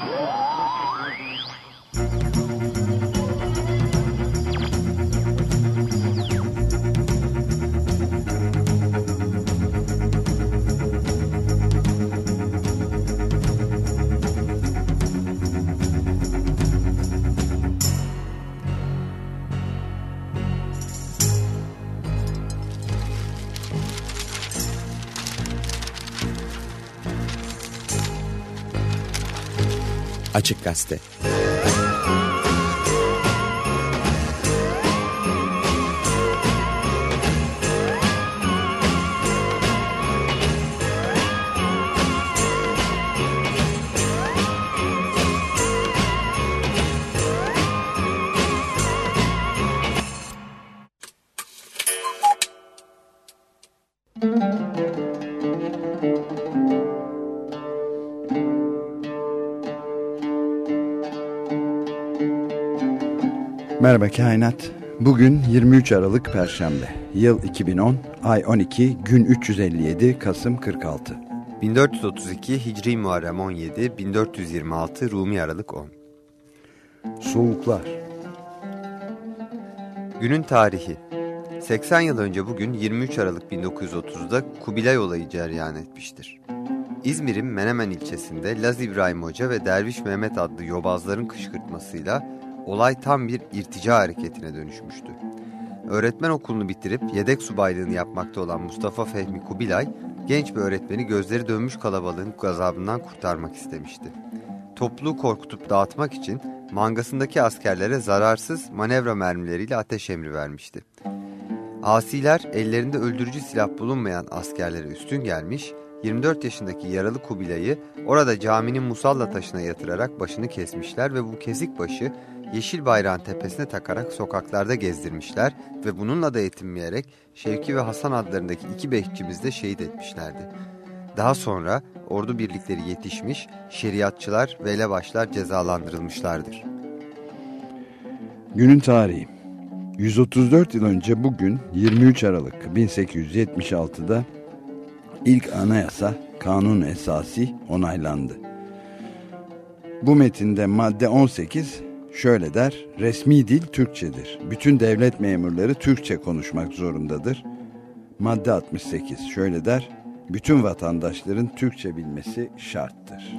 Oh! Açık Gazete Merhaba Kainat. Bugün 23 Aralık Perşembe. Yıl 2010, ay 12, gün 357, Kasım 46. 1432 Hicri Muharrem 17, 1426 Rumi Aralık 10. Soğuklar. Günün tarihi. 80 yıl önce bugün 23 Aralık 1930'da Kubilay olayı ceryan etmiştir. İzmir'in Menemen ilçesinde Laz İbrahim Hoca ve Derviş Mehmet adlı yobazların kışkırtmasıyla olay tam bir irtica hareketine dönüşmüştü. Öğretmen okulunu bitirip yedek subaylığını yapmakta olan Mustafa Fehmi Kubilay, genç bir öğretmeni gözleri dönmüş kalabalığın gazabından kurtarmak istemişti. Topluluğu korkutup dağıtmak için mangasındaki askerlere zararsız manevra mermileriyle ateş emri vermişti. Asiler ellerinde öldürücü silah bulunmayan askerlere üstün gelmiş, 24 yaşındaki yaralı Kubilay'ı orada caminin musalla taşına yatırarak başını kesmişler ve bu kesik başı yeşil bayrağın tepesine takarak sokaklarda gezdirmişler ve bununla da yetinmeyerek Şevki ve Hasan adlarındaki iki bekçimiz de şehit etmişlerdi. Daha sonra ordu birlikleri yetişmiş, şeriatçılar ve elebaşlar cezalandırılmışlardır. Günün tarihi 134 yıl önce bugün 23 Aralık 1876'da ilk anayasa kanun esası onaylandı. Bu metinde madde 18 şöyle der, resmi dil Türkçedir. Bütün devlet memurları Türkçe konuşmak zorundadır. Madde 68 şöyle der, bütün vatandaşların Türkçe bilmesi şarttır.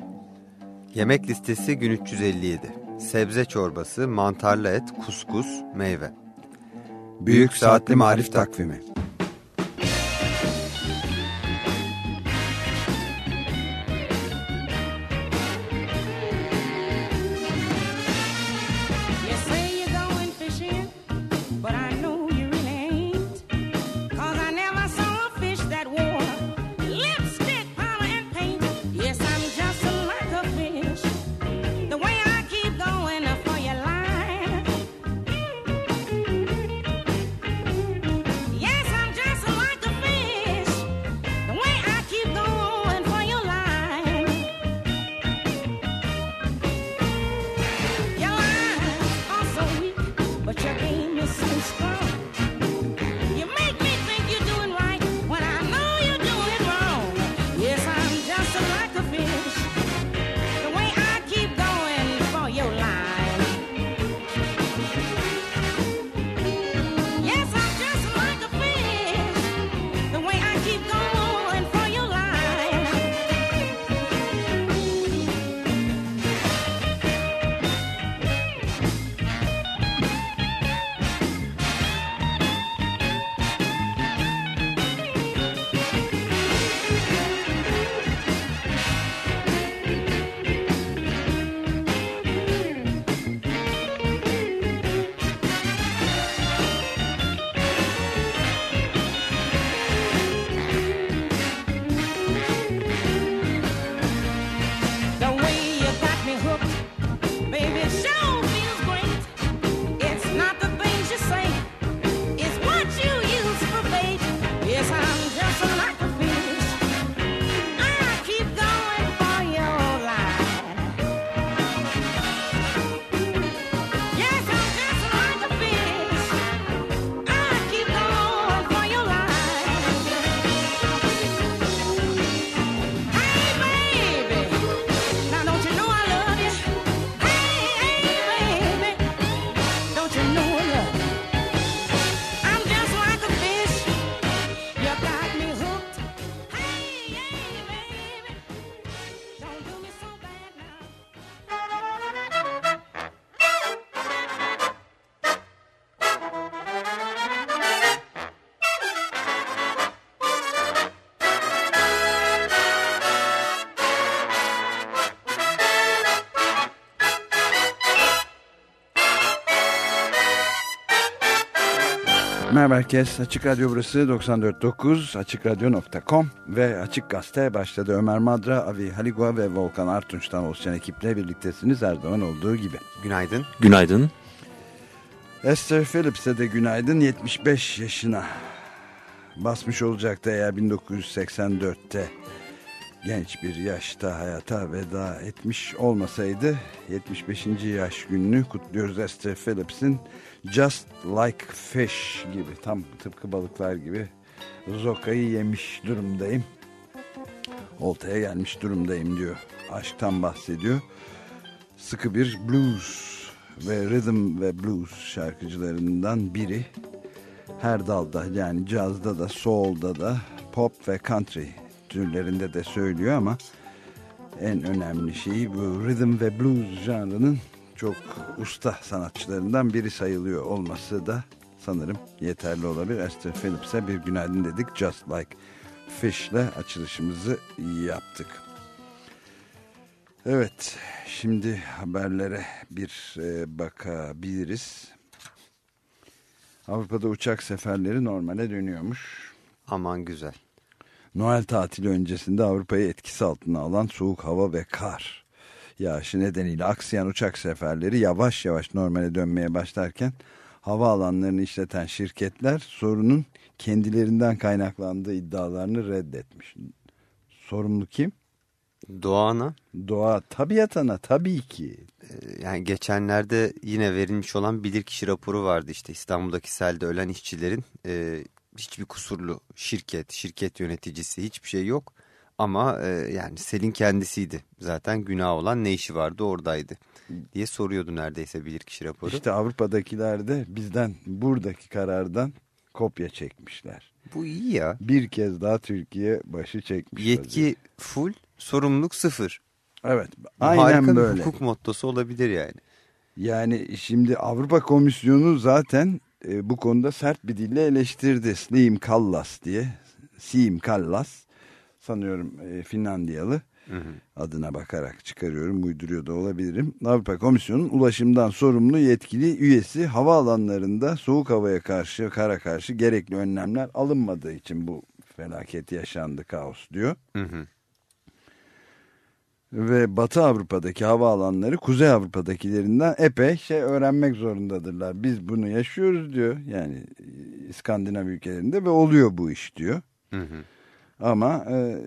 Yemek listesi gün 357. Sebze çorbası, mantarlı et, kuskus, meyve. Büyük Saatli Marif Takvimi Yes, Merhaba herkes. Açık Radyo burası 94.9 AçıkRadyo.com ve Açık Gazete başladı. Ömer Madra, Avi Haligua ve Volkan Artunç'tan oluşan ekiple birliktesiniz her zaman olduğu gibi. Günaydın. Günaydın. Esther Phillips'e de günaydın 75 yaşına basmış olacaktı eğer 1984'te genç bir yaşta hayata veda etmiş olmasaydı 75. yaş gününü kutluyoruz Esther Phillips'in Just Like Fish gibi tam tıpkı balıklar gibi zokayı yemiş durumdayım. Oltaya gelmiş durumdayım diyor. Aşktan bahsediyor. Sıkı bir blues ve rhythm ve blues şarkıcılarından biri. Her dalda yani cazda da soul'da da pop ve country türlerinde de söylüyor ama en önemli şeyi bu rhythm ve blues janrının çok usta sanatçılarından biri sayılıyor olması da sanırım yeterli olabilir. Esther Phillips'e bir günaydın dedik. Just Like Fish'le açılışımızı yaptık. Evet, şimdi haberlere bir e, bakabiliriz. Avrupa'da uçak seferleri normale dönüyormuş. Aman güzel. Noel tatili öncesinde Avrupa'yı etkisi altına alan soğuk hava ve kar yağışı nedeniyle aksayan uçak seferleri yavaş yavaş normale dönmeye başlarken hava alanlarını işleten şirketler sorunun kendilerinden kaynaklandığı iddialarını reddetmiş. Sorumlu kim? Doğan'a Doğa tabiat ana tabii ki. e, yani geçenlerde yine verilmiş olan bilirkişi raporu vardı işte İstanbul'daki selde ölen işçilerin e, hiçbir kusurlu şirket, şirket yöneticisi hiçbir şey yok. Ama e, yani selin kendisiydi zaten günah olan ne işi vardı oradaydı diye soruyordu neredeyse bilirkişi raporu. İşte Avrupa'dakiler de bizden buradaki karardan kopya çekmişler. Bu iyi ya. Bir kez daha Türkiye başı çekmiş. Yetki full, sorumluluk sıfır. Evet aynen Harika böyle. hukuk mottosu olabilir yani. Yani şimdi Avrupa Komisyonu zaten e, bu konuda sert bir dille eleştirdi. Slim Kallas diye. Sim Kallas sanıyorum e, Finlandiyalı. Hı hı. Adına bakarak çıkarıyorum, uyduruyor da olabilirim. Avrupa Komisyonu'nun ulaşımdan sorumlu yetkili üyesi havaalanlarında soğuk havaya karşı, kara karşı gerekli önlemler alınmadığı için bu felaket yaşandı, kaos diyor. Hı hı. Ve Batı Avrupa'daki havaalanları Kuzey Avrupa'dakilerinden epey şey öğrenmek zorundadırlar. Biz bunu yaşıyoruz diyor. Yani İskandinav ülkelerinde ve oluyor bu iş diyor. Hı hı. Ama e,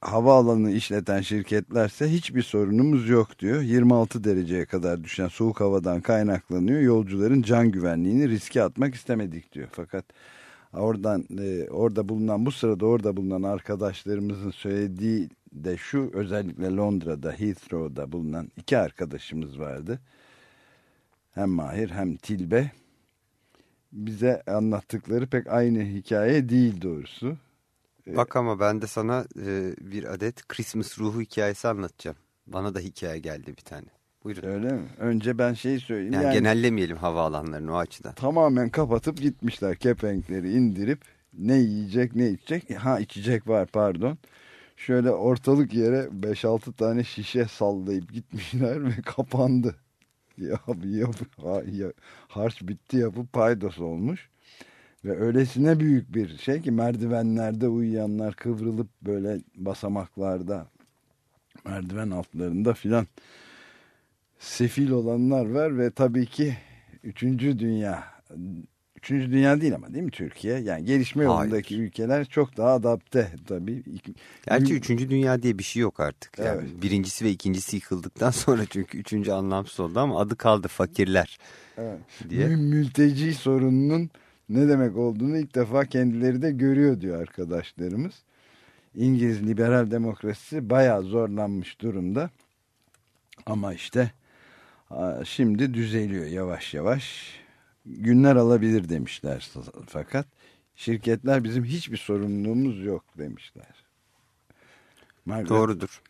havaalanı işleten şirketlerse hiçbir sorunumuz yok diyor. 26 dereceye kadar düşen soğuk havadan kaynaklanıyor. Yolcuların can güvenliğini riske atmak istemedik diyor. Fakat oradan e, orada bulunan bu sırada orada bulunan arkadaşlarımızın söylediği de şu özellikle Londra'da Heathrow'da bulunan iki arkadaşımız vardı. Hem Mahir hem Tilbe. Bize anlattıkları pek aynı hikaye değil doğrusu. Bak ama ben de sana e, bir adet Christmas ruhu hikayesi anlatacağım. Bana da hikaye geldi bir tane. Buyurun. Öyle mi? Önce ben şey söyleyeyim. Yani, Yani, genellemeyelim havaalanlarını o açıdan. tamamen kapatıp gitmişler kepenkleri indirip ne yiyecek ne içecek. Ha içecek var pardon. Şöyle ortalık yere 5-6 tane şişe sallayıp gitmişler ve kapandı. Ya, ya, ya, harç bitti yapı paydos olmuş. Ve öylesine büyük bir şey ki merdivenlerde uyuyanlar kıvrılıp böyle basamaklarda merdiven altlarında filan sefil olanlar var ve tabii ki 3. dünya 3. dünya değil ama değil mi Türkiye? Yani gelişme Hayır. yolundaki ülkeler çok daha adapte tabii. Gerçi üçüncü dünya diye bir şey yok artık. Yani Evet. Birincisi ve ikincisi yıkıldıktan sonra çünkü üçüncü anlamsız oldu ama adı kaldı fakirler Evet. diye. Mü- Mülteci sorununun ne demek olduğunu ilk defa kendileri de görüyor diyor arkadaşlarımız. İngiliz liberal demokrasisi bayağı zorlanmış durumda. Ama işte şimdi düzeliyor yavaş yavaş. Günler alabilir demişler fakat şirketler bizim hiçbir sorumluluğumuz yok demişler. Margaret, Doğrudur.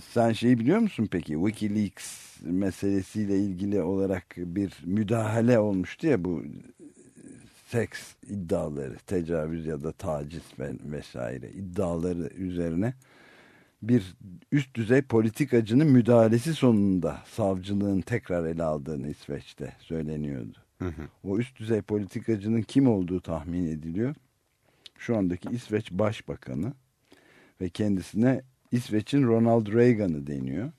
Sen şeyi biliyor musun peki? Wikileaks meselesiyle ilgili olarak bir müdahale olmuştu ya bu seks iddiaları, tecavüz ya da taciz ve vesaire iddiaları üzerine bir üst düzey politikacının müdahalesi sonunda savcılığın tekrar ele aldığını İsveç'te söyleniyordu. Hı hı. O üst düzey politikacının kim olduğu tahmin ediliyor. Şu andaki İsveç Başbakanı ve kendisine İsveç'in Ronald Reagan'ı deniyor.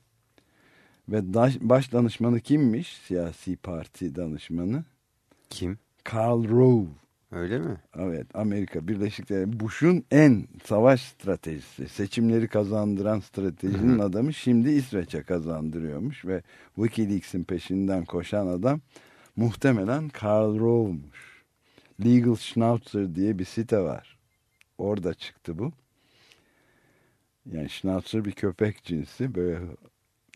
Ve baş danışmanı kimmiş? Siyasi parti danışmanı. Kim? Karl Rove. Öyle mi? Evet Amerika Birleşik Devletleri Bush'un en savaş stratejisi seçimleri kazandıran stratejinin Hı -hı. adamı şimdi İsveç'e kazandırıyormuş ve Wikileaks'in peşinden koşan adam muhtemelen Karl Rove'muş. Legal Schnauzer diye bir site var. Orada çıktı bu. Yani Schnauzer bir köpek cinsi böyle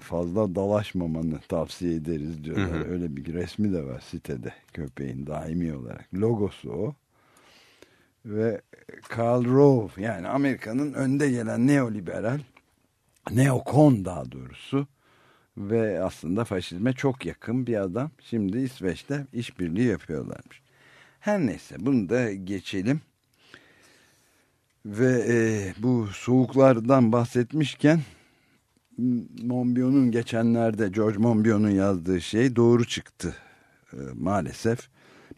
fazla dalaşmamanı tavsiye ederiz diyorlar. Hı hı. Öyle bir resmi de var sitede köpeğin daimi olarak. Logosu o. Ve Karl Rove yani Amerika'nın önde gelen neoliberal neokon daha doğrusu ve aslında faşizme çok yakın bir adam. Şimdi İsveç'te işbirliği yapıyorlarmış. Her neyse bunu da geçelim. Ve e, bu soğuklardan bahsetmişken Monbiot'un geçenlerde George Monbiot'un yazdığı şey doğru çıktı e, maalesef.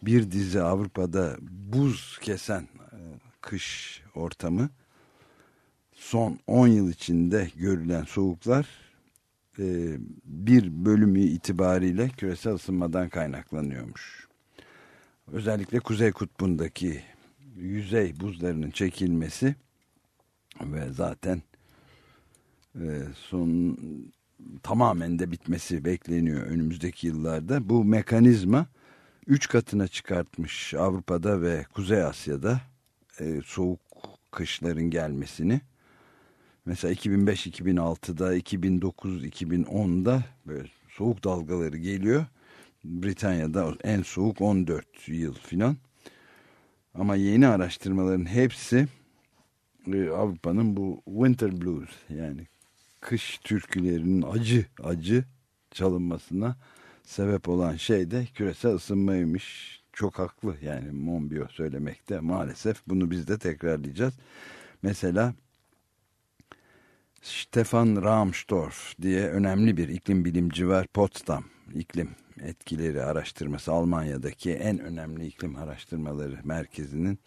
Bir dizi Avrupa'da buz kesen e, kış ortamı son 10 yıl içinde görülen soğuklar e, bir bölümü itibariyle küresel ısınmadan kaynaklanıyormuş. Özellikle Kuzey Kutbu'ndaki yüzey buzlarının çekilmesi ve zaten son tamamen de bitmesi bekleniyor önümüzdeki yıllarda. Bu mekanizma üç katına çıkartmış Avrupa'da ve Kuzey Asya'da e, soğuk kışların gelmesini. Mesela 2005-2006'da, 2009-2010'da böyle soğuk dalgaları geliyor. Britanya'da en soğuk 14 yıl filan. Ama yeni araştırmaların hepsi e, Avrupa'nın bu winter blues yani kış türkülerinin acı acı çalınmasına sebep olan şey de küresel ısınmaymış. Çok haklı yani Monbiot söylemekte maalesef bunu biz de tekrarlayacağız. Mesela Stefan Rahmstorff diye önemli bir iklim bilimci var. Potsdam iklim etkileri araştırması Almanya'daki en önemli iklim araştırmaları merkezinin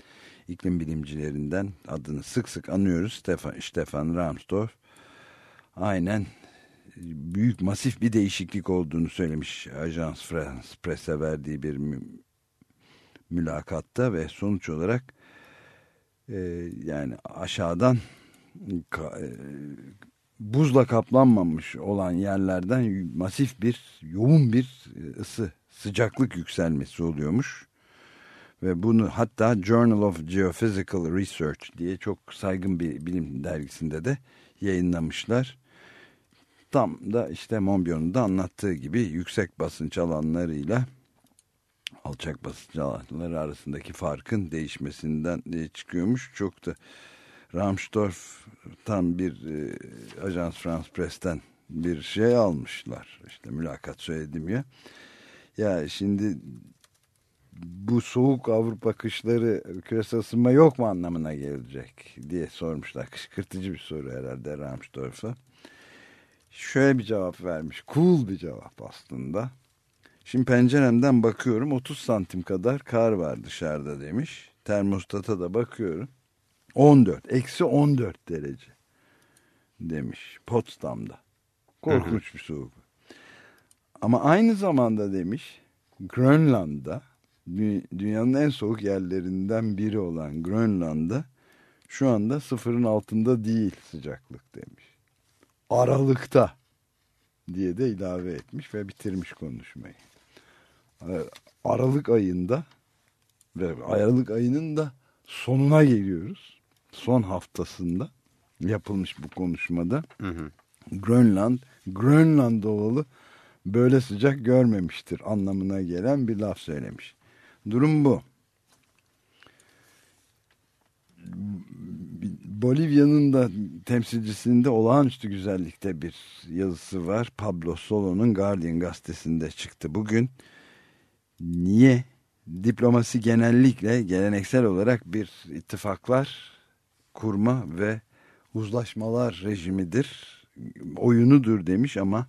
iklim bilimcilerinden adını sık sık anıyoruz. Stefan, Stefan Rahmstorff aynen büyük masif bir değişiklik olduğunu söylemiş Ajans France Press'e verdiği bir mü mülakatta ve sonuç olarak e, yani aşağıdan ka, e, buzla kaplanmamış olan yerlerden masif bir yoğun bir ısı sıcaklık yükselmesi oluyormuş ve bunu hatta Journal of Geophysical Research diye çok saygın bir bilim dergisinde de yayınlamışlar. Tam da işte Monbiot'un da anlattığı gibi yüksek basınç alanlarıyla alçak basınç alanları arasındaki farkın değişmesinden çıkıyormuş. Çok da Ramstorff tam bir e, Ajans France Press'ten bir şey almışlar. İşte mülakat söyledim ya. Ya şimdi bu soğuk Avrupa kışları küresel ısınma yok mu anlamına gelecek diye sormuşlar. Kışkırtıcı bir soru herhalde Ramsdorff'a. Şöyle bir cevap vermiş. Cool bir cevap aslında. Şimdi penceremden bakıyorum 30 santim kadar kar var dışarıda demiş. Termostata da bakıyorum. 14, eksi 14 derece demiş Potsdam'da. Korkunç bir soğuk. Ama aynı zamanda demiş Grönland'da dünyanın en soğuk yerlerinden biri olan Grönland'da şu anda sıfırın altında değil sıcaklık demiş. Aralıkta diye de ilave etmiş ve bitirmiş konuşmayı. Aralık ayında ve Aralık ayının da sonuna geliyoruz. Son haftasında yapılmış bu konuşmada. Hı hı. Grönland, Grönland olalı böyle sıcak görmemiştir anlamına gelen bir laf söylemiş. Durum bu. Bolivya'nın da temsilcisinde olağanüstü güzellikte bir yazısı var. Pablo Solo'nun Guardian gazetesinde çıktı bugün. Niye? Diplomasi genellikle geleneksel olarak bir ittifaklar kurma ve uzlaşmalar rejimidir. Oyunudur demiş ama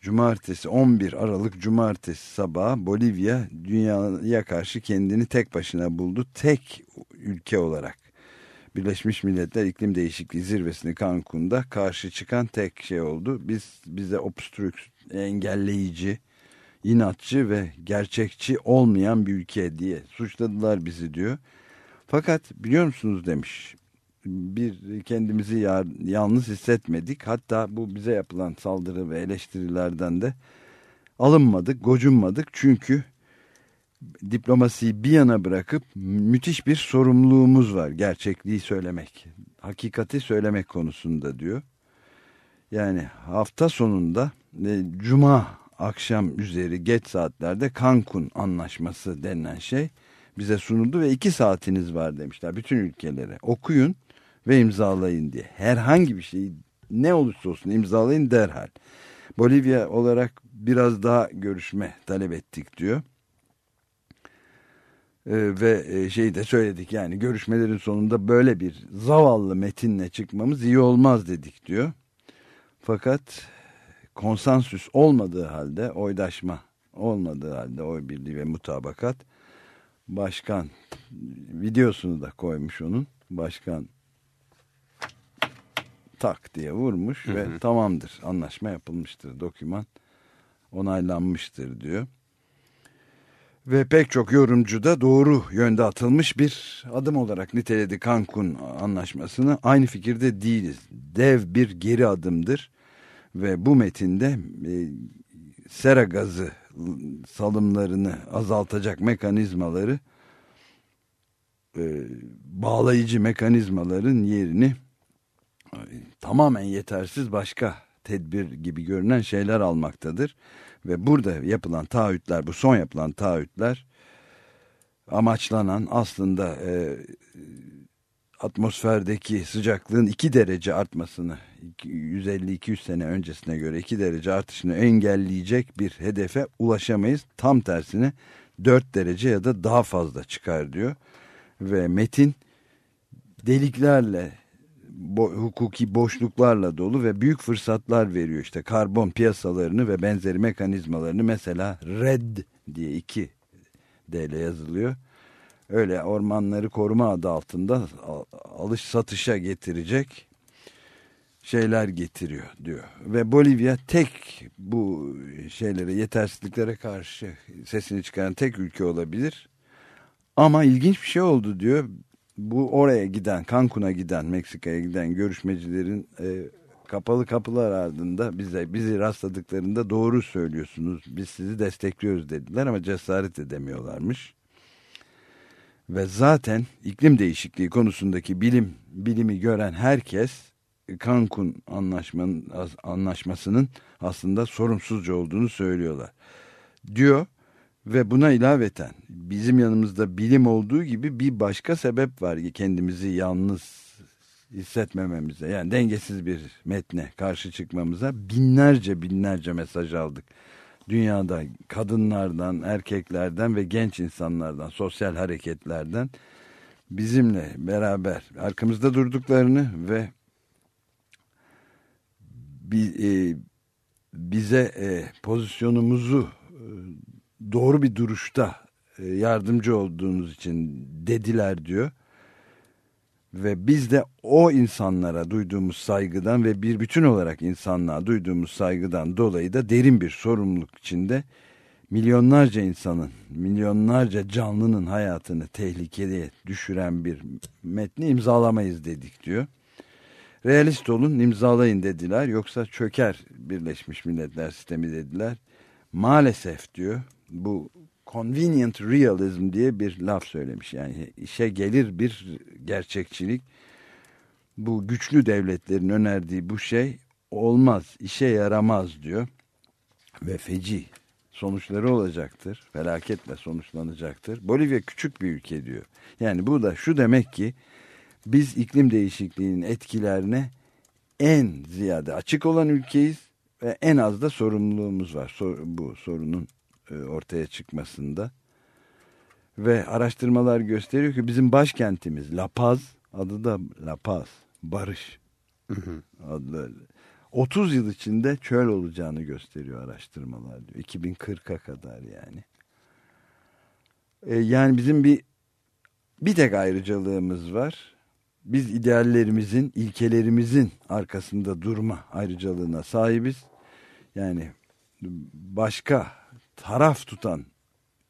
Cumartesi 11 Aralık Cumartesi sabahı Bolivya dünyaya karşı kendini tek başına buldu. Tek ülke olarak Birleşmiş Milletler İklim Değişikliği Zirvesi'ni Cancun'da karşı çıkan tek şey oldu. Biz bize obstrük engelleyici, inatçı ve gerçekçi olmayan bir ülke diye suçladılar bizi diyor. Fakat biliyor musunuz demiş bir kendimizi yalnız hissetmedik. Hatta bu bize yapılan saldırı ve eleştirilerden de alınmadık, gocunmadık. Çünkü diplomasiyi bir yana bırakıp müthiş bir sorumluluğumuz var. Gerçekliği söylemek, hakikati söylemek konusunda diyor. Yani hafta sonunda e, cuma akşam üzeri geç saatlerde Cancun anlaşması denilen şey bize sunuldu ve iki saatiniz var demişler bütün ülkelere. Okuyun ve imzalayın diye. Herhangi bir şeyi ne olursa olsun imzalayın derhal. Bolivya olarak biraz daha görüşme talep ettik diyor. Ee, ve e, şeyi de söyledik yani görüşmelerin sonunda böyle bir zavallı metinle çıkmamız iyi olmaz dedik diyor. Fakat konsensüs olmadığı halde oydaşma olmadığı halde oy birliği ve mutabakat başkan videosunu da koymuş onun başkan tak diye vurmuş hı hı. ve tamamdır anlaşma yapılmıştır doküman onaylanmıştır diyor. Ve pek çok yorumcu da doğru yönde atılmış bir adım olarak niteledi Cancun anlaşmasını. Aynı fikirde değiliz. Dev bir geri adımdır. Ve bu metinde e, sera gazı salımlarını azaltacak mekanizmaları e, bağlayıcı mekanizmaların yerini tamamen yetersiz başka tedbir gibi görünen şeyler almaktadır. Ve burada yapılan taahhütler, bu son yapılan taahhütler amaçlanan aslında e, atmosferdeki sıcaklığın 2 derece artmasını 150-200 sene öncesine göre 2 derece artışını engelleyecek bir hedefe ulaşamayız. Tam tersine 4 derece ya da daha fazla çıkar diyor. Ve metin deliklerle bo hukuki boşluklarla dolu ve büyük fırsatlar veriyor. işte karbon piyasalarını ve benzeri mekanizmalarını mesela RED diye iki D ile yazılıyor. Öyle ormanları koruma adı altında alış satışa getirecek şeyler getiriyor diyor. Ve Bolivya tek bu şeylere yetersizliklere karşı sesini çıkaran tek ülke olabilir. Ama ilginç bir şey oldu diyor bu oraya giden, Cancun'a giden, Meksika'ya giden görüşmecilerin e, kapalı kapılar ardında bize bizi rastladıklarında doğru söylüyorsunuz. Biz sizi destekliyoruz dediler ama cesaret edemiyorlarmış. Ve zaten iklim değişikliği konusundaki bilim bilimi gören herkes Cancun anlaşmanın, anlaşmasının aslında sorumsuzca olduğunu söylüyorlar. Diyor ve buna ilaveten bizim yanımızda bilim olduğu gibi bir başka sebep var ki kendimizi yalnız hissetmememize yani dengesiz bir metne karşı çıkmamıza binlerce binlerce mesaj aldık. Dünyada kadınlardan, erkeklerden ve genç insanlardan, sosyal hareketlerden bizimle beraber arkamızda durduklarını ve e, bize e, pozisyonumuzu e, doğru bir duruşta e, yardımcı olduğunuz için dediler diyor. Ve biz de o insanlara duyduğumuz saygıdan ve bir bütün olarak insanlığa duyduğumuz saygıdan dolayı da derin bir sorumluluk içinde milyonlarca insanın, milyonlarca canlının hayatını tehlikeye düşüren bir metni imzalamayız dedik diyor. Realist olun imzalayın dediler yoksa çöker Birleşmiş Milletler sistemi dediler. Maalesef diyor bu convenient realism diye bir laf söylemiş. Yani işe gelir bir gerçekçilik. Bu güçlü devletlerin önerdiği bu şey olmaz, işe yaramaz diyor. Ve feci sonuçları olacaktır. Felaketle sonuçlanacaktır. Bolivya küçük bir ülke diyor. Yani bu da şu demek ki biz iklim değişikliğinin etkilerine en ziyade açık olan ülkeyiz ve en az da sorumluluğumuz var bu sorunun ortaya çıkmasında. Ve araştırmalar gösteriyor ki bizim başkentimiz La Paz, adı da La Paz, Barış adlı. 30 yıl içinde çöl olacağını gösteriyor araştırmalar diyor. 2040'a kadar yani. E, yani bizim bir bir tek ayrıcalığımız var. Biz ideallerimizin, ilkelerimizin arkasında durma ayrıcalığına sahibiz. Yani başka taraf tutan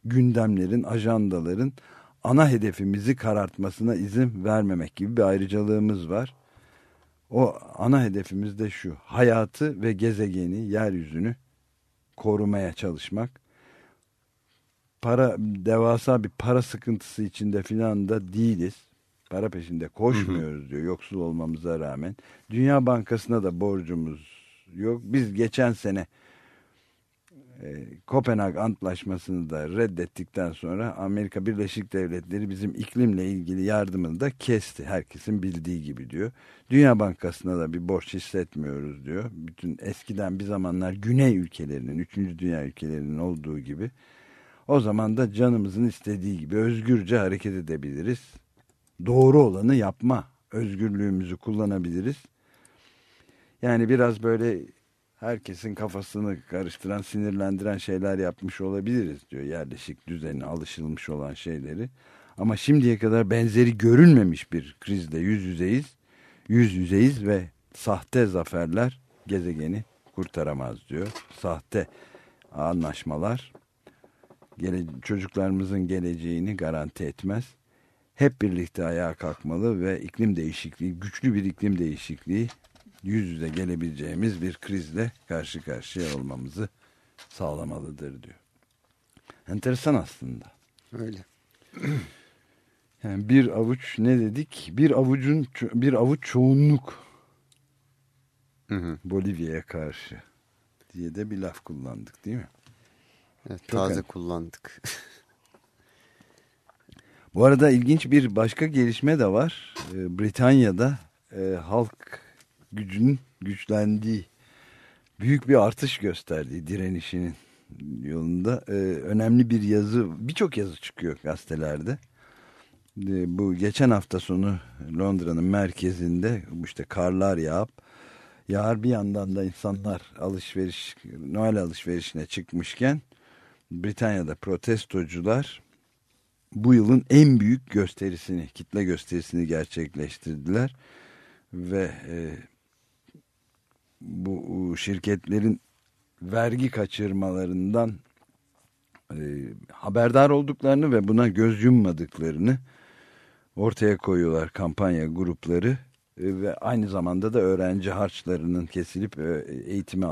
gündemlerin, ajandaların ana hedefimizi karartmasına izin vermemek gibi bir ayrıcalığımız var. O ana hedefimiz de şu. Hayatı ve gezegeni, yeryüzünü korumaya çalışmak. Para devasa bir para sıkıntısı içinde filan da değiliz. Para peşinde koşmuyoruz diyor yoksul olmamıza rağmen. Dünya Bankası'na da borcumuz yok. Biz geçen sene Kopenhag Antlaşması'nı da reddettikten sonra Amerika Birleşik Devletleri bizim iklimle ilgili yardımını da kesti. Herkesin bildiği gibi diyor. Dünya Bankası'na da bir borç hissetmiyoruz diyor. Bütün eskiden bir zamanlar Güney ülkelerinin, 3. Dünya ülkelerinin olduğu gibi. O zaman da canımızın istediği gibi özgürce hareket edebiliriz. Doğru olanı yapma özgürlüğümüzü kullanabiliriz. Yani biraz böyle herkesin kafasını karıştıran, sinirlendiren şeyler yapmış olabiliriz diyor. Yerleşik düzeni, alışılmış olan şeyleri. Ama şimdiye kadar benzeri görülmemiş bir krizle yüz yüzeyiz. Yüz yüzeyiz ve sahte zaferler gezegeni kurtaramaz diyor. Sahte anlaşmalar gele çocuklarımızın geleceğini garanti etmez. Hep birlikte ayağa kalkmalı ve iklim değişikliği, güçlü bir iklim değişikliği yüz yüze gelebileceğimiz bir krizle karşı karşıya olmamızı sağlamalıdır diyor. Enteresan aslında. Öyle. Yani bir avuç ne dedik? Bir avucun bir avuç çoğunluk Bolivya'ya karşı diye de bir laf kullandık değil mi? Evet, taze önemli. kullandık. Bu arada ilginç bir başka gelişme de var. Ee, Britanya'da e, halk gücünün güçlendiği, büyük bir artış gösterdiği direnişinin yolunda e, önemli bir yazı, birçok yazı çıkıyor gazetelerde. E, bu geçen hafta sonu Londra'nın merkezinde işte karlar yağıp yağar bir yandan da insanlar alışveriş, Noel alışverişine çıkmışken Britanya'da protestocular bu yılın en büyük gösterisini, kitle gösterisini gerçekleştirdiler ve e, bu şirketlerin vergi kaçırmalarından e, haberdar olduklarını ve buna göz yummadıklarını ortaya koyuyorlar kampanya grupları e, ve aynı zamanda da öğrenci harçlarının kesilip e, eğitime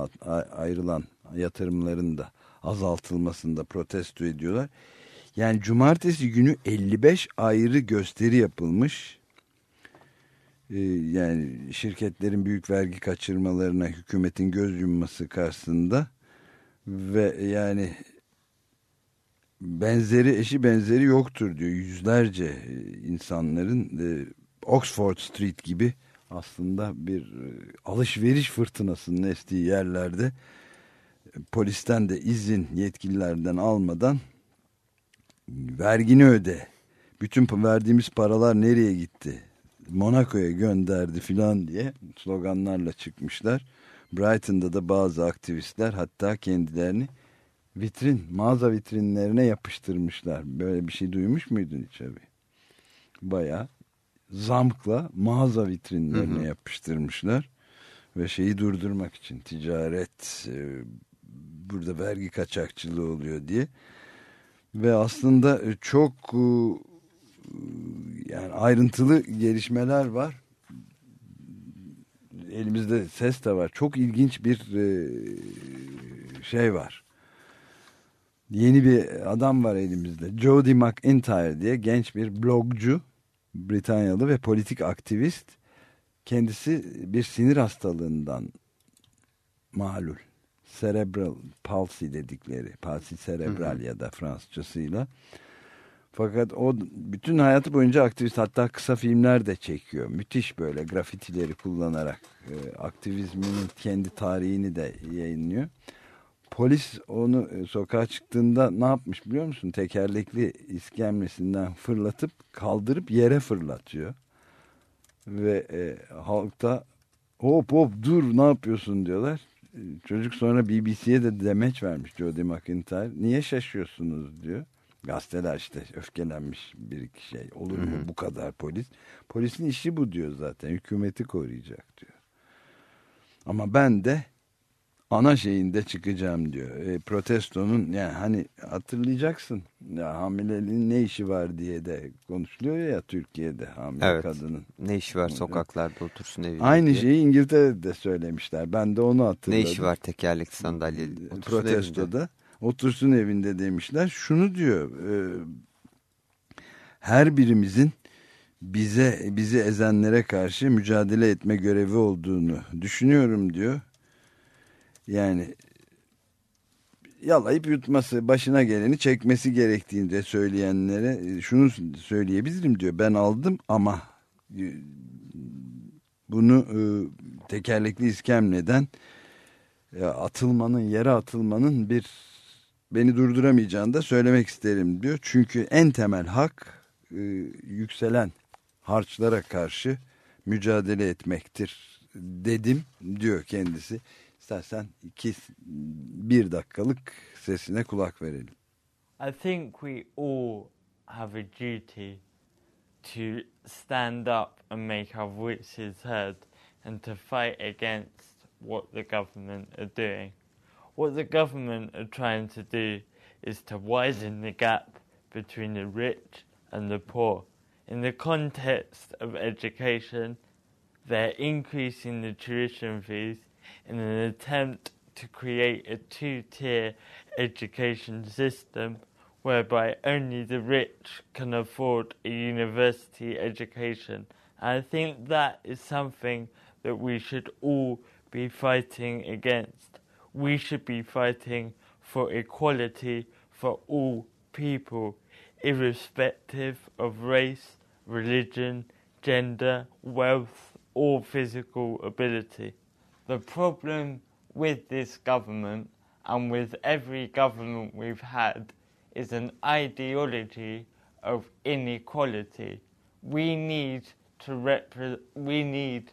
ayrılan yatırımların da azaltılmasında protesto ediyorlar. Yani cumartesi günü 55 ayrı gösteri yapılmış yani şirketlerin büyük vergi kaçırmalarına hükümetin göz yumması karşısında ve yani benzeri eşi benzeri yoktur diyor yüzlerce e, insanların e, Oxford Street gibi aslında bir e, alışveriş fırtınasının estiği yerlerde polisten de izin yetkililerden almadan vergini öde. Bütün verdiğimiz paralar nereye gitti Monaco'ya gönderdi filan diye sloganlarla çıkmışlar. Brighton'da da bazı aktivistler hatta kendilerini vitrin, mağaza vitrinlerine yapıştırmışlar. Böyle bir şey duymuş muydun hiç abi? Baya zamkla mağaza vitrinlerine hı hı. yapıştırmışlar. Ve şeyi durdurmak için ticaret e, burada vergi kaçakçılığı oluyor diye. Ve aslında çok e, yani ayrıntılı gelişmeler var. Elimizde ses de var. Çok ilginç bir e, şey var. Yeni bir adam var elimizde. Jody McIntyre diye genç bir blogcu. Britanyalı ve politik aktivist. Kendisi bir sinir hastalığından malul. Cerebral palsy dedikleri. Palsy cerebral hı hı. ya da Fransızcasıyla. Fakat o bütün hayatı boyunca aktivist hatta kısa filmler de çekiyor. Müthiş böyle grafitileri kullanarak e, aktivizminin kendi tarihini de yayınlıyor. Polis onu e, sokağa çıktığında ne yapmış biliyor musun? Tekerlekli iskemlesinden fırlatıp kaldırıp yere fırlatıyor. Ve e, halkta hop hop dur ne yapıyorsun diyorlar. Çocuk sonra BBC'ye de demeç vermiş Jodie McIntyre. Niye şaşıyorsunuz diyor. Gazeteler işte öfkelenmiş bir iki şey. Olur mu bu kadar polis? Polisin işi bu diyor zaten. Hükümeti koruyacak diyor. Ama ben de ana şeyinde çıkacağım diyor. E, protestonun yani hani hatırlayacaksın ya hamileliğin ne işi var diye de konuşuluyor ya Türkiye'de hamile evet. kadının. Ne işi var sokaklarda otursun evinde Aynı diye. şeyi İngiltere'de de söylemişler. Ben de onu hatırladım. Ne işi var tekerlekli sandalye otursun Protestoda. evinde. Otursun evinde demişler. Şunu diyor e, her birimizin bize bizi ezenlere karşı mücadele etme görevi olduğunu düşünüyorum diyor. Yani yalayıp yutması, başına geleni çekmesi gerektiğini de söyleyenlere e, şunu söyleyebilirim diyor. Ben aldım ama e, bunu e, tekerlekli iskemleden e, atılmanın, yere atılmanın bir beni durduramayacağını da söylemek isterim diyor. Çünkü en temel hak e, yükselen harçlara karşı mücadele etmektir dedim diyor kendisi. İstersen iki, bir dakikalık sesine kulak verelim. I think we all have a duty to stand up and make our voices heard and to fight against what the government are doing. What the government are trying to do is to widen the gap between the rich and the poor. In the context of education, they're increasing the tuition fees in an attempt to create a two tier education system whereby only the rich can afford a university education. I think that is something that we should all be fighting against. We should be fighting for equality for all people, irrespective of race, religion, gender, wealth, or physical ability. The problem with this government and with every government we've had is an ideology of inequality. We need to repre- we need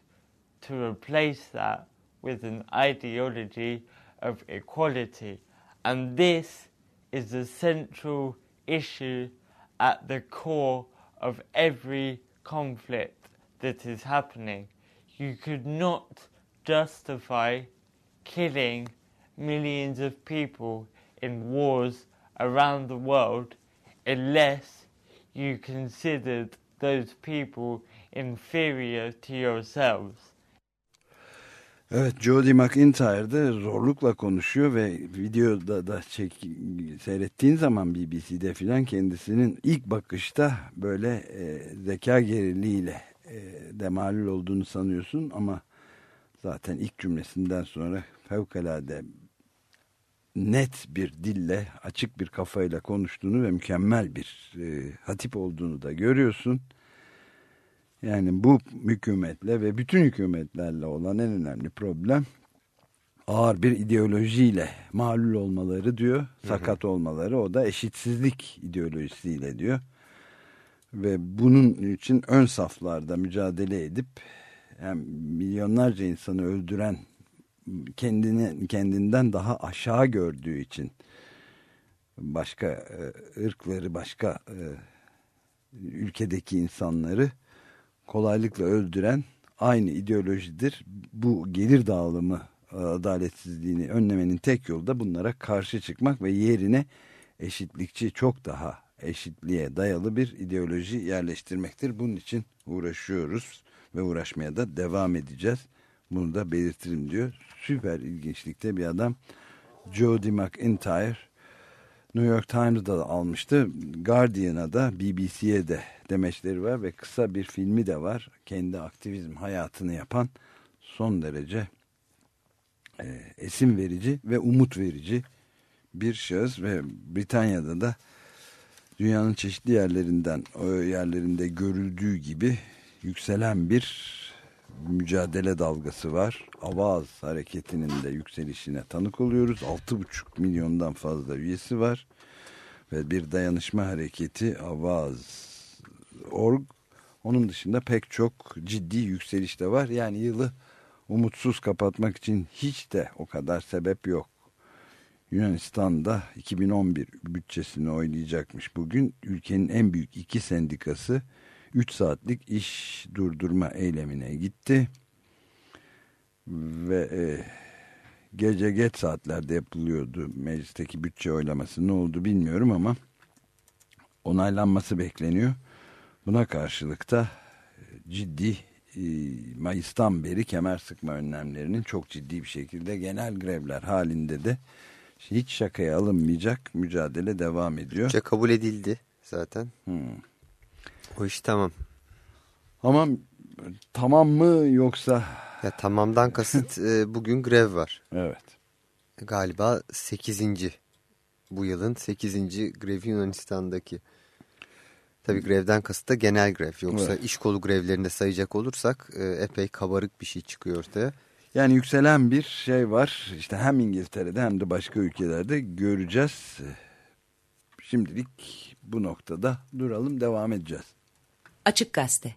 to replace that with an ideology of equality. And this is the central issue at the core of every conflict that is happening. You could not justify killing millions of people in wars around the world unless you considered those people inferior to yourselves. Evet Jodie McIntyre de zorlukla konuşuyor ve videoda da çek, seyrettiğin zaman BBC'de filan kendisinin ilk bakışta böyle e, zeka geriliğiyle e, de malul olduğunu sanıyorsun ama zaten ilk cümlesinden sonra fevkalade net bir dille açık bir kafayla konuştuğunu ve mükemmel bir e, hatip olduğunu da görüyorsun. Yani bu hükümetle ve bütün hükümetlerle olan en önemli problem ağır bir ideolojiyle malul olmaları diyor. Sakat hı hı. olmaları o da eşitsizlik ideolojisiyle diyor. Ve bunun için ön saflarda mücadele edip hem milyonlarca insanı öldüren kendini kendinden daha aşağı gördüğü için başka e, ırkları başka e, ülkedeki insanları kolaylıkla öldüren aynı ideolojidir. Bu gelir dağılımı adaletsizliğini önlemenin tek yolu da bunlara karşı çıkmak ve yerine eşitlikçi çok daha eşitliğe dayalı bir ideoloji yerleştirmektir. Bunun için uğraşıyoruz ve uğraşmaya da devam edeceğiz. Bunu da belirtirim diyor. Süper ilginçlikte bir adam. Jodie McIntyre New York Times'da da almıştı. Guardian'a da BBC'ye de demeçleri var ve kısa bir filmi de var. Kendi aktivizm hayatını yapan son derece e, esim verici ve umut verici bir şahıs ve Britanya'da da dünyanın çeşitli yerlerinden o yerlerinde görüldüğü gibi yükselen bir mücadele dalgası var. Avaz hareketinin de yükselişine tanık oluyoruz. 6,5 milyondan fazla üyesi var. Ve bir dayanışma hareketi Avaz org. Onun dışında pek çok ciddi yükseliş de var. Yani yılı umutsuz kapatmak için hiç de o kadar sebep yok. Yunanistan'da 2011 bütçesini oylayacakmış. Bugün ülkenin en büyük iki sendikası 3 saatlik iş durdurma eylemine gitti. Ve e, gece geç saatlerde yapılıyordu meclisteki bütçe oylaması. Ne oldu bilmiyorum ama onaylanması bekleniyor. Buna karşılık da e, ciddi e, Mayıs'tan beri kemer sıkma önlemlerinin çok ciddi bir şekilde genel grevler halinde de hiç şakaya alınmayacak mücadele devam ediyor. Bütçe kabul edildi zaten. Hmm. O iş tamam. Ama tamam mı yoksa? Ya tamamdan kasıt e, bugün grev var. Evet. Galiba 8. bu yılın 8. grevi Yunanistan'daki. Tabi grevden kasıt da genel grev. Yoksa evet. iş kolu grevlerinde sayacak olursak e, epey kabarık bir şey çıkıyor ortaya. Yani yükselen bir şey var. İşte hem İngiltere'de hem de başka ülkelerde göreceğiz. Şimdilik bu noktada duralım devam edeceğiz. Açık Gazete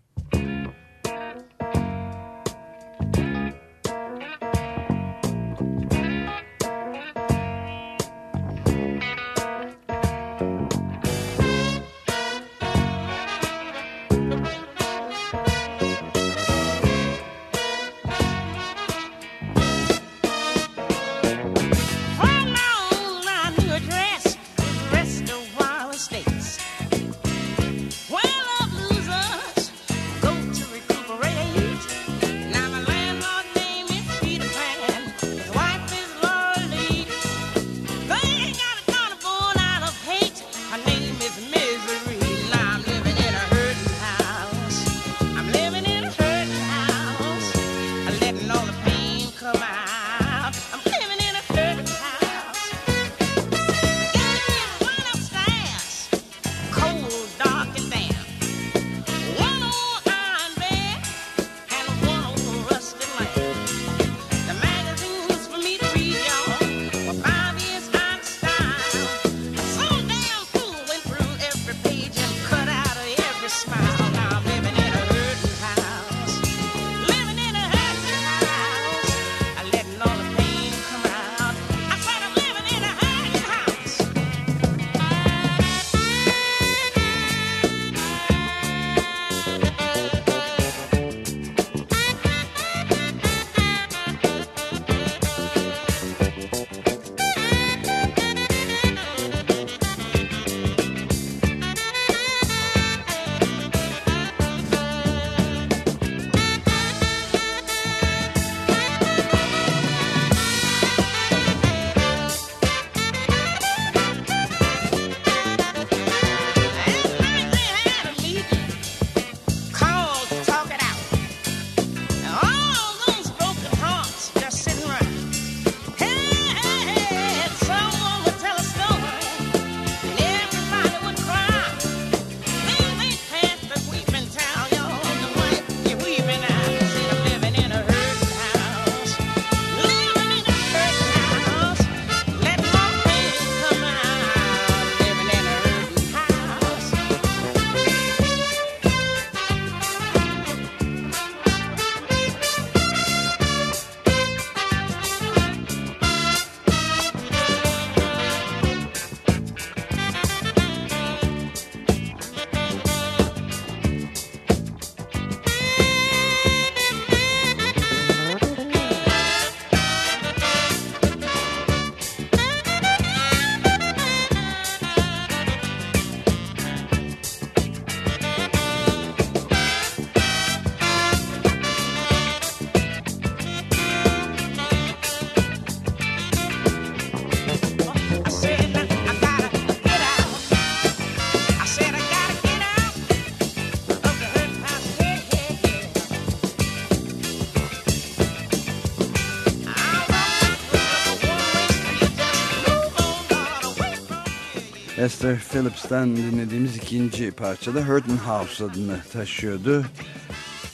Esther Phillips'ten dinlediğimiz ikinci parçada Hurton House adını taşıyordu.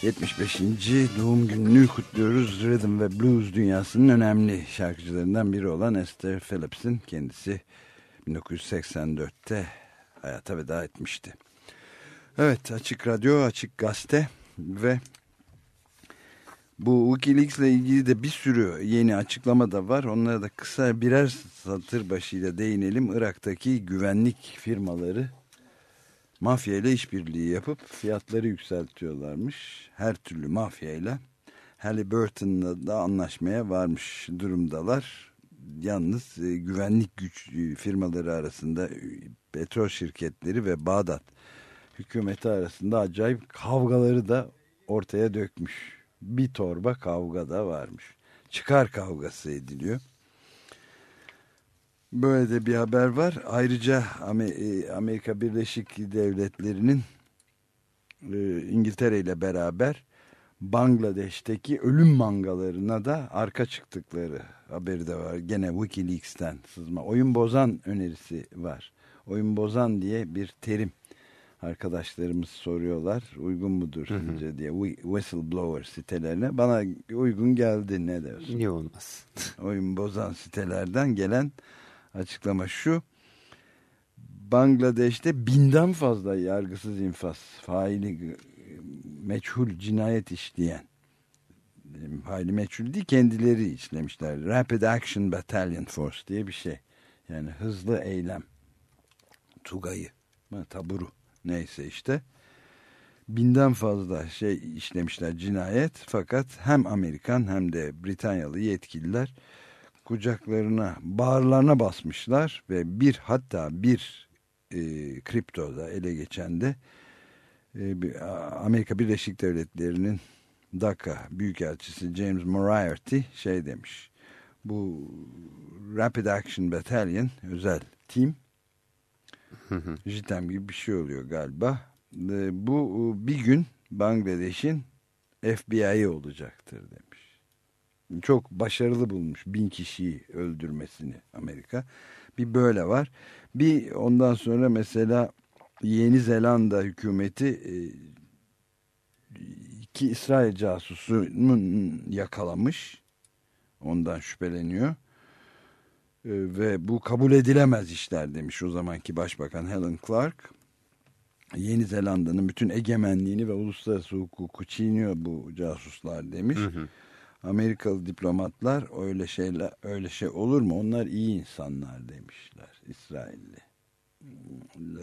75. doğum gününü kutluyoruz. Rhythm ve Blues dünyasının önemli şarkıcılarından biri olan Esther Phillips'in kendisi 1984'te hayata veda etmişti. Evet Açık Radyo, Açık Gazete ve Bu Wikileaks ile ilgili de bir sürü yeni açıklama da var. Onlara da kısa birer satır başıyla değinelim. Irak'taki güvenlik firmaları mafya ile işbirliği yapıp fiyatları yükseltiyorlarmış. Her türlü mafya ile. Halliburton'la da anlaşmaya varmış durumdalar. Yalnız e, güvenlik güç e, firmaları arasında e, petrol şirketleri ve Bağdat hükümeti arasında acayip kavgaları da ortaya dökmüş. Bir torba kavga da varmış. Çıkar kavgası ediliyor. Böyle de bir haber var. Ayrıca e, Amerika Birleşik Devletleri'nin e, İngiltere ile beraber Bangladeş'teki ölüm mangalarına da arka çıktıkları haberi de var. Gene Wikileaks'ten sızma. Oyun bozan önerisi var. Oyun bozan diye bir terim arkadaşlarımız soruyorlar. Uygun mudur sizce diye whistleblower sitelerine. Bana uygun geldi ne dersin? Niye olmaz? Oyun bozan sitelerden gelen açıklama şu. Bangladeş'te binden fazla yargısız infaz faili meçhul cinayet işleyen faili meçhul değil kendileri işlemişler. Rapid Action Battalion Force diye bir şey. Yani hızlı eylem tugayı taburu neyse işte. Binden fazla şey işlemişler cinayet. Fakat hem Amerikan hem de Britanyalı yetkililer kucaklarına bağırlarına basmışlar ve bir hatta bir e, kriptoda ele geçen de e, Amerika Birleşik Devletleri'nin Dhaka Büyükelçisi James Moriarty şey demiş. Bu Rapid Action Battalion özel team JITEM gibi bir şey oluyor galiba e, bu bir gün Bangladeş'in FBI'yi olacaktır demiş çok başarılı bulmuş bin kişiyi öldürmesini Amerika. Bir böyle var. Bir ondan sonra mesela Yeni Zelanda hükümeti e, iki İsrail casusunu yakalamış. Ondan şüpheleniyor. E, ve bu kabul edilemez işler demiş o zamanki başbakan Helen Clark. Yeni Zelanda'nın bütün egemenliğini ve uluslararası hukuku çiğniyor bu casuslar demiş. Hı hı. Amerikalı diplomatlar öyle şeyler öyle şey olur mu? Onlar iyi insanlar demişler İsrailliler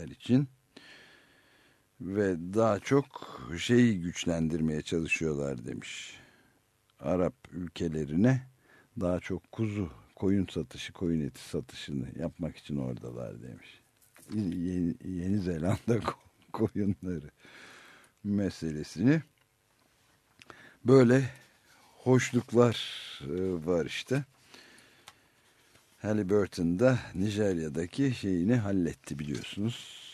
için. Ve daha çok şeyi güçlendirmeye çalışıyorlar demiş. Arap ülkelerine daha çok kuzu, koyun satışı, koyun eti satışını yapmak için oradalar demiş. Yeni, Yeni Zelanda koyunları meselesini böyle hoşluklar e, var işte. Halliburton da Nijerya'daki şeyini halletti biliyorsunuz.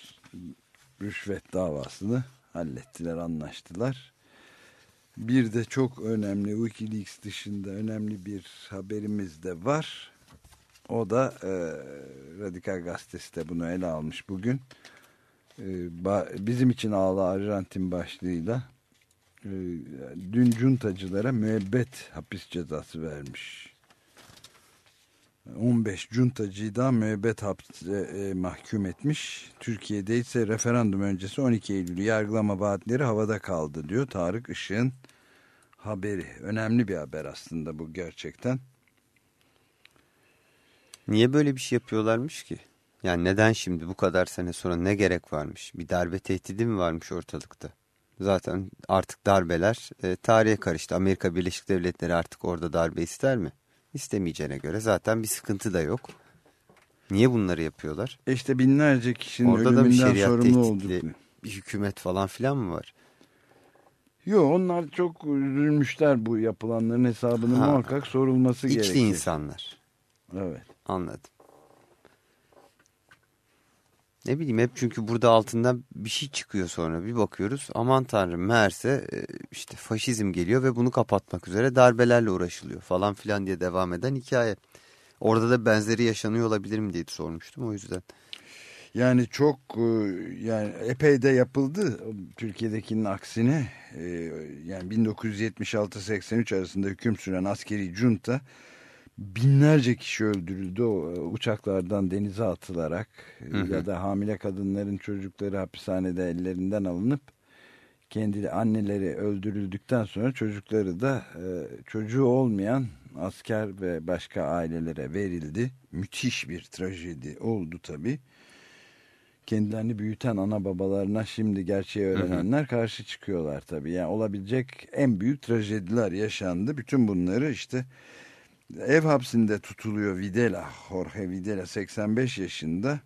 Rüşvet davasını hallettiler, anlaştılar. Bir de çok önemli Wikileaks dışında önemli bir haberimiz de var. O da e, Radikal Gazetesi de bunu ele almış bugün. E, bizim için ağla Arjantin başlığıyla e, dün cuntacılara müebbet hapis cezası vermiş. 15 cuntacıyı da müebbet hapse e, mahkum etmiş. Türkiye'de ise referandum öncesi 12 Eylül yargılama vaatleri havada kaldı diyor Tarık Işık'ın haberi. Önemli bir haber aslında bu gerçekten. Niye böyle bir şey yapıyorlarmış ki? Yani neden şimdi bu kadar sene sonra ne gerek varmış? Bir darbe tehdidi mi varmış ortalıkta? Zaten artık darbeler e, tarihe karıştı. Amerika Birleşik Devletleri artık orada darbe ister mi? İstemeyeceğine göre zaten bir sıkıntı da yok. Niye bunları yapıyorlar? E işte binlerce kişinin orada ölümünden da bir sorumlu olduk. Bir hükümet falan filan mı var? Yok onlar çok üzülmüşler bu yapılanların hesabının ha, muhakkak sorulması gerekiyor. İçli insanlar. Evet. Anladım. Ne bileyim hep çünkü burada altından bir şey çıkıyor sonra bir bakıyoruz. Aman tanrım meğerse e, işte faşizm geliyor ve bunu kapatmak üzere darbelerle uğraşılıyor falan filan diye devam eden hikaye. Orada da benzeri yaşanıyor olabilir mi diye sormuştum o yüzden. Yani çok e, yani epey de yapıldı Türkiye'dekinin aksine e, yani 1976-83 arasında hüküm süren askeri junta binlerce kişi öldürüldü o e, uçaklardan denize atılarak hı hı. ya da hamile kadınların çocukları hapishanede ellerinden alınıp kendi anneleri öldürüldükten sonra çocukları da e, çocuğu olmayan asker ve başka ailelere verildi. Müthiş bir trajedi oldu tabii kendilerini büyüten ana babalarına şimdi gerçeği öğrenenler hı hı. karşı çıkıyorlar tabii. Yani olabilecek en büyük trajediler yaşandı. Bütün bunları işte ev hapsinde tutuluyor Videla, Jorge Videla 85 yaşında.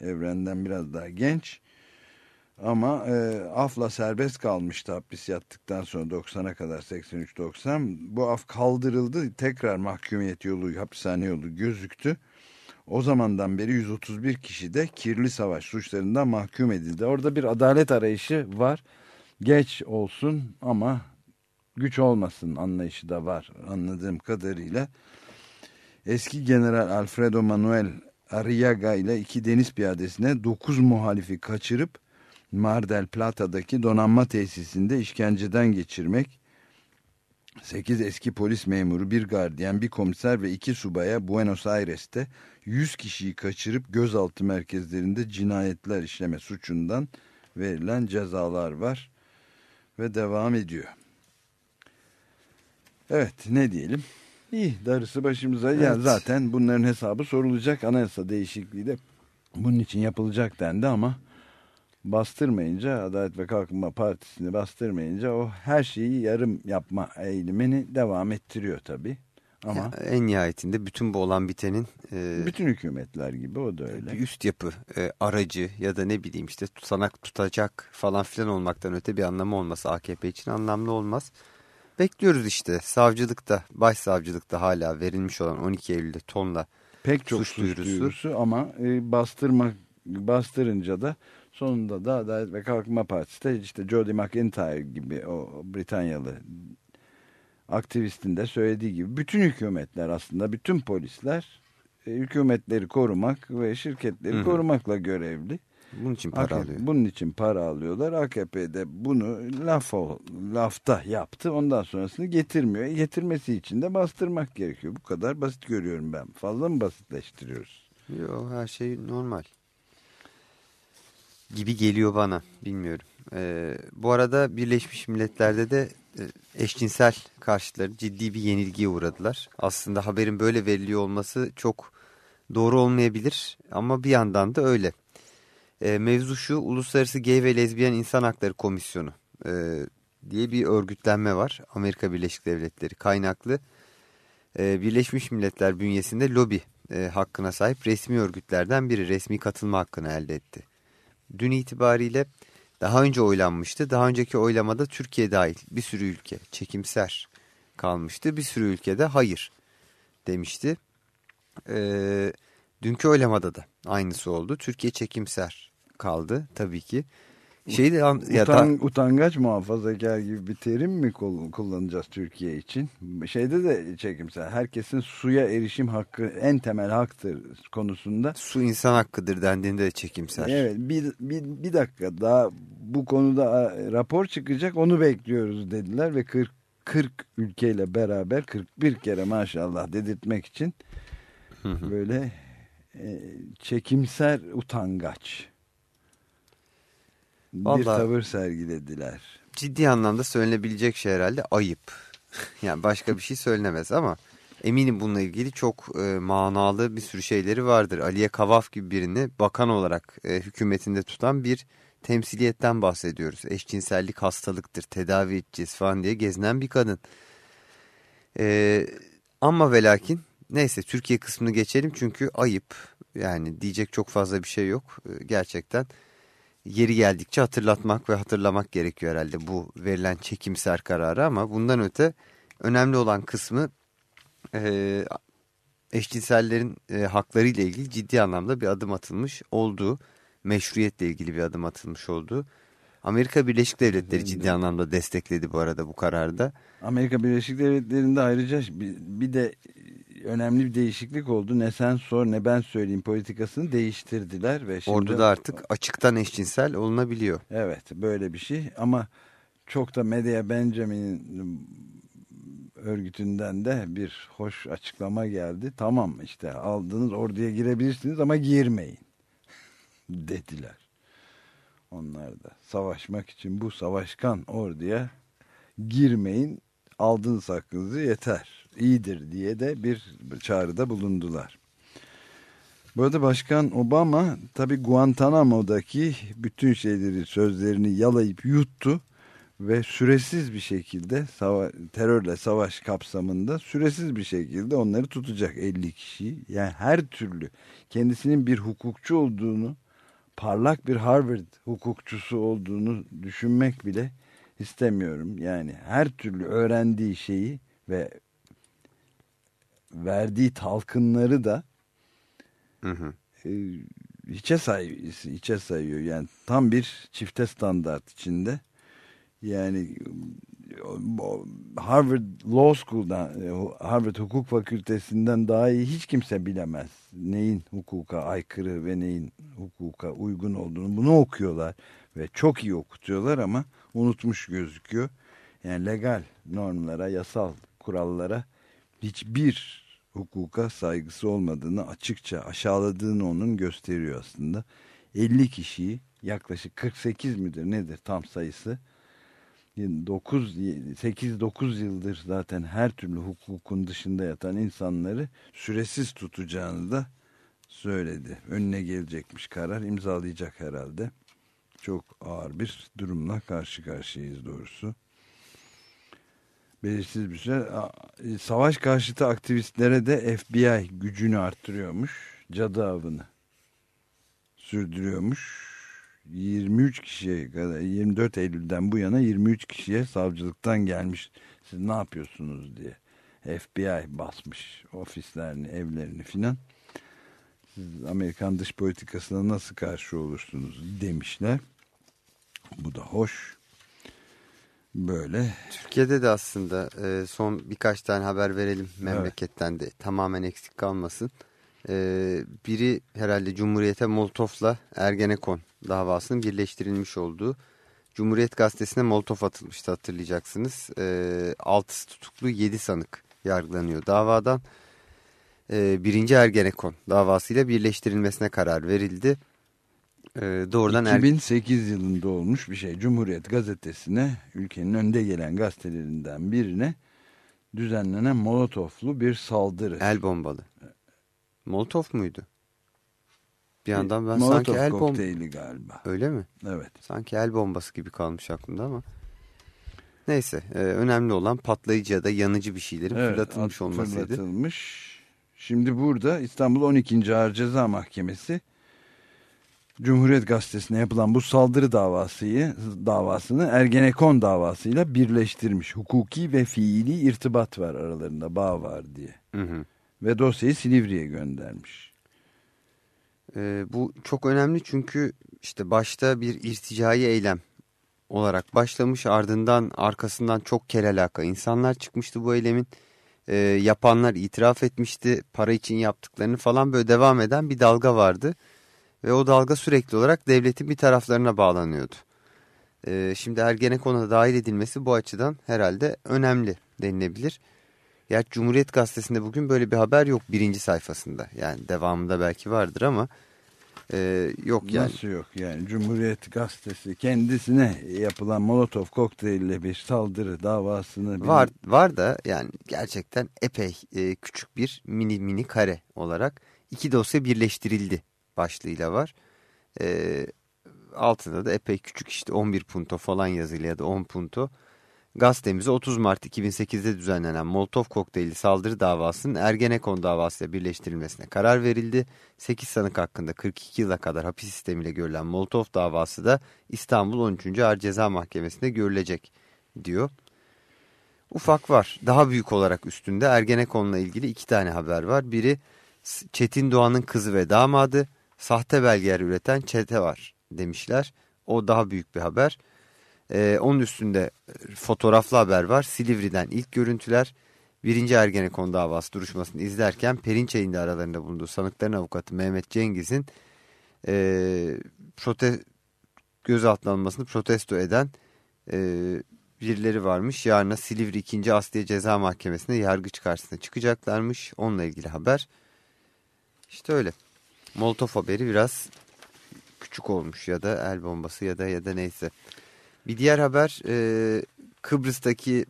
Evrenden biraz daha genç. Ama e, afla serbest kalmıştı hapis yattıktan sonra 90'a kadar 83-90. Bu af kaldırıldı. Tekrar mahkumiyet yolu, hapishane yolu gözüktü. O zamandan beri 131 kişi de kirli savaş suçlarından mahkum edildi. Orada bir adalet arayışı var. Geç olsun ama güç olmasın anlayışı da var anladığım kadarıyla. Eski General Alfredo Manuel Arriaga ile iki deniz piyadesine 9 muhalifi kaçırıp Mar del Plata'daki donanma tesisinde işkenceden geçirmek 8 eski polis memuru, bir gardiyan, bir komiser ve iki subaya Buenos Aires'te 100 kişiyi kaçırıp gözaltı merkezlerinde cinayetler işleme suçundan verilen cezalar var ve devam ediyor. Evet ne diyelim? İyi darısı başımıza. Evet. Yani zaten bunların hesabı sorulacak. Anayasa değişikliği de bunun için yapılacak dendi ama bastırmayınca Adalet ve Kalkınma Partisi'ni bastırmayınca o her şeyi yarım yapma eğilimini devam ettiriyor tabii. Ama ya, en nihayetinde bütün bu olan bitenin e, bütün hükümetler gibi o da öyle. Bir üst yapı e, aracı ya da ne bileyim işte tutanak tutacak falan filan olmaktan öte bir anlamı olması AKP için anlamlı olmaz. Bekliyoruz işte savcılıkta başsavcılıkta hala verilmiş olan 12 Eylül'de tonla pek çok suç duyurusu, duyurusu ama e, bastırma bastırınca da sonunda da Adalet ve Kalkınma Partisi de işte Jody McIntyre gibi o Britanyalı aktivistin de söylediği gibi bütün hükümetler aslında bütün polisler e, hükümetleri korumak ve şirketleri Hı -hı. korumakla görevli. Bunun için para AKP, alıyor. Bunun için para alıyorlar. AKP'de bunu laf o, lafta yaptı. Ondan sonrasını getirmiyor. Getirmesi için de bastırmak gerekiyor. Bu kadar basit görüyorum ben. Fazla mı basitleştiriyoruz? Yok her şey normal. Gibi geliyor bana. Bilmiyorum. Ee, bu arada Birleşmiş Milletler'de de e, eşcinsel karşıtları ciddi bir yenilgiye uğradılar. Aslında haberin böyle veriliyor olması çok doğru olmayabilir ama bir yandan da öyle. E, mevzu şu Uluslararası Gay ve Lezbiyen İnsan Hakları Komisyonu e, diye bir örgütlenme var. Amerika Birleşik Devletleri kaynaklı. E, Birleşmiş Milletler bünyesinde lobi e, hakkına sahip resmi örgütlerden biri resmi katılma hakkını elde etti. Dün itibariyle daha önce oylanmıştı. Daha önceki oylamada Türkiye dahil bir sürü ülke çekimser kalmıştı. Bir sürü ülkede hayır demişti. Ee, dünkü oylamada da aynısı oldu. Türkiye çekimser kaldı tabii ki. Şeyi de ya Utan, da, utangaç muhafazakar gibi bir terim mi kullanacağız Türkiye için? Şeyde de çekimsel. Herkesin suya erişim hakkı en temel haktır konusunda. Su insan hakkıdır dendiğinde de çekimsel. Evet bir, bir, bir dakika daha bu konuda rapor çıkacak onu bekliyoruz dediler ve 40, 40 ülkeyle beraber 41 kere maşallah dedirtmek için böyle e, çekimser utangaç Vallahi, bir tavır sergilediler. Ciddi anlamda söylenebilecek şey herhalde ayıp. yani başka bir şey söylenemez ama eminim bununla ilgili çok e, manalı bir sürü şeyleri vardır. Aliye Kavaf gibi birini bakan olarak e, hükümetinde tutan bir temsiliyetten bahsediyoruz. Eşcinsellik hastalıktır, tedavi edeceğiz falan diye gezinen bir kadın. E, ama ve lakin neyse Türkiye kısmını geçelim çünkü ayıp. Yani diyecek çok fazla bir şey yok. E, gerçekten yeri geldikçe hatırlatmak ve hatırlamak gerekiyor herhalde bu verilen çekimser kararı ama bundan öte önemli olan kısmı e, eşcinsellerin e, hakları ile ilgili ciddi anlamda bir adım atılmış olduğu, meşruiyetle ilgili bir adım atılmış olduğu. Amerika Birleşik Devletleri ciddi anlamda destekledi bu arada bu kararda. Amerika Birleşik Devletleri'nde ayrıca bir, bir de önemli bir değişiklik oldu. Ne sen sor ne ben söyleyeyim politikasını değiştirdiler. ve şimdi, Orada da artık açıktan eşcinsel olunabiliyor. Evet böyle bir şey ama çok da Medya Benjamin'in örgütünden de bir hoş açıklama geldi. Tamam işte aldınız orduya girebilirsiniz ama girmeyin dediler. onlar da. Savaşmak için bu savaşkan orduya girmeyin aldınız hakkınızı yeter. İyidir diye de bir çağrıda bulundular. Bu arada Başkan Obama tabi Guantanamo'daki bütün şeyleri sözlerini yalayıp yuttu ve süresiz bir şekilde sava terörle savaş kapsamında süresiz bir şekilde onları tutacak 50 kişi. Yani her türlü kendisinin bir hukukçu olduğunu, parlak bir Harvard hukukçusu olduğunu düşünmek bile istemiyorum. Yani her türlü öğrendiği şeyi ve verdiği talkınları da Hı hı. e, hiçe, say, hiçe sayıyor. Yani tam bir çifte standart içinde. Yani Harvard Law School'dan, e, Harvard Hukuk Fakültesinden daha iyi hiç kimse bilemez. Neyin hukuka aykırı ve neyin hukuka uygun olduğunu. Bunu okuyorlar ve çok iyi okutuyorlar ama unutmuş gözüküyor. Yani legal normlara, yasal kurallara hiçbir hukuka saygısı olmadığını açıkça aşağıladığını onun gösteriyor aslında. 50 kişiyi yaklaşık 48 midir nedir tam sayısı 9 8-9 yıldır zaten her türlü hukukun dışında yatan insanları süresiz tutacağını da söyledi. Önüne gelecekmiş karar imzalayacak herhalde. Çok ağır bir durumla karşı karşıyayız doğrusu. Belirsiz bir süre savaş karşıtı aktivistlere de FBI gücünü arttırıyormuş. Cadı avını sürdürüyormuş 23 kişiye kadar 24 Eylül'den bu yana 23 kişiye savcılıktan gelmiş. Siz ne yapıyorsunuz diye. FBI basmış ofislerini, evlerini filan. Siz Amerikan dış politikasına nasıl karşı olursunuz demişler. Bu da hoş. Böyle. Türkiye'de de aslında e, son birkaç tane haber verelim memleketten de tamamen eksik kalmasın. E, biri herhalde Cumhuriyet'e Molotof'la Ergenekon davasının birleştirilmiş olduğu Cumhuriyet Gazetesi'ne Molotov atılmıştı hatırlayacaksınız. E, 6 tutuklu 7 sanık yargılanıyor davadan. E, birinci Ergenekon davasıyla birleştirilmesine karar verildi. E, doğrudan 2008 er... yılında olmuş bir şey. Cumhuriyet Gazetesi'ne ülkenin önde gelen gazetelerinden birine düzenlenen Molotovlu bir saldırı. El bombalı. Molotov muydu? Bir yandan ben Molotov sanki el kokteyli galiba. Öyle mi? Evet. Sanki el bombası gibi kalmış aklımda ama. Neyse e, önemli olan patlayıcı ya da yanıcı bir şeylerin evet, fırlatılmış olmasıydı. Fırlatılmış. Şimdi burada İstanbul 12. Ağır Ceza Mahkemesi Cumhuriyet Gazetesi'ne yapılan bu saldırı davasıyı davasını Ergenekon davasıyla birleştirmiş. Hukuki ve fiili irtibat var aralarında bağ var diye. Hı hı. Ve dosyayı Silivri'ye göndermiş. E, bu çok önemli çünkü işte başta bir irticai eylem olarak başlamış ardından arkasından çok kerelaka insanlar çıkmıştı bu eylemin. E, yapanlar itiraf etmişti para için yaptıklarını falan böyle devam eden bir dalga vardı. Ve o dalga sürekli olarak devletin bir taraflarına bağlanıyordu. E, şimdi Ergenekon'a dahil edilmesi bu açıdan herhalde önemli denilebilir. Gerçi Cumhuriyet Gazetesi'nde bugün böyle bir haber yok birinci sayfasında. Yani devamında belki vardır ama e, yok yani. Nasıl yok yani Cumhuriyet Gazetesi kendisine yapılan Molotov kokteylle bir saldırı davasını. Var, var da yani gerçekten epey e, küçük bir mini mini kare olarak iki dosya birleştirildi başlığıyla var. E, altında da epey küçük işte 11 punto falan yazıyla ya da 10 punto gazetemize 30 Mart 2008'de düzenlenen Molotov kokteyli saldırı davasının Ergenekon davasıyla birleştirilmesine karar verildi. 8 sanık hakkında 42 yıla kadar hapis sistemiyle görülen Molotov davası da İstanbul 13. Ağır Ceza Mahkemesi'nde görülecek diyor. Ufak var. Daha büyük olarak üstünde Ergenekon'la ilgili iki tane haber var. Biri Çetin Doğan'ın kızı ve damadı sahte belgeler üreten çete var demişler. O daha büyük bir haber. Ee, onun üstünde fotoğraflı haber var. Silivri'den ilk görüntüler. Birinci Ergenekon davası duruşmasını izlerken Perinçey'in de aralarında bulunduğu sanıkların avukatı Mehmet Cengiz'in e, prote gözaltına alınmasını protesto eden e, birileri varmış. Yarına Silivri 2. Asliye Ceza Mahkemesi'ne yargıç karşısına çıkacaklarmış. Onunla ilgili haber. İşte öyle. Molotov haberi biraz küçük olmuş ya da el bombası ya da ya da neyse. Bir diğer haber e, Kıbrıs'taki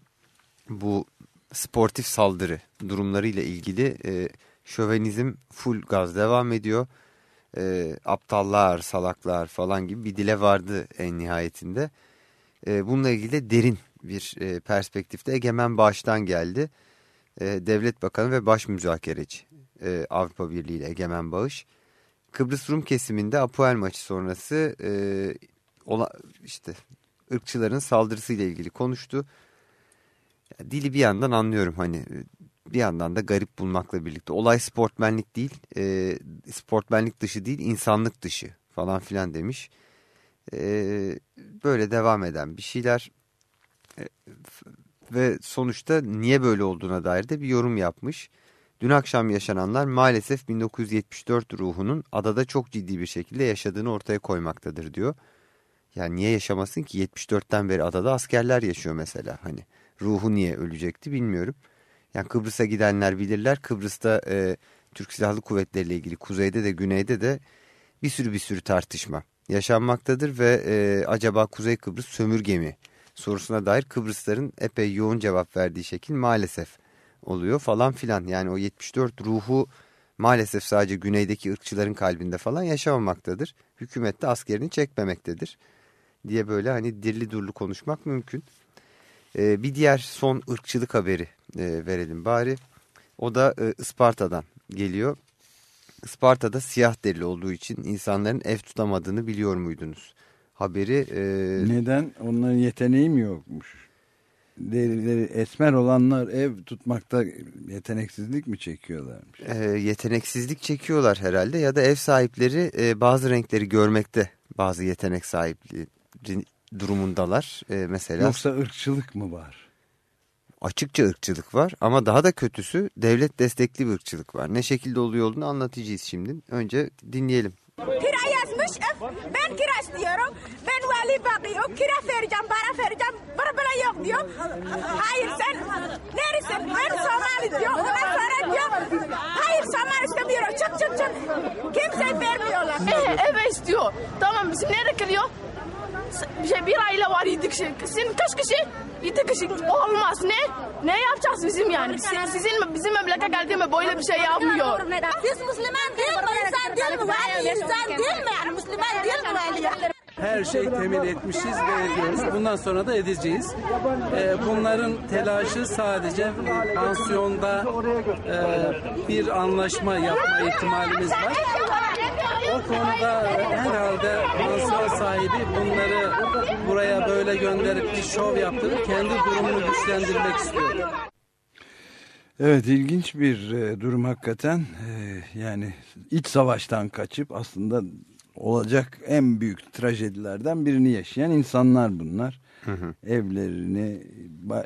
bu sportif saldırı durumlarıyla ilgili e, şövenizm full gaz devam ediyor. E, aptallar, salaklar falan gibi bir dile vardı en nihayetinde. E, bununla ilgili derin bir e, perspektifte Egemen Bağış'tan geldi. E, Devlet Bakanı ve Baş Müzakereci e, Avrupa Birliği ile Egemen Bağış. Kıbrıs Rum kesiminde Apoel maçı sonrası e, ola, işte ırkçıların saldırısıyla ilgili konuştu. Dili bir yandan anlıyorum hani bir yandan da garip bulmakla birlikte. Olay sportmenlik değil, e, sportmenlik dışı değil, insanlık dışı falan filan demiş. E, böyle devam eden bir şeyler e, ve sonuçta niye böyle olduğuna dair de bir yorum yapmış. Dün akşam yaşananlar maalesef 1974 ruhunun adada çok ciddi bir şekilde yaşadığını ortaya koymaktadır diyor. Yani niye yaşamasın ki 74'ten beri adada askerler yaşıyor mesela hani ruhu niye ölecekti bilmiyorum. Yani Kıbrıs'a gidenler bilirler Kıbrıs'ta e, Türk Silahlı Kuvvetleri ile ilgili kuzeyde de güneyde de bir sürü bir sürü tartışma yaşanmaktadır ve e, acaba Kuzey Kıbrıs sömürge mi sorusuna dair Kıbrısların epey yoğun cevap verdiği şekil maalesef oluyor falan filan. Yani o 74 ruhu maalesef sadece güneydeki ırkçıların kalbinde falan yaşamamaktadır. Hükümet de askerini çekmemektedir diye böyle hani dirli durlu konuşmak mümkün. Ee, bir diğer son ırkçılık haberi e, verelim bari. O da e, Isparta'dan geliyor. Isparta'da siyah derili olduğu için insanların ev tutamadığını biliyor muydunuz? Haberi... E, Neden? Onların yeteneği mi yokmuş? Derileri esmer olanlar ev tutmakta yeteneksizlik mi çekiyorlarmış? E, yeteneksizlik çekiyorlar herhalde ya da ev sahipleri e, bazı renkleri görmekte bazı yetenek sahipliği durumundalar. E, mesela Yoksa ırkçılık mı var? Açıkça ırkçılık var ama daha da kötüsü devlet destekli bir ırkçılık var. Ne şekilde oluyor olduğunu anlatacağız şimdi. Önce dinleyelim. Yazmış ben kira istiyorum. Ben vali bakıyor kira vereceğim para vereceğim para bana yok diyor. Hayır sen neresin ben Somali diyor. Ona sonra diyor hayır Somali istemiyor çık çık çık. Kimse vermiyorlar. Ee, eve istiyor. Tamam bizim nerede kalıyor? Şey bir aile var yedi kişi. Sizin kaç kişi? Yedi kişi. Olmaz ne? Ne yapacağız bizim yani? Sizin, sizin bizim memleket geldi mi böyle bir şey yapmıyor. Biz Müslüman değil mi? İnsan değil mi? Vali insan değil mi? Yani Müslüman değil mi vali? Her şey temin etmişiz ve ediyoruz. Bundan sonra da edeceğiz. Ee, bunların telaşı sadece pansiyonda e, bir anlaşma yapma ihtimalimiz var. O konuda herhalde pansiyon sahibi bunları buraya böyle gönderip bir şov yaptırıp kendi durumunu güçlendirmek istiyor. Evet ilginç bir e, durum hakikaten. E, yani iç savaştan kaçıp aslında olacak en büyük trajedilerden birini yaşayan insanlar bunlar. Hı hı. Evlerini,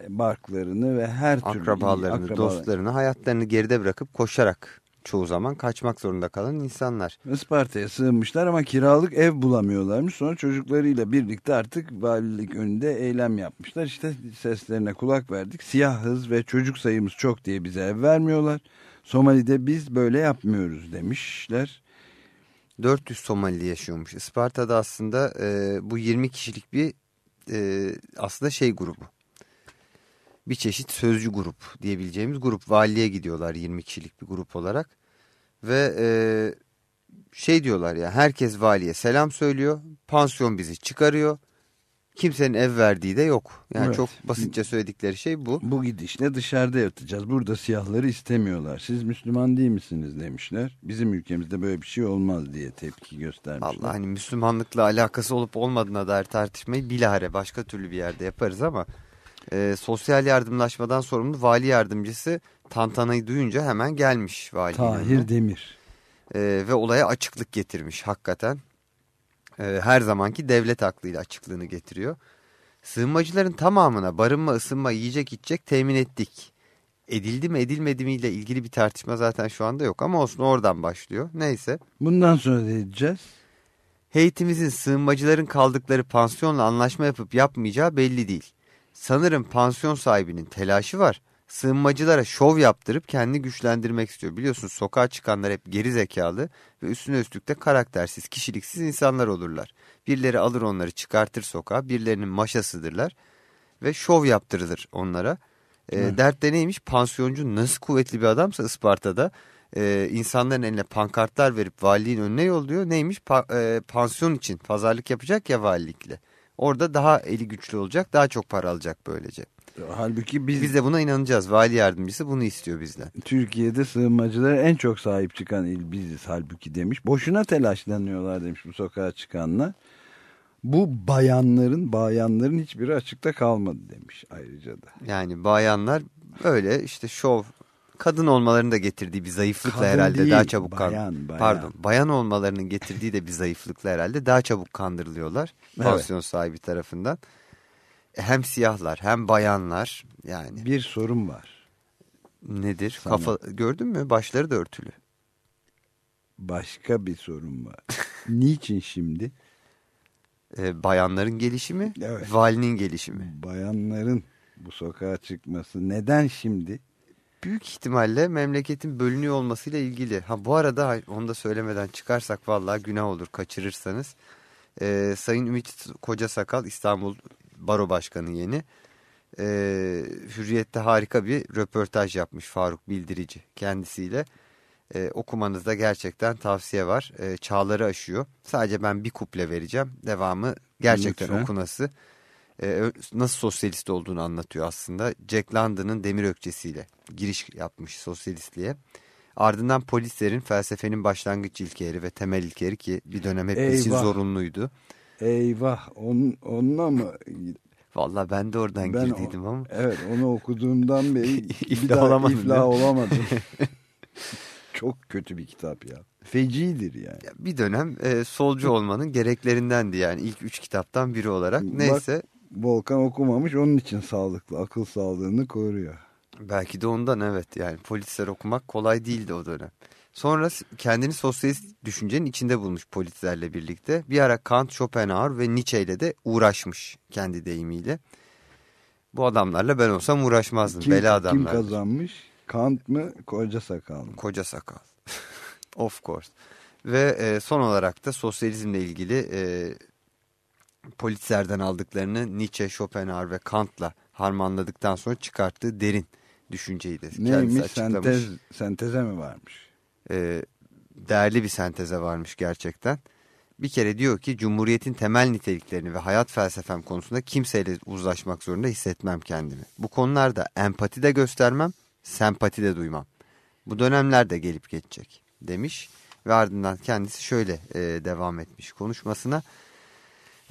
barklarını ve her türlü akrabalarını, akrabalarını, dostlarını, hayatlarını geride bırakıp koşarak çoğu zaman kaçmak zorunda kalan insanlar. Isparta'ya sığınmışlar ama kiralık ev bulamıyorlarmış. Sonra çocuklarıyla birlikte artık valilik önünde eylem yapmışlar. İşte seslerine kulak verdik. Siyah hız ve çocuk sayımız çok diye bize ev vermiyorlar. Somali'de biz böyle yapmıyoruz demişler. 400 Somalili yaşıyormuş. Isparta'da aslında e, bu 20 kişilik bir e, aslında şey grubu. Bir çeşit sözcü grup diyebileceğimiz grup. Valiye gidiyorlar 20 kişilik bir grup olarak. Ve e, şey diyorlar ya herkes valiye selam söylüyor. Pansiyon bizi çıkarıyor kimsenin ev verdiği de yok. Yani evet. çok basitçe söyledikleri şey bu. Bu gidişle dışarıda yatacağız. Burada siyahları istemiyorlar. Siz Müslüman değil misiniz demişler. Bizim ülkemizde böyle bir şey olmaz diye tepki göstermişler. Allah hani Müslümanlıkla alakası olup olmadığına dair tartışmayı bilahare başka türlü bir yerde yaparız ama e, sosyal yardımlaşmadan sorumlu vali yardımcısı tantanayı duyunca hemen gelmiş vali. Tahir yanına. Demir. E, ve olaya açıklık getirmiş hakikaten e, her zamanki devlet aklıyla açıklığını getiriyor. Sığınmacıların tamamına barınma, ısınma, yiyecek, içecek temin ettik. Edildi mi edilmedi mi ile ilgili bir tartışma zaten şu anda yok ama olsun oradan başlıyor. Neyse. Bundan sonra ne edeceğiz? Heyitimizin sığınmacıların kaldıkları pansiyonla anlaşma yapıp yapmayacağı belli değil. Sanırım pansiyon sahibinin telaşı var sığınmacılara şov yaptırıp kendini güçlendirmek istiyor. Biliyorsunuz sokağa çıkanlar hep geri zekalı ve üstüne üstlük de karaktersiz, kişiliksiz insanlar olurlar. Birileri alır onları çıkartır sokağa, birilerinin maşasıdırlar ve şov yaptırılır onlara. E, Dert de neymiş? Pansiyoncu nasıl kuvvetli bir adamsa Isparta'da e, insanların eline pankartlar verip valiliğin önüne yolluyor. Neymiş? Pa- e, pansiyon için pazarlık yapacak ya valilikle. Orada daha eli güçlü olacak, daha çok para alacak böylece. Halbuki biz, Biz de buna inanacağız. Vali yardımcısı bunu istiyor bizden. Türkiye'de sığınmacılara en çok sahip çıkan il biziz halbuki demiş. Boşuna telaşlanıyorlar demiş bu sokağa çıkanlar. Bu bayanların bayanların hiçbiri açıkta kalmadı demiş ayrıca da. Yani bayanlar öyle işte şov, kadın olmalarının da getirdiği bir zayıflıkla Kadın herhalde değil, daha çabuk bayan. pardon bayan olmalarının getirdiği de bir zayıflıkla herhalde daha çabuk kandırılıyorlar Evet. pansiyon sahibi tarafından. Hem siyahlar hem bayanlar yani Bir sorun var. nedir? Sana. Kafa gördün mü? Başları da örtülü. Başka bir sorun var. Niçin şimdi E, bayanların gelişimi, Evet. valinin gelişimi. bayanların bu sokağa çıkması neden şimdi? Büyük ihtimalle memleketin bölünüyor olmasıyla ilgili. Ha bu arada onu da söylemeden çıkarsak vallahi günah olur kaçırırsanız. Ee, Sayın Ümit Kocasakal İstanbul Baro Başkanı yeni. Ee, Hürriyet'te harika bir röportaj yapmış Faruk Bildirici kendisiyle. Ee, okumanızda gerçekten tavsiye var. Ee, çağları aşıyor. Sadece ben bir kuple vereceğim. Devamı gerçekten Lütfen. okunası. Ö- nasıl sosyalist olduğunu anlatıyor aslında. Jack London'ın demir ökçesiyle giriş yapmış sosyalistliğe. Ardından polislerin felsefenin başlangıç ilkeleri ve temel ilkeleri ki bir dönem hepimiz için zorunluydu. Eyvah on, onunla mı? Vallahi ben de oradan Ben girdiydim o- ama. Evet onu okuduğumdan beri İflah bir daha olamadın, iflah olamadım. Çok kötü bir kitap ya. Fecidir yani. Ya bir dönem e, solcu olmanın gereklerindendi yani ilk üç kitaptan biri olarak. Bak- Neyse Volkan okumamış onun için sağlıklı akıl sağlığını koruyor. belki de ondan evet yani polisler okumak kolay değildi o dönem. Sonra kendini sosyalist düşüncenin içinde bulmuş polislerle birlikte. Bir ara Kant, Schopenhauer ve Nietzsche ile de uğraşmış kendi deyimiyle. Bu adamlarla ben olsam uğraşmazdım. Kim, Bela kim adamlar. kazanmış? Kant mı koca sakal mı? Koca sakal. of course. Ve e, son olarak da sosyalizmle ilgili e, polislerden aldıklarını Nietzsche, Schopenhauer ve Kant'la harmanladıktan sonra çıkarttığı derin düşünceyi de kendisi Neymiş sentez, senteze mi varmış? E, değerli bir senteze varmış gerçekten. Bir kere diyor ki Cumhuriyet'in temel niteliklerini ve hayat felsefem konusunda kimseyle uzlaşmak zorunda hissetmem kendimi. Bu konularda empati de göstermem, sempati de duymam. Bu dönemler de gelip geçecek demiş ve ardından kendisi şöyle e, devam etmiş konuşmasına.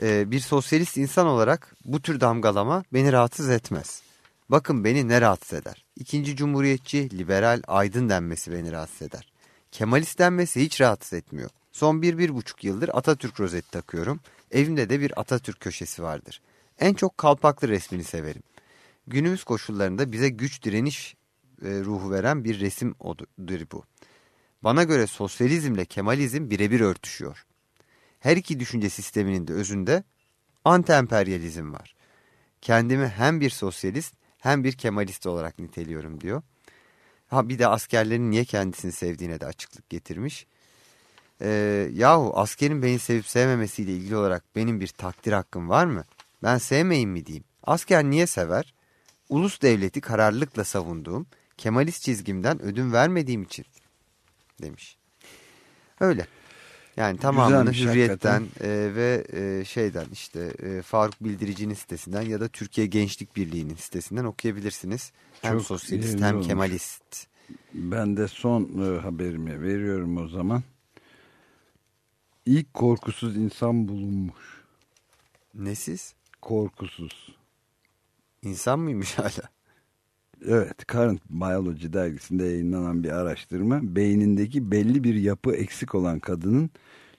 E, bir sosyalist insan olarak bu tür damgalama beni rahatsız etmez. Bakın beni ne rahatsız eder? İkinci cumhuriyetçi, liberal, aydın denmesi beni rahatsız eder. Kemalist denmesi hiç rahatsız etmiyor. Son bir, bir buçuk yıldır Atatürk rozeti takıyorum. Evimde de bir Atatürk köşesi vardır. En çok kalpaklı resmini severim. Günümüz koşullarında bize güç direniş e, ruhu veren bir resim odur bu. Bana göre sosyalizmle Kemalizm birebir örtüşüyor. Her iki düşünce sisteminin de özünde anti-emperyalizm var. Kendimi hem bir sosyalist hem bir Kemalist olarak niteliyorum diyor. Ha bir de askerlerin niye kendisini sevdiğine de açıklık getirmiş. Ee, yahu askerin beni sevip sevmemesiyle ilgili olarak benim bir takdir hakkım var mı? Ben sevmeyin mi diyeyim? Asker niye sever? Ulus devleti kararlılıkla savunduğum, Kemalist çizgimden ödün vermediğim için demiş. Öyle. Yani tamamını Güzelmiş Hürriyet'ten e, ve e, şeyden işte e, Faruk Bildirici'nin sitesinden ya da Türkiye Gençlik Birliği'nin sitesinden okuyabilirsiniz. Hem Çok sosyalist yerinde hem olmuş. Kemalist. Ben de son e, haberimi veriyorum o zaman. İlk korkusuz insan bulunmuş. Nesiz? Korkusuz. İnsan mıymış hala? Evet, Current Biology dergisinde yayınlanan bir araştırma beynindeki belli bir yapı eksik olan kadının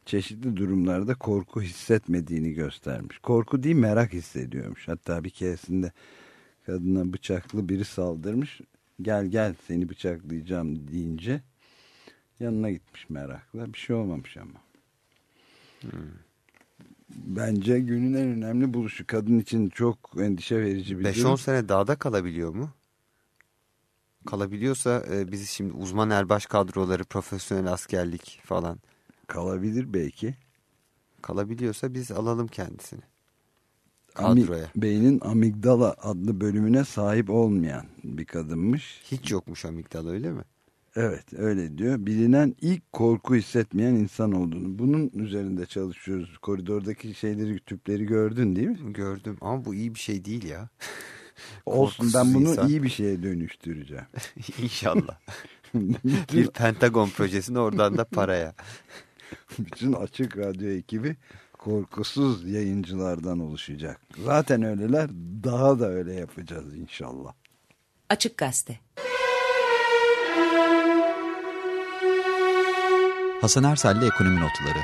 çeşitli durumlarda korku hissetmediğini göstermiş. Korku değil merak hissediyormuş. Hatta bir keresinde kadına bıçaklı biri saldırmış. Gel gel seni bıçaklayacağım deyince yanına gitmiş merakla. Bir şey olmamış ama. Bence günün en önemli buluşu. Kadın için çok endişe verici bir durum. 5-10 sene dağda kalabiliyor mu? Kalabiliyorsa e, bizi şimdi uzman erbaş kadroları, profesyonel askerlik falan Kalabilir belki. kalabiliyorsa biz alalım kendisini. Kadroya. beynin amigdala adlı bölümüne sahip olmayan bir kadınmış. Hiç yokmuş amigdala öyle mi? Evet öyle diyor. Bilinen ilk korku hissetmeyen insan olduğunu. Bunun üzerinde çalışıyoruz. Koridordaki şeyleri, tüpleri gördün değil mi? Gördüm ama bu iyi bir şey değil ya. Olsun ben bunu insan. iyi bir şeye dönüştüreceğim. İnşallah. bir Pentagon projesini oradan da paraya. bütün açık radyo ekibi korkusuz yayıncılardan oluşacak. Zaten öyleler daha da öyle yapacağız inşallah. Açık Gazete. Hasan Ersel'le Ekonomi Notları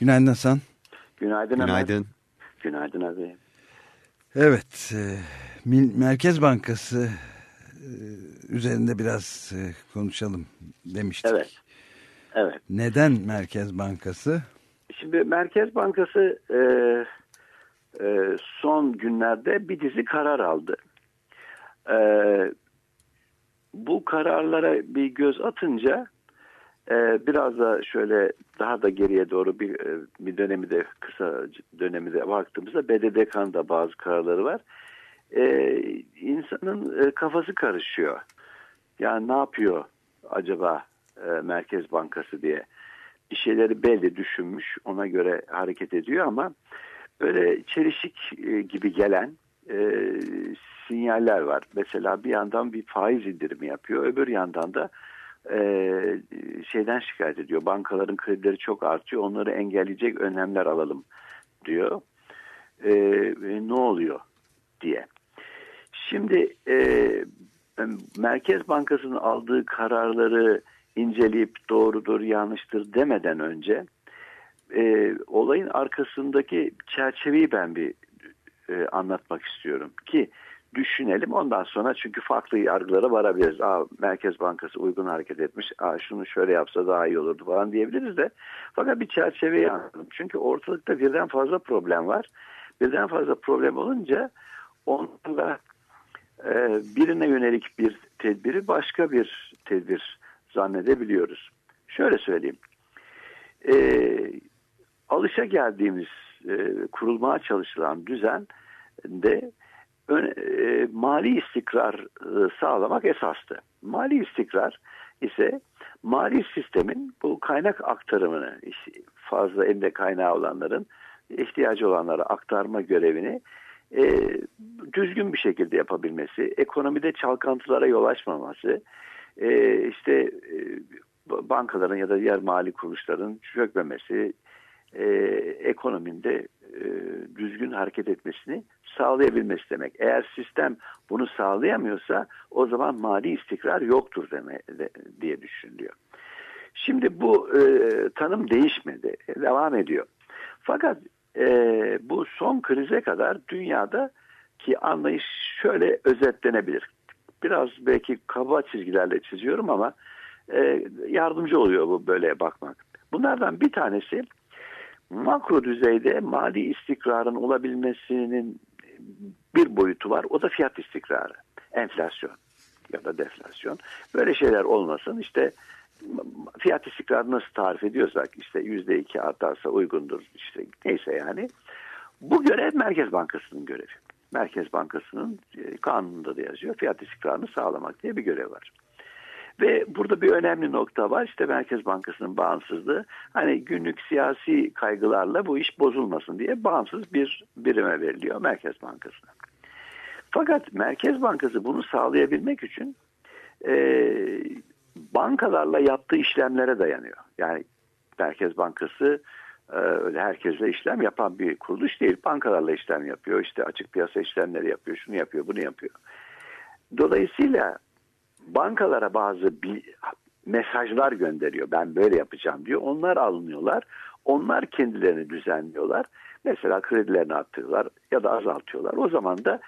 Günaydın Hasan. Günaydın. Günaydın. Günaydın abi. Evet, e, Merkez Bankası e, üzerinde biraz e, konuşalım demiştik. Evet. Evet. Neden Merkez Bankası? Şimdi Merkez Bankası e, e, son günlerde bir dizi karar aldı. E, bu kararlara bir göz atınca e, biraz da şöyle daha da geriye doğru bir, e, bir dönemi de kısa dönemi de baktığımızda BDDK'nın da bazı kararları var. E, insanın e, kafası karışıyor. Yani ne yapıyor acaba e, Merkez Bankası diye bir şeyleri belli düşünmüş ona göre hareket ediyor ama böyle çelişik e, gibi gelen e, sinyaller var. Mesela bir yandan bir faiz indirimi yapıyor öbür yandan da e, şeyden şikayet ediyor. Bankaların kredileri çok artıyor onları engelleyecek önlemler alalım diyor. E, e, ne oluyor diye. Şimdi e, Merkez Bankası'nın aldığı kararları inceleyip doğrudur yanlıştır demeden önce e, olayın arkasındaki çerçeveyi ben bir e, anlatmak istiyorum ki düşünelim ondan sonra çünkü farklı yargılara varabiliriz. Aa, Merkez Bankası uygun hareket etmiş. Aa, şunu şöyle yapsa daha iyi olurdu falan diyebiliriz de fakat bir çerçeveyi anlatalım. Çünkü ortalıkta birden fazla problem var. Birden fazla problem olunca onlarla e, birine yönelik bir tedbiri başka bir tedbir zannedebiliyoruz. Şöyle söyleyeyim. E, alışa geldiğimiz e, kurulmaya çalışılan düzen de e, mali istikrar e, sağlamak esastı. Mali istikrar ise mali sistemin bu kaynak aktarımını fazla elinde kaynağı olanların ihtiyacı olanlara aktarma görevini e, düzgün bir şekilde yapabilmesi, ekonomide çalkantılara yol açmaması, e, işte e, bankaların ya da diğer mali kuruluşların çökmemesi, e, ekonominde e, düzgün hareket etmesini sağlayabilmesi demek. Eğer sistem bunu sağlayamıyorsa o zaman mali istikrar yoktur deme, de, diye düşünülüyor. Şimdi bu e, tanım değişmedi, devam ediyor. Fakat e, bu son krize kadar dünyada ki anlayış şöyle özetlenebilir. Biraz belki kaba çizgilerle çiziyorum ama e, yardımcı oluyor bu böyle bakmak. Bunlardan bir tanesi makro düzeyde mali istikrarın olabilmesinin bir boyutu var. O da fiyat istikrarı. Enflasyon ya da deflasyon. Böyle şeyler olmasın. İşte fiyat istikrarı nasıl tarif ediyorsak işte yüzde iki artarsa uygundur işte neyse yani. Bu görev Merkez Bankası'nın görevi. Merkez Bankası'nın e, kanununda da yazıyor. Fiyat istikrarını sağlamak diye bir görev var. Ve burada bir önemli nokta var. İşte Merkez Bankası'nın bağımsızlığı. Hani günlük siyasi kaygılarla bu iş bozulmasın diye bağımsız bir birime veriliyor Merkez Bankası'na. Fakat Merkez Bankası bunu sağlayabilmek için e, bankalarla yaptığı işlemlere dayanıyor. Yani Merkez Bankası e, öyle herkesle işlem yapan bir kuruluş değil. Bankalarla işlem yapıyor. İşte açık piyasa işlemleri yapıyor. Şunu yapıyor, bunu yapıyor. Dolayısıyla bankalara bazı bir mesajlar gönderiyor. Ben böyle yapacağım diyor. Onlar alınıyorlar. Onlar kendilerini düzenliyorlar. Mesela kredilerini arttırıyorlar ya da azaltıyorlar. O zaman da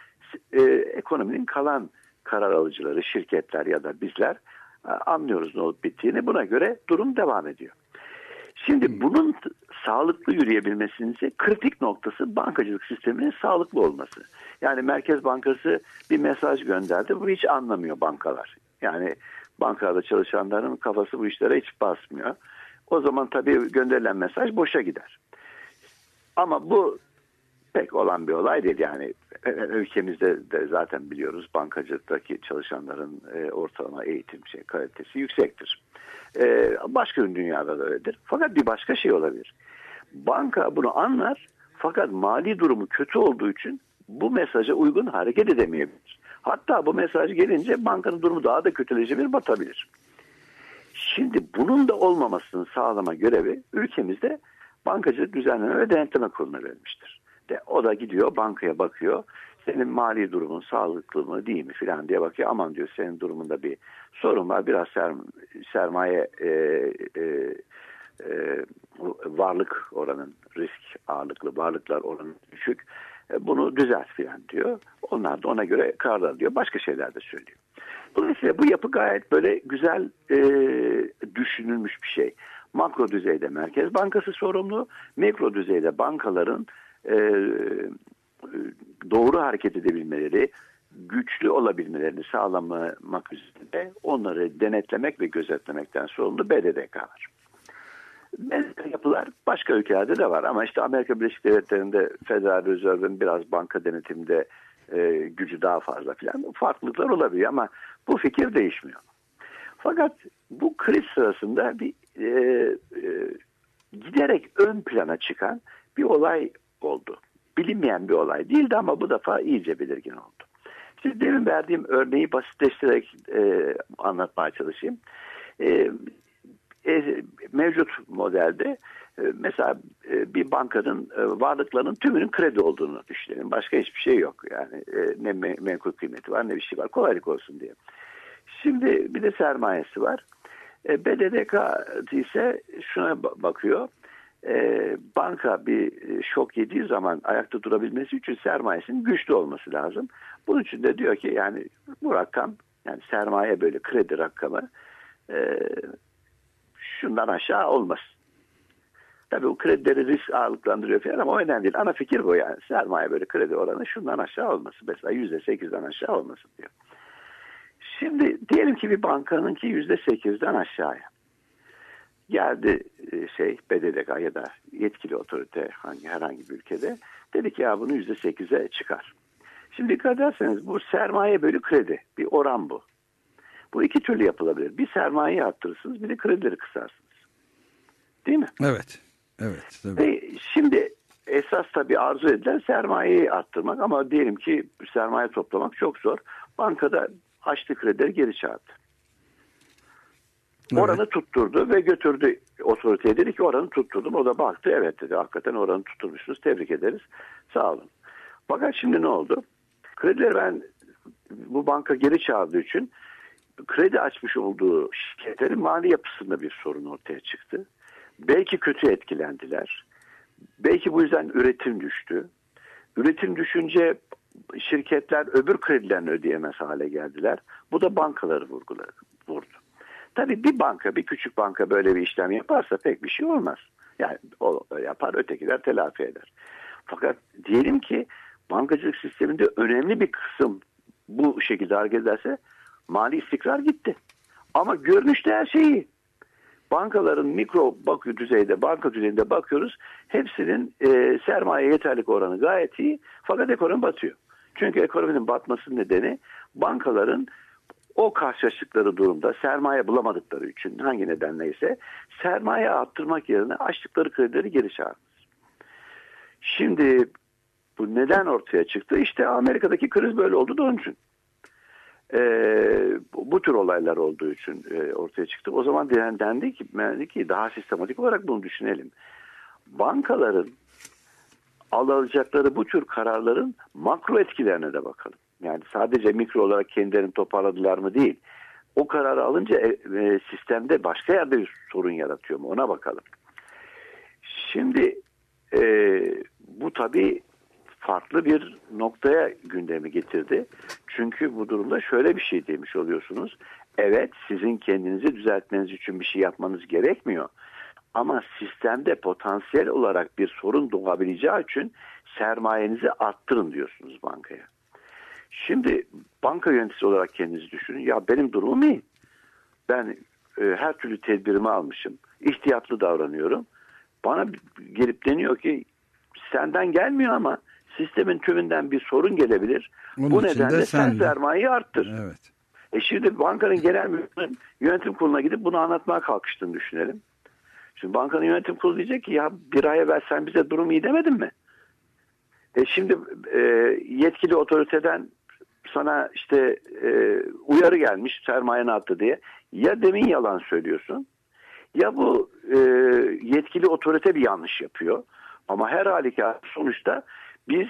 e, ekonominin kalan karar alıcıları, şirketler ya da bizler anlıyoruz ne olup bittiğini. Buna göre durum devam ediyor. Şimdi bunun t- sağlıklı yürüyebilmesinin ise kritik noktası bankacılık sisteminin sağlıklı olması. Yani Merkez Bankası bir mesaj gönderdi. Bu hiç anlamıyor bankalar. Yani bankada çalışanların kafası bu işlere hiç basmıyor. O zaman tabii gönderilen mesaj boşa gider. Ama bu pek olan bir olay değil. Yani e, ülkemizde de zaten biliyoruz bankacılıktaki çalışanların e, ortalama eğitim şey, kalitesi yüksektir. E, başka dünyada da öyledir. Fakat bir başka şey olabilir. Banka bunu anlar fakat mali durumu kötü olduğu için bu mesaja uygun hareket edemeyebilir. Hatta bu mesaj gelince bankanın durumu daha da kötüleşebilir, batabilir. Şimdi bunun da olmamasını sağlama görevi ülkemizde bankacılık düzenleme ve denetleme kuruluna verilmiştir. De, o da gidiyor bankaya bakıyor. Senin mali durumun sağlıklı mı değil mi filan diye bakıyor. Aman diyor senin durumunda bir sorun var. Biraz ser, sermaye e, e, e, varlık oranın risk ağırlıklı varlıklar oranı düşük. E, bunu düzelt filan diyor. Onlar da ona göre kararlar diyor. Başka şeyler de söylüyor. Dolayısıyla bu yapı gayet böyle güzel e, düşünülmüş bir şey. Makro düzeyde Merkez Bankası sorumlu, mikro düzeyde bankaların e, doğru hareket edebilmeleri, güçlü olabilmelerini sağlamak üzere onları denetlemek ve gözetlemekten sorumlu BDDK var. Benzer yapılar başka ülkelerde de var ama işte Amerika Birleşik Devletleri'nde Federal Rezerv'in biraz banka denetiminde e, gücü daha fazla filan farklılıklar olabiliyor ama bu fikir değişmiyor. Fakat bu kriz sırasında bir e, e, giderek ön plana çıkan bir olay oldu. Bilinmeyen bir olay değildi ama bu defa iyice belirgin oldu. Şimdi demin verdiğim örneği basitleştirerek e, anlatmaya çalışayım. E, e, mevcut modelde e, mesela e, bir bankanın e, varlıklarının tümünün kredi olduğunu düşünelim. Başka hiçbir şey yok. Yani e, ne me menkul kıymeti var ne bir şey var. Kolaylık olsun diye. Şimdi bir de sermayesi var. E, BDDK ise şuna bakıyor. E, banka bir şok yediği zaman ayakta durabilmesi için sermayesinin güçlü olması lazım. Bunun için de diyor ki yani bu rakam yani sermaye böyle kredi rakamı e, şundan aşağı olmaz. Tabii bu kredileri risk ağırlıklandırıyor falan ama o önemli değil. Ana fikir bu yani. Sermaye böyle kredi oranı şundan aşağı olması. Mesela yüzde sekizden aşağı olması diyor. Şimdi diyelim ki bir bankanınki yüzde sekizden aşağıya. Geldi e, şey BDDK ya da yetkili otorite hangi herhangi bir ülkede dedi ki ya bunu yüzde sekize çıkar. Şimdi dikkat ederseniz bu sermaye bölü kredi bir oran bu. Bu iki türlü yapılabilir. Bir sermayeyi arttırırsınız bir de kredileri kısarsınız. Değil mi? Evet. Evet. Tabii. Ve şimdi esas tabii arzu edilen sermayeyi arttırmak ama diyelim ki sermaye toplamak çok zor. Bankada açtı kredileri geri çağırdı. Evet. Oranı tutturdu ve götürdü otoriteye dedi ki oranı tutturdum. O da baktı evet dedi hakikaten oranı tutturmuşsunuz tebrik ederiz sağ olun. Fakat şimdi ne oldu? Kredileri ben bu banka geri çağırdığı için kredi açmış olduğu şirketlerin mali yapısında bir sorun ortaya çıktı. Belki kötü etkilendiler. Belki bu yüzden üretim düştü. Üretim düşünce şirketler öbür kredilerini ödeyemez hale geldiler. Bu da bankaları vurguladı. Tabii bir banka, bir küçük banka böyle bir işlem yaparsa pek bir şey olmaz. Yani o yapar, ötekiler telafi eder. Fakat diyelim ki bankacılık sisteminde önemli bir kısım bu şekilde hareket ederse mali istikrar gitti. Ama görünüşte her şeyi bankaların mikro bakıyor düzeyde, banka düzeyinde bakıyoruz. Hepsinin e, sermaye yeterlik oranı gayet iyi. Fakat ekonomi batıyor. Çünkü ekonominin batması nedeni bankaların o karşılaştıkları durumda sermaye bulamadıkları için hangi nedenleyse sermaye arttırmak yerine açtıkları kredileri geri çağırmış. Şimdi bu neden ortaya çıktı? İşte Amerika'daki kriz böyle oldu da onun için e, bu tür olaylar olduğu için e, ortaya çıktı. O zaman dendi ki, dendi ki daha sistematik olarak bunu düşünelim. Bankaların alacakları bu tür kararların makro etkilerine de bakalım. Yani sadece mikro olarak kendilerini toparladılar mı değil. O kararı alınca e, e, sistemde başka yerde bir sorun yaratıyor mu ona bakalım. Şimdi e, bu tabii farklı bir noktaya gündemi getirdi. Çünkü bu durumda şöyle bir şey demiş oluyorsunuz. Evet sizin kendinizi düzeltmeniz için bir şey yapmanız gerekmiyor. Ama sistemde potansiyel olarak bir sorun doğabileceği için sermayenizi arttırın diyorsunuz bankaya. Şimdi banka yöneticisi olarak kendinizi düşünün. Ya benim durumum iyi. Ben e, her türlü tedbirimi almışım. İhtiyatlı davranıyorum. Bana gelip deniyor ki senden gelmiyor ama sistemin tümünden bir sorun gelebilir. Onun Bu nedenle sen sen sermayeyi arttır. Evet. E şimdi bankanın genel müdürünün yönetim kuruluna gidip bunu anlatmaya kalkıştığını düşünelim. Şimdi bankanın yönetim kurulu diyecek ki ya bir ay evvel sen bize durum iyi demedin mi? E şimdi e, yetkili otoriteden sana işte e, uyarı gelmiş sermayen arttı diye. Ya demin yalan söylüyorsun ya bu e, yetkili otorite bir yanlış yapıyor. Ama her halükarda sonuçta biz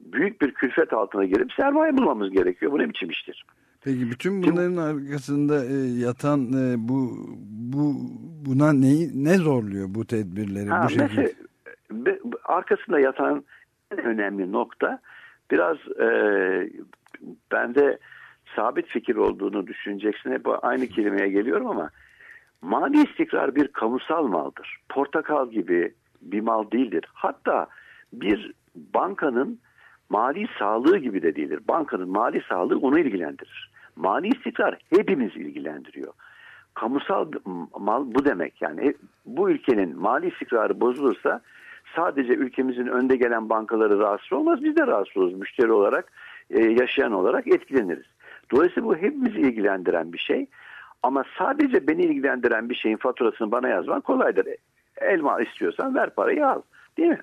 büyük bir külfet altına girip sermaye bulmamız gerekiyor. Bu ne biçim iştir? Peki bütün bunların arkasında e, yatan e, bu bu buna neyi ne zorluyor bu tedbirleri Ha, bu şekilde? mesela, be- arkasında yatan en önemli nokta biraz e, bende sabit fikir olduğunu düşüneceksin. Hep aynı kelimeye geliyorum ama mali istikrar bir kamusal maldır. Portakal gibi bir mal değildir. Hatta bir bankanın mali sağlığı gibi de değildir. Bankanın mali sağlığı onu ilgilendirir. Mali istikrar hepimiz ilgilendiriyor. Kamusal mal bu demek. Yani bu ülkenin mali istikrarı bozulursa sadece ülkemizin önde gelen bankaları rahatsız olmaz. Biz de rahatsız oluruz müşteri olarak, e, yaşayan olarak etkileniriz. Dolayısıyla bu hepimizi ilgilendiren bir şey. Ama sadece beni ilgilendiren bir şeyin faturasını bana yazman kolaydır. Elma istiyorsan ver parayı al. Değil mi?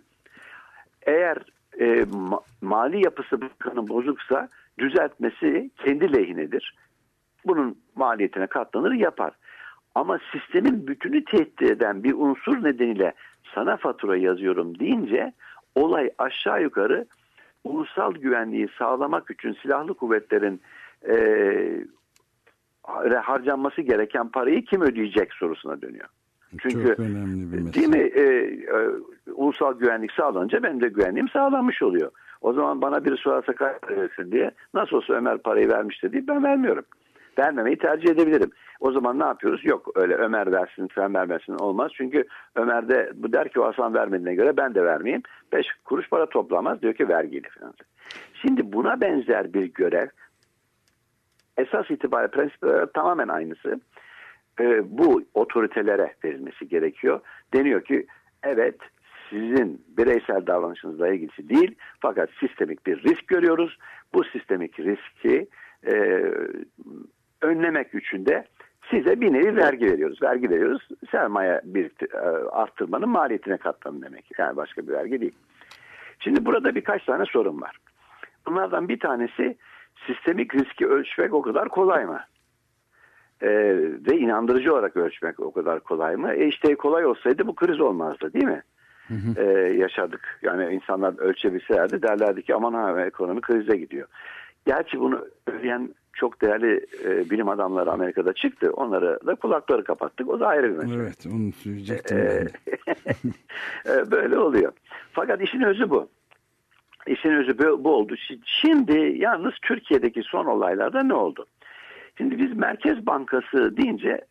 Eğer e, ma- mali yapısı bankanın bozuksa düzeltmesi kendi lehinedir. Bunun maliyetine katlanır yapar. Ama sistemin bütünü tehdit eden bir unsur nedeniyle sana fatura yazıyorum deyince olay aşağı yukarı ulusal güvenliği sağlamak için silahlı kuvvetlerin e, harcanması gereken parayı kim ödeyecek sorusuna dönüyor. Çünkü Çok önemli bir mesele. Değil mi? Ee, e, ulusal güvenlik sağlanınca benim de güvenliğim sağlanmış oluyor. O zaman bana biri sorarsa kaç para verirsin diye nasıl olsa Ömer parayı vermişti diye ben vermiyorum. Vermemeyi tercih edebilirim. O zaman ne yapıyoruz? Yok öyle Ömer versin sen vermesin olmaz. Çünkü Ömer de bu der ki o Hasan vermediğine göre ben de vermeyeyim. Beş kuruş para toplamaz diyor ki vergili falan. Şimdi buna benzer bir görev esas itibariyle prensip tamamen aynısı. Ee, bu otoritelere verilmesi gerekiyor. Deniyor ki evet sizin bireysel davranışınızla ilgisi değil fakat sistemik bir risk görüyoruz. Bu sistemik riski e, önlemek için de size bir nevi vergi veriyoruz. Vergi veriyoruz. Sermaye bir e, arttırmanın maliyetine katlanın demek. Yani başka bir vergi değil. Şimdi burada birkaç tane sorun var. Bunlardan bir tanesi sistemik riski ölçmek o kadar kolay mı? Ee, ve inandırıcı olarak ölçmek o kadar kolay mı? E işte kolay olsaydı bu kriz olmazdı değil mi? Ee, yaşadık. Yani insanlar ölçebilselerdi derlerdi ki aman ha ekonomi krize gidiyor. Gerçi bunu söyleyen çok değerli e, bilim adamları Amerika'da çıktı. Onları da kulakları kapattık. O da ayrı bir mesele. Evet onu söyleyecektim. De. e, Böyle oluyor. Fakat işin özü bu. İşin özü bu, bu oldu. Şi- Şimdi yalnız Türkiye'deki son olaylarda ne oldu? Şimdi biz Merkez Bankası deyince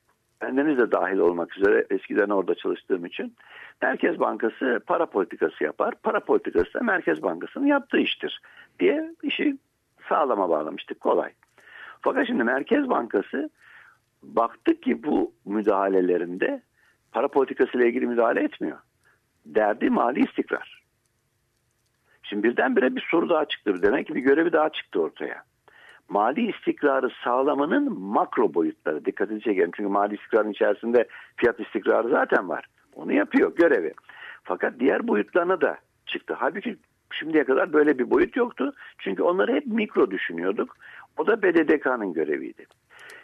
bendeniz de dahil olmak üzere eskiden orada çalıştığım için Merkez Bankası para politikası yapar. Para politikası da Merkez Bankası'nın yaptığı iştir diye işi sağlama bağlamıştık. Kolay. Fakat şimdi Merkez Bankası baktık ki bu müdahalelerinde para politikası ile ilgili müdahale etmiyor. Derdi mali istikrar. Şimdi birdenbire bir soru daha çıktı. Demek ki bir görevi daha çıktı ortaya. Mali istikrarı sağlamanın makro boyutları. Dikkatini çekelim. Çünkü mali istikrarın içerisinde fiyat istikrarı zaten var. Onu yapıyor görevi. Fakat diğer boyutlarına da çıktı. Halbuki şimdiye kadar böyle bir boyut yoktu. Çünkü onları hep mikro düşünüyorduk. O da BDDK'nın göreviydi.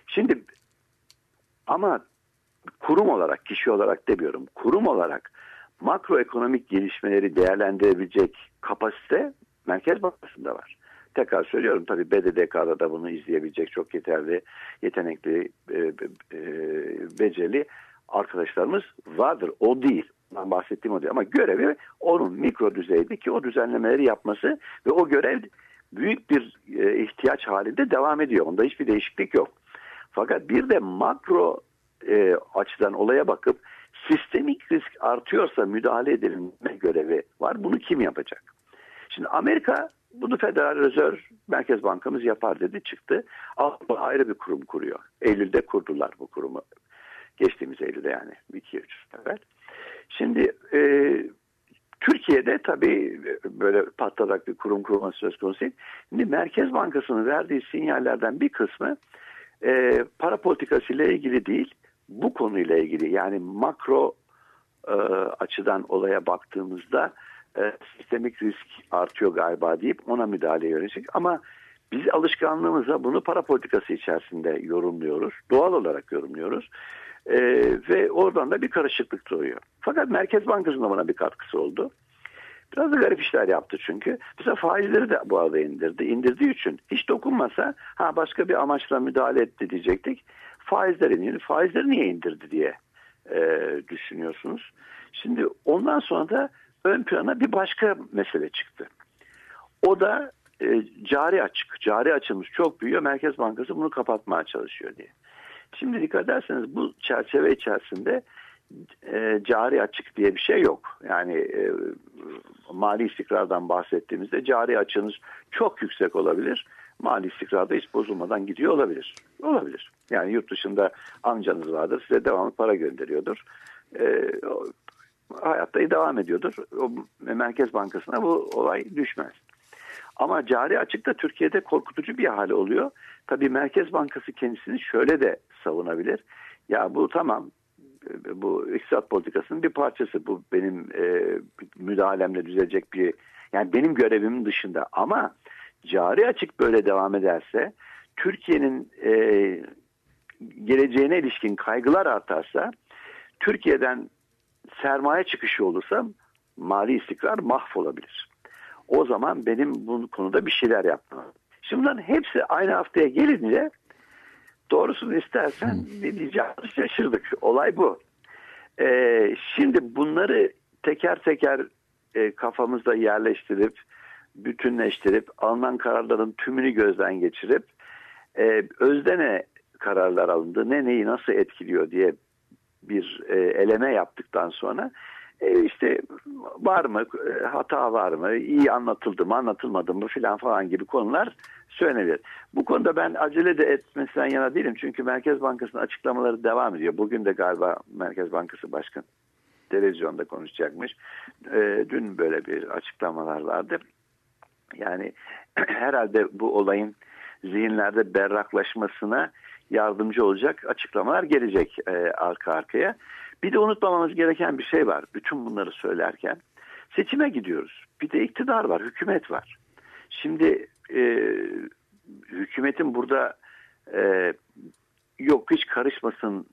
Şimdi ama kurum olarak, kişi olarak demiyorum. Kurum olarak makroekonomik gelişmeleri değerlendirebilecek kapasite Merkez Bankası'nda var. Tekrar söylüyorum tabii BDDK'da da bunu izleyebilecek çok yeterli, yetenekli, e, e, becerili arkadaşlarımız vardır. O değil. Ben bahsettiğim o değil. Ama görevi onun mikro düzeyde ki o düzenlemeleri yapması ve o görev büyük bir e, ihtiyaç halinde devam ediyor. Onda hiçbir değişiklik yok. Fakat bir de makro e, açıdan olaya bakıp sistemik risk artıyorsa müdahale edilme görevi var. Bunu kim yapacak? Şimdi Amerika bunu Federal Rezerv Merkez Bankamız yapar dedi çıktı. Avrupa ayrı bir kurum kuruyor. Eylül'de kurdular bu kurumu. Geçtiğimiz Eylül'de yani 2-3 evvel. Şimdi e, Türkiye'de tabii böyle patladak bir kurum kurulması söz konusu değil. Şimdi Merkez Bankası'nın verdiği sinyallerden bir kısmı e, para politikası ile ilgili değil, bu konuyla ilgili yani makro e, açıdan olaya baktığımızda e, sistemik risk artıyor galiba deyip ona müdahale yönelik. Ama biz alışkanlığımızla bunu para politikası içerisinde yorumluyoruz. Doğal olarak yorumluyoruz. E, ve oradan da bir karışıklık doğuyor. Fakat Merkez Bankası'nın bana bir katkısı oldu. Biraz da garip işler yaptı çünkü. Mesela faizleri de bu arada indirdi. İndirdiği için hiç dokunmasa ha başka bir amaçla müdahale etti diyecektik. Faizler indirdi. Faizleri niye indirdi diye e, düşünüyorsunuz. Şimdi ondan sonra da ön plana bir başka mesele çıktı. O da e, cari açık. Cari açımız çok büyüyor. Merkez Bankası bunu kapatmaya çalışıyor diye. Şimdi dikkat ederseniz bu çerçeve içerisinde e, cari açık diye bir şey yok. Yani e, mali istikrardan bahsettiğimizde cari açığınız çok yüksek olabilir. Mali istikrarda hiç bozulmadan gidiyor olabilir. Olabilir. Yani yurt dışında amcanız vardır size devamlı para gönderiyordur. E, hayatta devam ediyordur. O Merkez Bankası'na bu olay düşmez. Ama cari açıkta Türkiye'de korkutucu bir hale oluyor. Tabii Merkez Bankası kendisini şöyle de savunabilir. Ya bu tamam bu iktisat politikasının bir parçası. Bu benim e, müdahalemle düzelecek bir yani benim görevimin dışında ama cari açık böyle devam ederse Türkiye'nin e, geleceğine ilişkin kaygılar artarsa Türkiye'den sermaye çıkışı olursa mali istikrar mahvolabilir. O zaman benim bu konuda bir şeyler yapmam. Şimdi bunların hepsi aynı haftaya gelince doğrusunu istersen ne şaşırdık. Olay bu. Ee, şimdi bunları teker teker e, kafamızda yerleştirip bütünleştirip alınan kararların tümünü gözden geçirip e, özde ne kararlar alındı ne neyi nasıl etkiliyor diye bir e, eleme yaptıktan sonra e, işte var mı e, hata var mı iyi anlatıldı mı anlatılmadı mı filan falan gibi konular söylenir. Bu konuda ben acele de etmesinden yana değilim çünkü Merkez Bankası'nın açıklamaları devam ediyor. Bugün de galiba Merkez Bankası Başkanı televizyonda konuşacakmış. E, dün böyle bir açıklamalar vardı. Yani herhalde bu olayın zihinlerde berraklaşmasına yardımcı olacak açıklamalar gelecek e, arka arkaya. Bir de unutmamamız gereken bir şey var. Bütün bunları söylerken seçime gidiyoruz. Bir de iktidar var, hükümet var. Şimdi e, hükümetin burada e, yok hiç karışmasın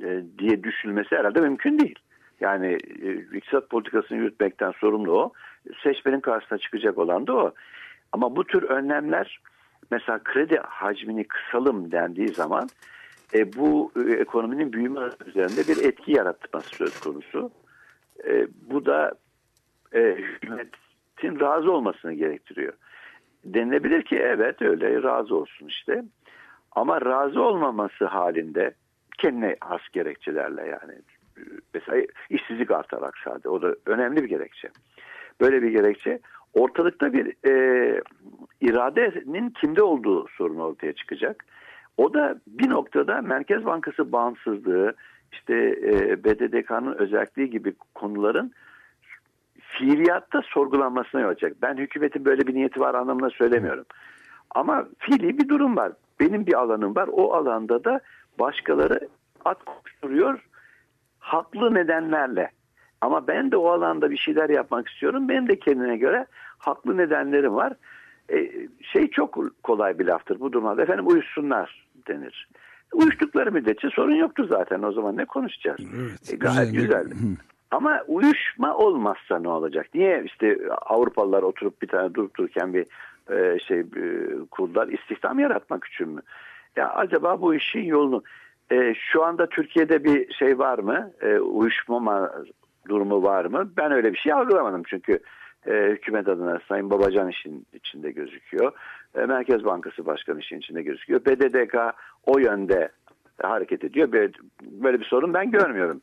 e, diye düşünülmesi herhalde mümkün değil. Yani e, iktisat politikasını yürütmekten sorumlu o. Seçmenin karşısına çıkacak olan da o. Ama bu tür önlemler mesela kredi hacmini kısalım dendiği zaman e, bu e, ekonominin büyüme üzerinde bir etki yaratması söz konusu. E, bu da e, hükümetin razı olmasını gerektiriyor. Denilebilir ki evet öyle razı olsun işte. Ama razı olmaması halinde kendine has gerekçelerle yani mesela işsizlik artarak sadece o da önemli bir gerekçe. Böyle bir gerekçe ortalıkta bir e, iradenin kimde olduğu sorun ortaya çıkacak. O da bir noktada Merkez Bankası bağımsızlığı, işte e, BDDK'nın özelliği gibi konuların fiiliyatta sorgulanmasına yol açacak. Ben hükümetin böyle bir niyeti var anlamında söylemiyorum. Ama fiili bir durum var. Benim bir alanım var. O alanda da başkaları at koşturuyor haklı nedenlerle. Ama ben de o alanda bir şeyler yapmak istiyorum. Benim de kendine göre haklı nedenlerim var. E, şey çok kolay bir laftır bu durumda. Efendim uyuşsunlar denir. Uyuştukları müddetçe sorun yoktu zaten. O zaman ne konuşacağız? Evet, e, gayet güzel. güzel. Ama uyuşma olmazsa ne olacak? Niye işte Avrupalılar oturup bir tane durup dururken bir e, şey e, kurdular istihdam yaratmak için mi? Ya acaba bu işin yolunu e, şu anda Türkiye'de bir şey var mı? E, uyuşmama durumu var mı? Ben öyle bir şey algılamadım çünkü e, hükümet adına Sayın Babacan işin içinde gözüküyor. Merkez Bankası Başkanı işin içinde gözüküyor. BDDK o yönde hareket ediyor. Böyle, böyle bir sorun ben görmüyorum.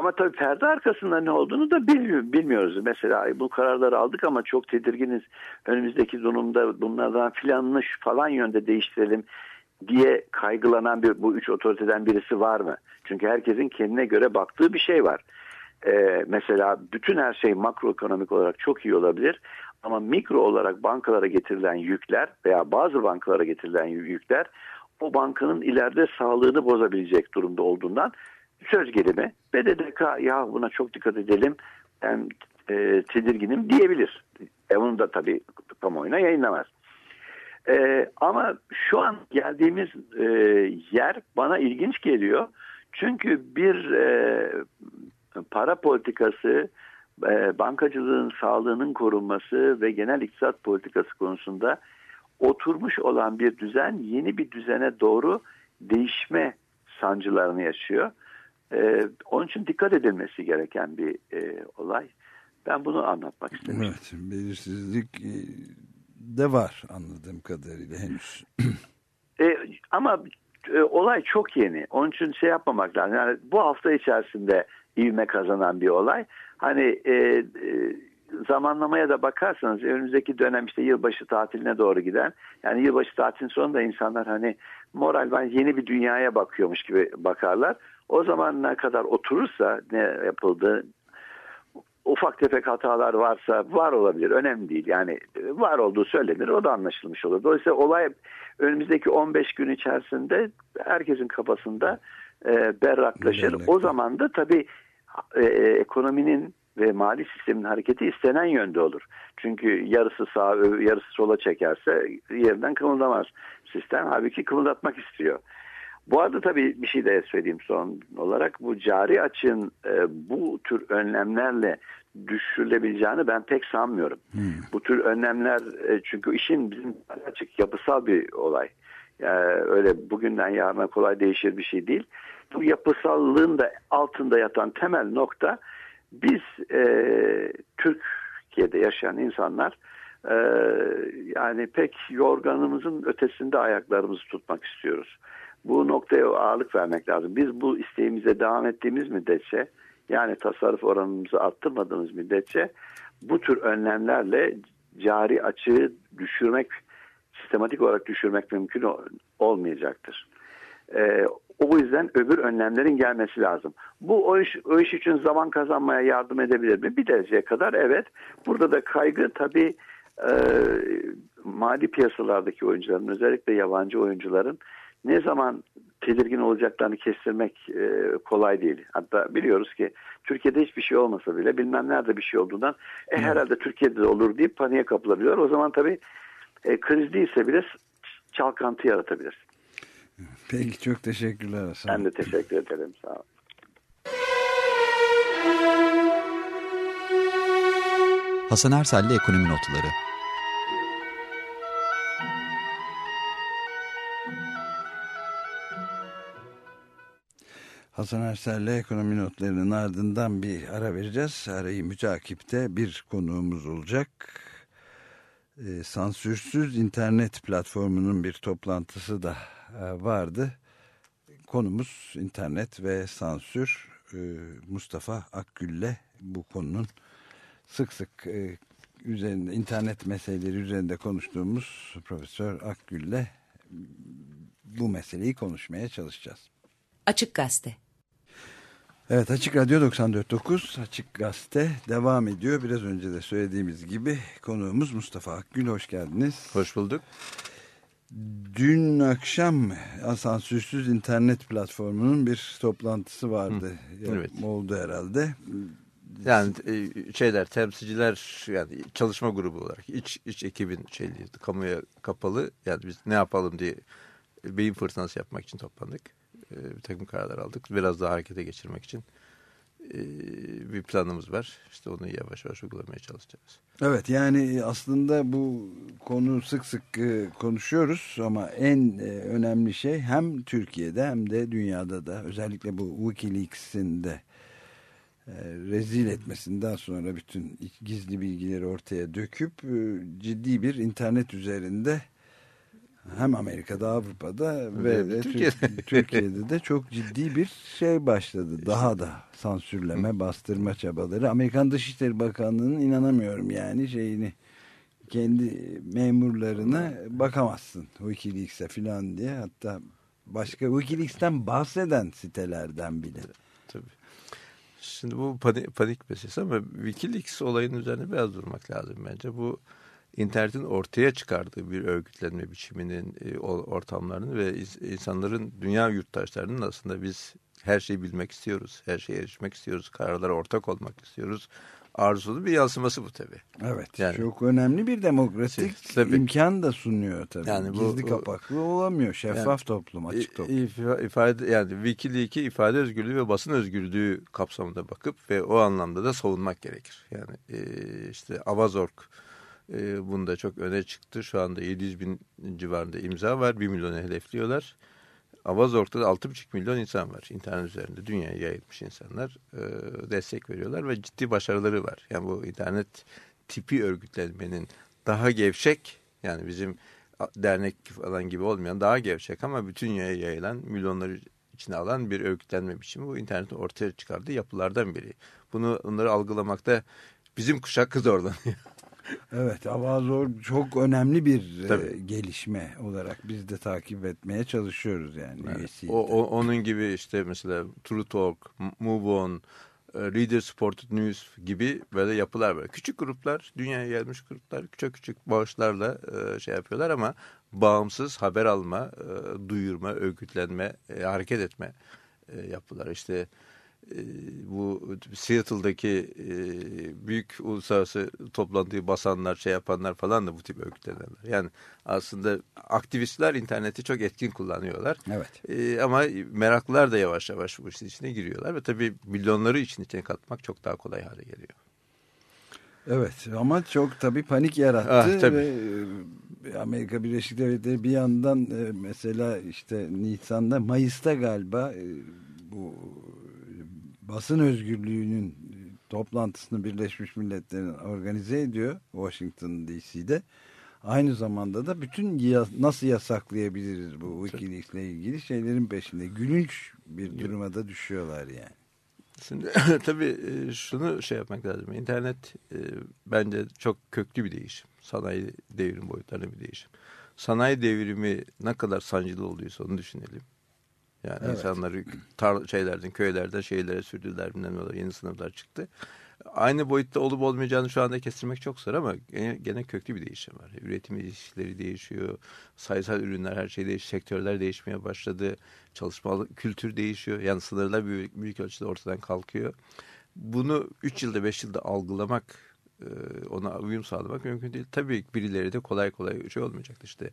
Ama tabii perde arkasında ne olduğunu da bilmiyoruz. Mesela bu kararları aldık ama çok tedirginiz. Önümüzdeki durumda bunlardan filanını falan yönde değiştirelim diye kaygılanan bir, bu üç otoriteden birisi var mı? Çünkü herkesin kendine göre baktığı bir şey var. Ee, mesela bütün her şey makroekonomik olarak çok iyi olabilir ama mikro olarak bankalara getirilen yükler veya bazı bankalara getirilen yükler o bankanın ileride sağlığını bozabilecek durumda olduğundan söz gelimi BDDK ya buna çok dikkat edelim ben e, tedirginim diyebilir. E, onu da tabii kamuoyuna yayınlamaz. E, ama şu an geldiğimiz e, yer bana ilginç geliyor. Çünkü bir e, para politikası, e, bankacılığın sağlığının korunması ve genel iktisat politikası konusunda oturmuş olan bir düzen yeni bir düzene doğru değişme sancılarını yaşıyor. E, onun için dikkat edilmesi gereken bir e, olay. Ben bunu anlatmak istedim. Evet, belirsizlik e, de var anladığım kadarıyla henüz. e, ama e, olay çok yeni. Onun için şey yapmamak lazım. Yani bu hafta içerisinde ivme kazanan bir olay. Hani e, e, zamanlamaya da bakarsanız önümüzdeki dönem işte yılbaşı tatiline doğru giden yani yılbaşı tatilin sonunda insanlar hani moral ben yeni bir dünyaya bakıyormuş gibi bakarlar. O zaman ne kadar oturursa ne yapıldı ufak tefek hatalar varsa var olabilir. Önemli değil. Yani var olduğu söylenir. O da anlaşılmış olur. Dolayısıyla olay önümüzdeki 15 gün içerisinde herkesin kafasında e, berraklaşır. O zaman da tabii e, e, ekonominin ve mali sistemin hareketi istenen yönde olur. Çünkü yarısı sağa yarısı sola çekerse yerinden kımıldamaz sistem. Halbuki kımıldatmak istiyor. Bu arada tabii bir şey de söyleyeyim son olarak. Bu cari açığın e, bu tür önlemlerle düşürülebileceğini ben pek sanmıyorum. Hmm. Bu tür önlemler e, çünkü işin bizim açık yapısal bir olay. Yani öyle bugünden yarına kolay değişir bir şey değil. Bu yapısallığın da altında yatan temel nokta biz e, Türkiye'de yaşayan insanlar e, yani pek yorganımızın ötesinde ayaklarımızı tutmak istiyoruz. Bu noktaya ağırlık vermek lazım. Biz bu isteğimize devam ettiğimiz müddetçe yani tasarruf oranımızı arttırmadığımız müddetçe bu tür önlemlerle cari açığı düşürmek, sistematik olarak düşürmek mümkün olmayacaktır. Ee, o yüzden öbür önlemlerin gelmesi lazım. Bu o iş, o iş için zaman kazanmaya yardım edebilir mi? Bir dereceye kadar evet. Burada da kaygı tabii e, mali piyasalardaki oyuncuların özellikle yabancı oyuncuların ne zaman tedirgin olacaklarını kestirmek e, kolay değil. Hatta biliyoruz ki Türkiye'de hiçbir şey olmasa bile bilmem nerede bir şey olduğundan e, herhalde Türkiye'de de olur deyip paniğe kapılabiliyor. O zaman tabii e, kriz değilse bile çalkantı yaratabilir. Peki çok teşekkürler Hasan. Ben de teşekkür ederim. Sağ olun. Hasan Ersel'le Ekonomi Notları Hasan Ersel'le ekonomi notlarının ardından bir ara vereceğiz. Arayı mütakipte bir konuğumuz olacak. E, sansürsüz internet platformunun bir toplantısı da e, vardı. Konumuz internet ve sansür. E, Mustafa Akgül'le bu konunun sık sık e, üzerinde internet meseleleri üzerinde konuştuğumuz Profesör Akgül'le bu meseleyi konuşmaya çalışacağız. Açık Gazete Evet Açık Radyo 94.9 Açık Gazete devam ediyor. Biraz önce de söylediğimiz gibi konuğumuz Mustafa Akgül. Hoş geldiniz. Hoş bulduk. Dün akşam asansürsüz internet platformunun bir toplantısı vardı. Hı, evet. Oldu herhalde. Yani e, şeyler temsilciler yani çalışma grubu olarak iç iç ekibin şeyliği kamuya kapalı yani biz ne yapalım diye beyin fırtınası yapmak için toplandık. E, bir takım kararlar aldık. Biraz daha harekete geçirmek için e, bir planımız var. İşte onu yavaş yavaş uygulamaya çalışacağız. Evet yani aslında bu konu sık sık e, konuşuyoruz ama en önemli şey hem Türkiye'de hem de dünyada da özellikle bu Wikileaks'in de rezil etmesinden sonra bütün gizli bilgileri ortaya döküp ciddi bir internet üzerinde Hem Amerika'da, Avrupa'da ve, Ve de Türkiye'de. Türkiye'de. Türkiye'de de çok ciddi bir şey başladı. Daha da sansürleme, bastırma çabaları. Amerikan Dışişleri Bakanlığı'nın inanamıyorum yani şeyini kendi memurlarına bakamazsın Wikileaks'e falan diye. Hatta başka Wikileaks'ten bahseden sitelerden bile. Tabii. Şimdi bu panik, panik meselesi ama Wikileaks olayının üzerine biraz durmak lazım bence. Bu internetin ortaya çıkardığı bir örgütlenme biçiminin e, o ortamlarını ve ins- insanların dünya yurttaşlarının aslında biz her şeyi bilmek istiyoruz, her şeye erişmek istiyoruz, kararlara ortak olmak istiyoruz. Arzusunun bir yansıması bu tabii. Evet. Yani- çok önemli bir demokratik Tabii. imkan da sunuyor tabii. Yani bu- Gizli kapaklı olamıyor. Şeffaf Yani- toplum, açık toplum. İfa- ifade yani Wikileaks'i ifade özgürlüğü ve basın özgürlüğü kapsamında bakıp ve o anlamda da savunmak gerekir. Yani e, işte Avazork e, bunda çok öne çıktı. Şu anda 700 bin civarında imza var. 1 milyonu hedefliyorlar. Avazork'ta da 6,5 milyon insan var. İnternet üzerinde dünyaya yayılmış insanlar e, destek veriyorlar ve ciddi başarıları var. Yani bu internet tipi örgütlenmenin daha gevşek yani bizim dernek falan gibi olmayan daha gevşek ama bütün dünyaya yayılan milyonları içine alan bir örgütlenme biçimi bu internetin ortaya çıkardığı yapılardan biri. Bunu onları algılamakta bizim kuşak zorlanıyor. Evet, Avazor çok önemli bir e, Tabii. gelişme olarak biz de takip etmeye çalışıyoruz yani. Üyesiyiz o, o- onun gibi işte mesela True Talk, Move On, e, Reader Supported News gibi böyle yapılar var. Küçük gruplar, dünyaya gelmiş gruplar küçük küçük bağışlarla e, şey yapıyorlar ama bağımsız haber alma, e, duyurma, örgütlenme, e, hareket etme e, yapılar. İşte e, bu Seattle'daki e, büyük uluslararası toplantıyı basanlar, şey yapanlar falan da bu tip örgütlenenler. Yani aslında aktivistler interneti çok etkin kullanıyorlar. Evet. E, ama meraklılar da yavaş yavaş bu işin içine giriyorlar ve tabii milyonları için içine katmak çok daha kolay hale geliyor. Evet ama çok tabii panik yarattı Ah, tabii. ve e, Amerika Birleşik Devletleri bir yandan e, mesela işte Nisan'da Mayıs'ta galiba bu basın özgürlüğünün e, toplantısını Birleşmiş Milletler'in organize ediyor Washington DC'de. Aynı zamanda da bütün ya- nasıl yasaklayabiliriz bu Wikileaks'le ilgili şeylerin peşinde. Gülünç bir duruma da düşüyorlar yani. Şimdi tabii e, şunu şey yapmak lazım. İnternet e, bence çok köklü bir değişim. Sanayi devrim boyutlarında bir değişim. Sanayi devrimi ne kadar sancılı olduysa onu düşünelim. Yani Evet. insanları tar şeylerden, köylerden şehirlere sürdüler, bilmem yeni sınıflar çıktı. Aynı boyutta olup olmayacağını şu anda kestirmek çok zor ama gene, gene köklü bir değişim var. Üretim ilişkileri değişiyor, sayısal ürünler her şey değişiyor, sektörler değişmeye başladı, çalışma kültür değişiyor. Yani sınırlar büyük, büyük ölçüde ortadan kalkıyor. Bunu 3 yılda 5 yılda algılamak, e, ona uyum sağlamak mümkün değil. Tabii birileri de kolay kolay şey olmayacaktır işte.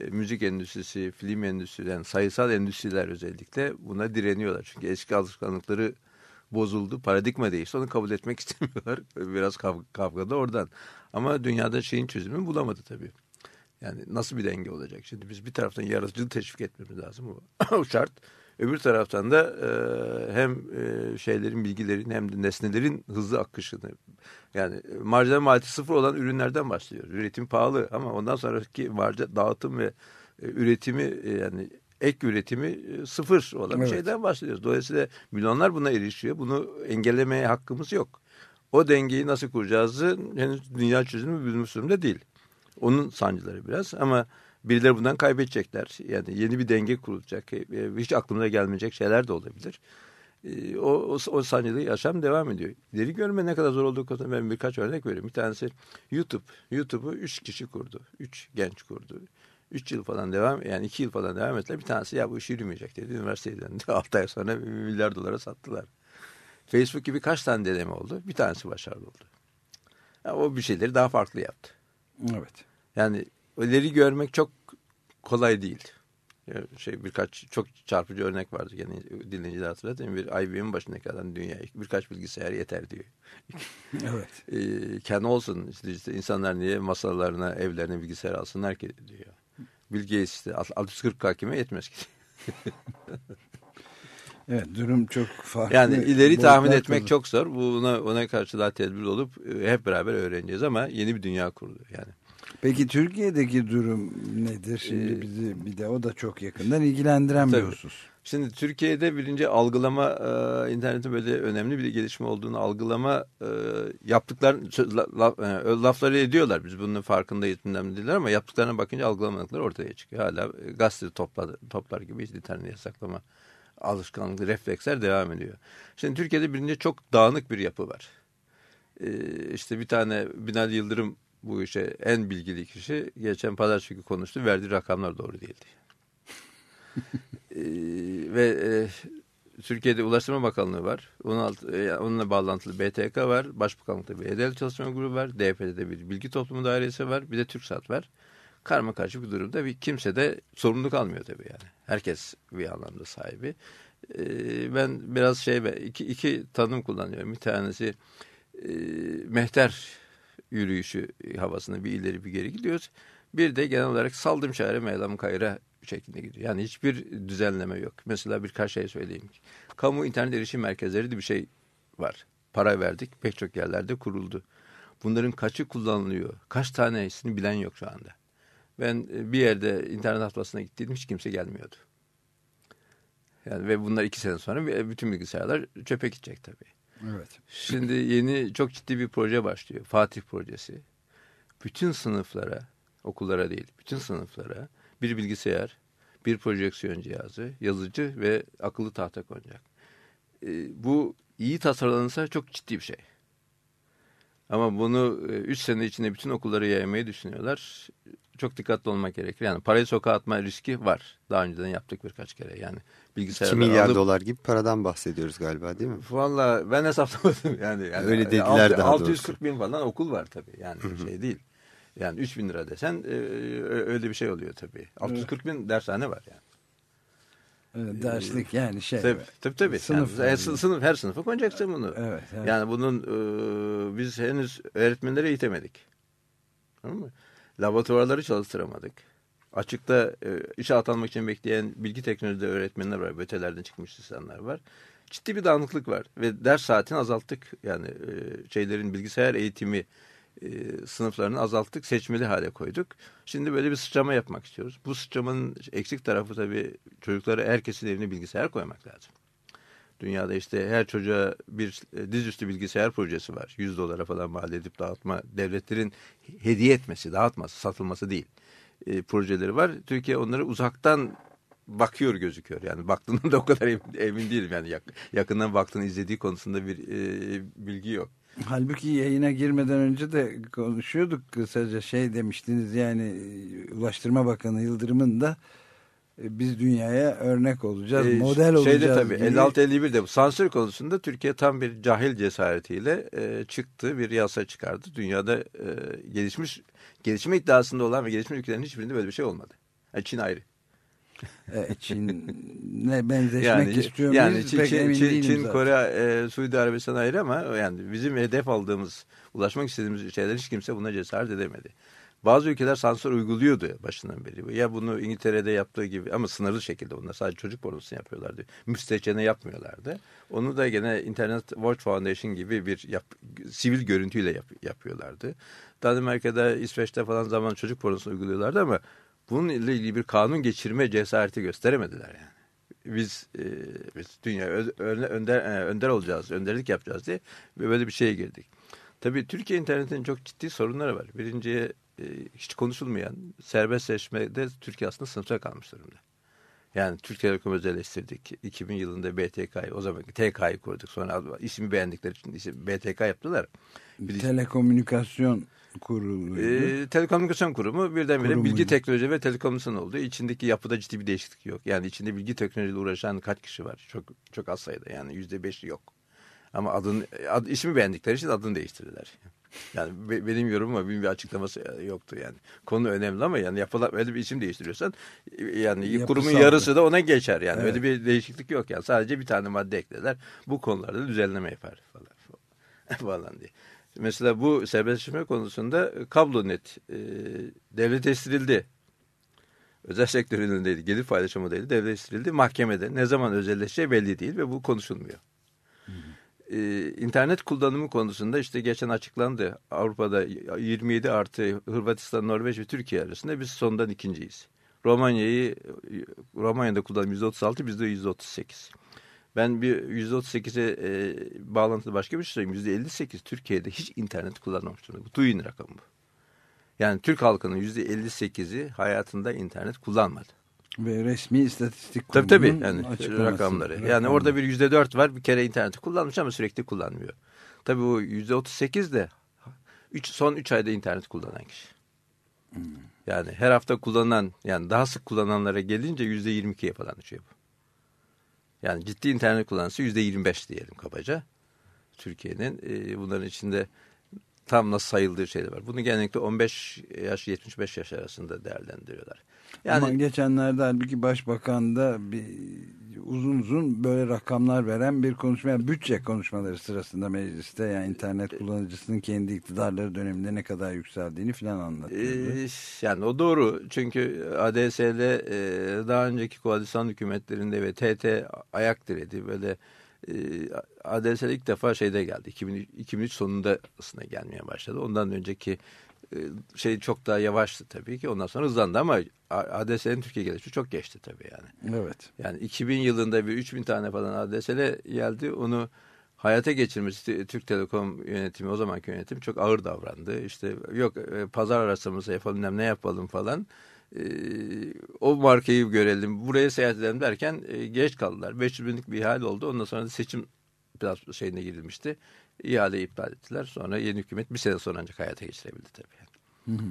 E, müzik endüstrisi, film endüstrisi, yani sayısal endüstriler özellikle buna direniyorlar. Çünkü eski alışkanlıkları bozuldu, paradigma değişti. Onu kabul etmek istemiyorlar. Biraz kav kavga da oradan. Ama dünyada şeyin çözümü bulamadı tabii. Yani nasıl bir denge olacak? Şimdi biz bir taraftan yaratıcılığı teşvik etmemiz lazım. O şart. Öbür taraftan da e, hem e, şeylerin, bilgilerin hem de nesnelerin hızlı akışını yani marjinal maliyeti sıfır olan ürünlerden başlıyor. Üretim pahalı ama ondan sonraki marjinal dağıtım ve e, üretimi e, yani ek üretimi e, sıfır olan bir Evet. şeyden bahsediyoruz. Dolayısıyla milyonlar buna erişiyor. Bunu engellemeye hakkımız yok. O dengeyi nasıl kuracağızı henüz dünya çözümü durumda değil. Onun sancıları biraz ama birileri bundan kaybedecekler. Yani yeni bir denge kurulacak. E, Hiç aklımıza gelmeyecek şeyler de olabilir. E, O, o, o sancılı yaşam devam ediyor. İleri görme ne kadar zor olduğu konusunda ben birkaç örnek vereyim. Bir tanesi YouTube. YouTube'u üç kişi kurdu. Üç genç kurdu. Üç yıl falan devam yani iki yıl falan devam ettiler. Bir tanesi ya bu iş yürümeyecek dedi. Üniversiteye döndü. Altı ay sonra milyar dolara sattılar. Facebook gibi kaç tane deneme oldu? Bir tanesi başarılı oldu. Ya o bir şeyleri daha farklı yaptı. Evet. Yani ileri görmek çok kolay değil. Ya Şey birkaç çok çarpıcı örnek vardı gene dinleyiciler hatırlatayım. Bir IBM'in başındaki adam dünya birkaç bilgisayar yeter diyor. Evet. Ee, kendi olsun işte, işte insanlar niye masalarına evlerine bilgisayar alsınlar ki diyor. Gates işte 640 kime yetmez ki. Evet durum çok farklı. Yani ileri tahmin etmek kazanıyor. çok zor. Buna ona karşı daha tedbirli olup e, hep beraber öğreneceğiz ama yeni bir dünya kurdu yani. Peki Türkiye'deki durum nedir? Şimdi Ee, bizi bir de o da çok yakından ilgilendiren bir Tabii. husus. Şimdi Türkiye'de birinci algılama e, internetin böyle önemli bir gelişme olduğunu algılama e, yaptıklar la- la- e, lafları ediyorlar. Biz bunun farkındayız bilmem dediler ama yaptıklarına bakınca algılamadıkları ortaya çıkıyor. Hala gazete toplar, toplar gibi işte internet yasaklama alışkanlığı, refleksler devam ediyor. Şimdi Türkiye'de birinci çok dağınık bir yapı var. E, işte bir tane Binali Yıldırım bu işe en bilgili kişi geçen pazartesi günü konuştu. Verdiği rakamlar doğru değildi. Ee, ve e, Türkiye'de Ulaştırma Bakanlığı var. Onun alt, e, onunla bağlantılı BTK var. Başbakanlıkta bir EDL çalışma grubu var. DP'de bir bilgi toplumu dairesi var. Bir de TürkSat var. Karma karışık bir durumda bir kimse de sorumlu kalmıyor tabii yani. Herkes bir anlamda sahibi. Ee, ben biraz şey iki, iki tanım kullanıyorum. Bir tanesi e, mehter yürüyüşü havasında bir ileri bir geri gidiyoruz. Bir de genel olarak saldım çare meylam kayra şeklinde gidiyor. Yani hiçbir düzenleme yok. Mesela birkaç şey söyleyeyim. Kamu internet erişim merkezleri de bir şey var. Para verdik pek çok yerlerde kuruldu. Bunların kaçı kullanılıyor? Kaç tanesini bilen yok şu anda. Ben e, bir yerde internet haftasına gittim hiç kimse gelmiyordu. Yani ve bunlar iki sene sonra e, bütün bilgisayarlar çöpe gidecek tabii. Evet. Şimdi yeni çok ciddi bir proje başlıyor. Fatih projesi. Bütün sınıflara, okullara değil, bütün sınıflara bir bilgisayar, bir projeksiyon cihazı, yazıcı ve akıllı tahta konacak. E, bu iyi tasarlanırsa çok ciddi bir şey. Ama bunu 3 sene içinde bütün okullara yaymayı düşünüyorlar. Çok dikkatli olmak gerekir. Yani parayı sokağa atma riski var. Daha önceden yaptık birkaç kere. Yani 2 bilgisayarlar milyar alıp, dolar gibi paradan bahsediyoruz galiba değil mi? Valla ben hesaplamadım yani. yani Öyle dediler altı- daha 640 doğrusu. bin falan okul var tabii yani şey değil. Yani 3 bin lira desen e, öyle bir şey oluyor tabii. 640 bin dershane var yani. Evet, derslik yani şey. Tabii tabii. tabii. Sınıf yani, yani. sı- sınıf her sınıfa koyacaksın bunu. Evet, evet. Yani bunun e, biz henüz öğretmenlere eğitemedik. Tamam mı? Laboratuvarları çalıştıramadık. Açıkta e, işe atanmak için bekleyen bilgi teknolojide öğretmenler var. Bötelerden çıkmış insanlar var. Ciddi bir dağınıklık var ve ders saatini azalttık. Yani e, şeylerin bilgisayar eğitimi e, sınıflarını azalttık, seçmeli hale koyduk. Şimdi böyle bir sıçrama yapmak istiyoruz. Bu sıçramanın eksik tarafı tabii çocuklara herkesin evine bilgisayar koymak lazım. Dünyada işte her çocuğa bir e, dizüstü bilgisayar projesi var. 100 dolara falan mal edip dağıtma, devletlerin hediye etmesi, dağıtması, satılması değil. E, projeleri var. Türkiye onları uzaktan bakıyor gözüküyor. Yani baktığında da o kadar emin, emin değilim. Yani yak, yakından baktığını izlediği konusunda bir e, bilgi yok. Halbuki yayına girmeden önce de konuşuyorduk kısaca şey demiştiniz yani Ulaştırma Bakanı Yıldırım'ın da biz dünyaya örnek olacağız, Ee, model olacağız. Şeyde tabii gibi. 56-51 de bu sansür konusunda Türkiye tam bir cahil cesaretiyle e, çıktı bir yasa çıkardı. Dünyada e, gelişmiş gelişme iddiasında olan ve gelişmiş ülkelerin hiçbirinde böyle bir şey olmadı. Yani Çin ayrı. E, Çin'le benzeşmek Yani, istiyor yani muyuz? Çin, Pek Çin, emin Çin, Çin zaten. Kore, e, Suudi Arabistan ayrı ama yani bizim hedef aldığımız, ulaşmak istediğimiz şeyler hiç kimse buna cesaret edemedi. Bazı ülkeler sansür uyguluyordu başından beri. Ya bunu İngiltere'de yaptığı gibi ama sınırlı şekilde bunlar sadece çocuk pornosunu yapıyorlardı. Müstehcene yapmıyorlardı. Onu da gene Internet Watch Foundation gibi bir yap, sivil görüntüyle yap, yapıyorlardı. Danimarka'da, İsveç'te falan zaman çocuk pornosunu uyguluyorlardı ama bununla ilgili bir kanun geçirme cesareti gösteremediler yani. Biz, e, biz dünya önder, e, önder olacağız, önderlik yapacağız diye böyle bir şeye girdik. Tabii Türkiye internetinin çok ciddi sorunları var. Birinciye e, hiç konuşulmayan serbestleşmede Türkiye aslında sınıfta kalmış durumda. Yani Türk Telekom özelleştirdik. 2000 yılında BTK'yı o zaman TK'yı kurduk. Sonra ismi beğendikleri için isim BTK yaptılar. Bir- Telekomünikasyon kurulu. ee, telekomünikasyon kurumu birdenbire Kurumuydu. bilgi teknoloji ve telekomünikasyon oldu. İçindeki yapıda ciddi bir değişiklik yok. Yani içinde bilgi teknolojiyle uğraşan kaç kişi var? Çok çok az sayıda yani yüzde beş yok. Ama adın ad, ismi beğendikleri için adını değiştirdiler. Yani be- benim yorumum ama bir açıklaması yoktu yani. Konu önemli ama yani yapılan öyle bir isim değiştiriyorsan yani Yapısal kurumun yarısı da ona geçer yani. Evet. Öyle bir değişiklik yok yani. Sadece bir tane madde eklediler. Bu konularda düzenleme yapar falan falan diye. Mesela bu serbestleşme konusunda kablonet e, devletleştirildi. Özel sektörün önündeydi. Gelir paylaşımı değil. Devletleştirildi. Mahkemede. Ne zaman özelleşeceği belli değil ve bu konuşulmuyor. E, internet kullanımı konusunda işte geçen açıklandı. Avrupa'da 27 artı Hırvatistan, Norveç ve Türkiye arasında biz sondan ikinciyiz. Romanya'yı Romanya'da kullanım %36 bizde %38. Ben bir %38'e e, bağlantılı başka bir şey söyleyeyim. %58 Türkiye'de hiç internet kullanmamış durumda. Bu TÜİ'nin rakamı bu. Yani Türk halkının %58'i hayatında internet kullanmadı. Ve resmi istatistik tabii, tabii, yani rakamları. rakamları. Yani orada bir yüzde dört var bir kere interneti kullanmış ama sürekli kullanmıyor. Tabii bu yüzde otuz sekiz de üç, son üç ayda internet kullanan kişi. Hmm. Yani her hafta kullanılan yani daha sık kullananlara gelince yüzde yirmi ikiye falan düşüyor bu. Yani ciddi internet kullanıcısı yüzde yirmi beş diyelim kabaca. Türkiye'nin e, bunların içinde tam nasıl sayıldığı şeyler var. Bunu genellikle 15 yaş 75 yaş arasında değerlendiriyorlar. Yani, Ama geçenlerde halbuki başbakan da bir uzun uzun böyle rakamlar veren bir konuşma, yani bütçe konuşmaları sırasında mecliste yani internet kullanıcısının kendi iktidarları döneminde ne kadar yükseldiğini falan anlatıyordu. Ee, yani o doğru çünkü ADSL e, daha önceki koalisyon hükümetlerinde ve TT ayak diredi böyle e, ADSL ilk defa şeyde geldi 2003, 2003 sonunda ısına gelmeye başladı. Ondan önceki e, şey çok daha yavaştı tabii ki. Ondan sonra hızlandı ama ADSL'in Türkiye gelişi çok geçti tabii yani. Evet. Yani 2000 yılında bir 3000 tane falan ADSL geldi. Onu hayata geçirmesi Türk Telekom yönetimi o zamanki yönetim çok ağır davrandı. İşte yok e, pazar arasımızı yapalım ne yapalım falan. Ee, o markayı görelim buraya seyahat edelim derken e, geç kaldılar. 500 binlik bir ihale oldu. Ondan sonra da seçim biraz şeyine girilmişti. İhale iptal ettiler. Sonra yeni hükümet bir sene sonra ancak hayata geçirebildi tabii. Yani. Hı hı.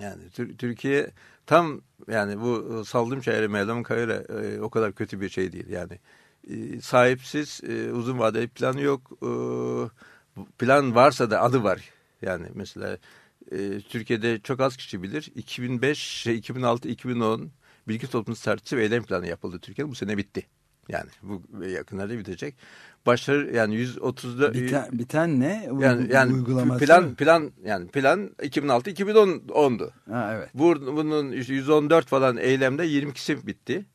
Yani Türkiye tam yani bu saldım çayırı meydan kayıra e, o kadar kötü bir şey değil. Yani e, sahipsiz e, uzun vadeli plan yok. E, plan varsa da adı var. Yani mesela e, Türkiye'de çok az kişi bilir. 2005, 2006, 2010 bilgi toplum stratejisi ve eylem planı yapıldı Türkiye'de. Bu sene bitti. Yani bu yakınlarda bitecek. Başarı yani 130'da biten, biten ne? Yani yani Uygulaması plan mı? plan yani plan 2006 2010'du. Ha evet. Bu, bunun 114 falan eylemde 22'si bitti.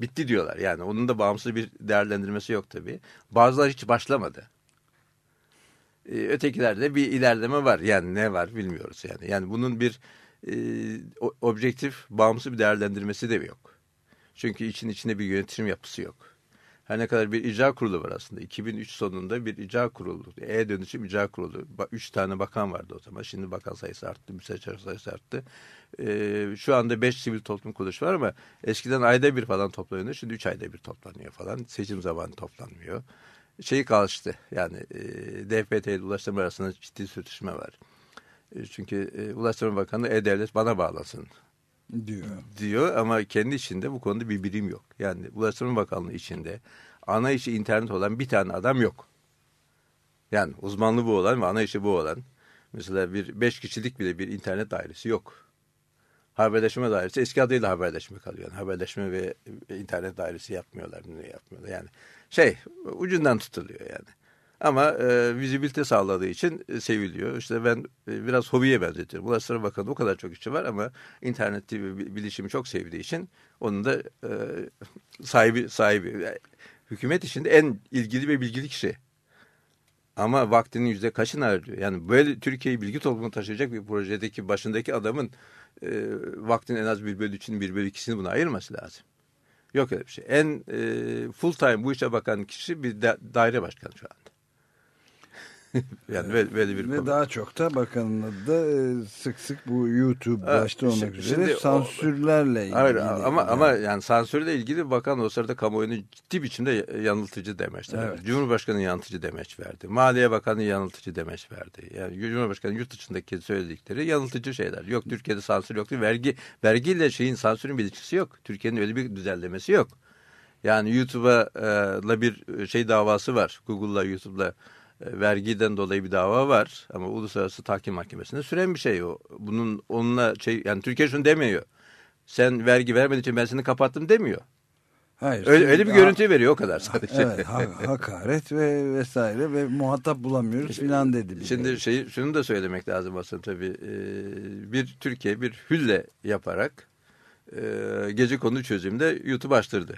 Bitti diyorlar. Yani onun da bağımsız bir değerlendirmesi yok tabii. Bazıları hiç başlamadı. Ee, ötekilerde bir ilerleme var. Yani ne var bilmiyoruz yani. Yani bunun bir e, objektif, bağımsız bir değerlendirmesi de yok. Çünkü için içinde bir yönetim yapısı yok. Her ne kadar bir icra kurulu var aslında. 2003 sonunda bir icra kurulu. E-dönüşüm icra kurulu. Üç tane bakan vardı o zaman. Şimdi bakan sayısı arttı, müsteşar sayısı arttı. Ee, şu anda beş sivil toplum kuruluşu var ama eskiden ayda bir falan toplanıyor. Şimdi üç ayda bir toplanıyor falan. Seçim zamanı toplanmıyor. Şeyi kalıştı. Yani e, DPT ile Ulaştırma arasında ciddi sürtüşme var. E, çünkü e, Ulaştırma Bakanı E-Devlet bana bağlasın diyor. Diyor ama kendi içinde bu konuda bir birim yok. Yani Ulaştırma Bakanlığı içinde ana işi internet olan bir tane adam yok. Yani uzmanlığı bu olan ve ana işi bu olan. Mesela bir beş kişilik bile bir internet dairesi yok. Haberleşme dairesi eski adıyla haberleşme kalıyor. Yani haberleşme ve internet dairesi yapmıyorlar. Ne yapmıyorlar yani. Şey ucundan tutuluyor yani. Ama e, vizibilite sağladığı için e, seviliyor. İşte ben e, biraz hobiye benzetiyorum. Ulaştırma Bakanı o kadar çok işi var ama internet ve bilişimi çok sevdiği için onun da e, sahibi sahibi. Hükümet içinde en ilgili ve bilgili kişi. Ama vaktinin yüzde kaçını harcıyor? Yani böyle Türkiye'yi bilgi toplumuna taşıyacak bir projedeki başındaki adamın e, vaktinin en az bir bölü üçünü bir bölü ikisini buna ayırması lazım. Yok öyle bir şey. En e, full time bu işe bakan kişi bir da daire başkanı şu anda. yani böyle, böyle bir Ve konu. daha çok da bakanın da e, sık sık bu YouTube başta olmak şimdi, üzere şimdi sansürlerle ilgili. Hayır ama yani. ama yani sansürle ilgili bakan o sırada kamuoyunu ciddi biçimde yanıltıcı demeçler. Evet. Cumhurbaşkanı yanıltıcı demeç verdi. Maliye Bakanı yanıltıcı demeç verdi. Yani Cumhurbaşkanı yurt dışındaki söyledikleri yanıltıcı şeyler. Yok Türkiye'de sansür yoktu. Vergi vergiyle şeyin sansürün bir ilişkisi yok. Türkiye'nin öyle bir düzenlemesi yok. Yani YouTube'a bir şey davası var. Google'la YouTube'la e, vergiden dolayı bir dava var ama uluslararası tahkim mahkemesinde süren bir şey o. Bunun onunla şey yani Türkiye şunu demiyor. Sen vergi vermediğin için ben seni kapattım demiyor. Hayır. Öyle, öyle bir ha, görüntü veriyor o kadar sadece. Evet, ha, hakaret ve vesaire ve muhatap bulamıyoruz filan dedi. Şimdi şey şunu da söylemek lazım aslında tabii. Ee, bir Türkiye bir hülle yaparak e, gece konu çözümde YouTube açtırdı.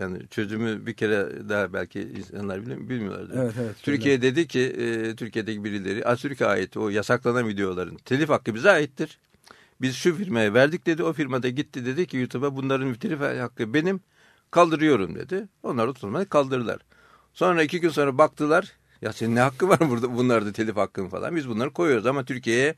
Yani çözümü bir kere daha belki insanlar bilmiyorlardı. Evet, evet, Türkiye söyle. dedi ki e, Türkiye'deki birileri Atatürk'e ait o yasaklanan videoların telif hakkı bize aittir. Biz şu firmaya verdik dedi. O firmada gitti dedi ki YouTube'a bunların telif hakkı benim kaldırıyorum dedi. Onlar otomatik kaldırdılar. Sonra iki gün sonra baktılar ya senin ne hakkı var burada bunlarda telif hakkın falan. Biz bunları koyuyoruz ama Türkiye'ye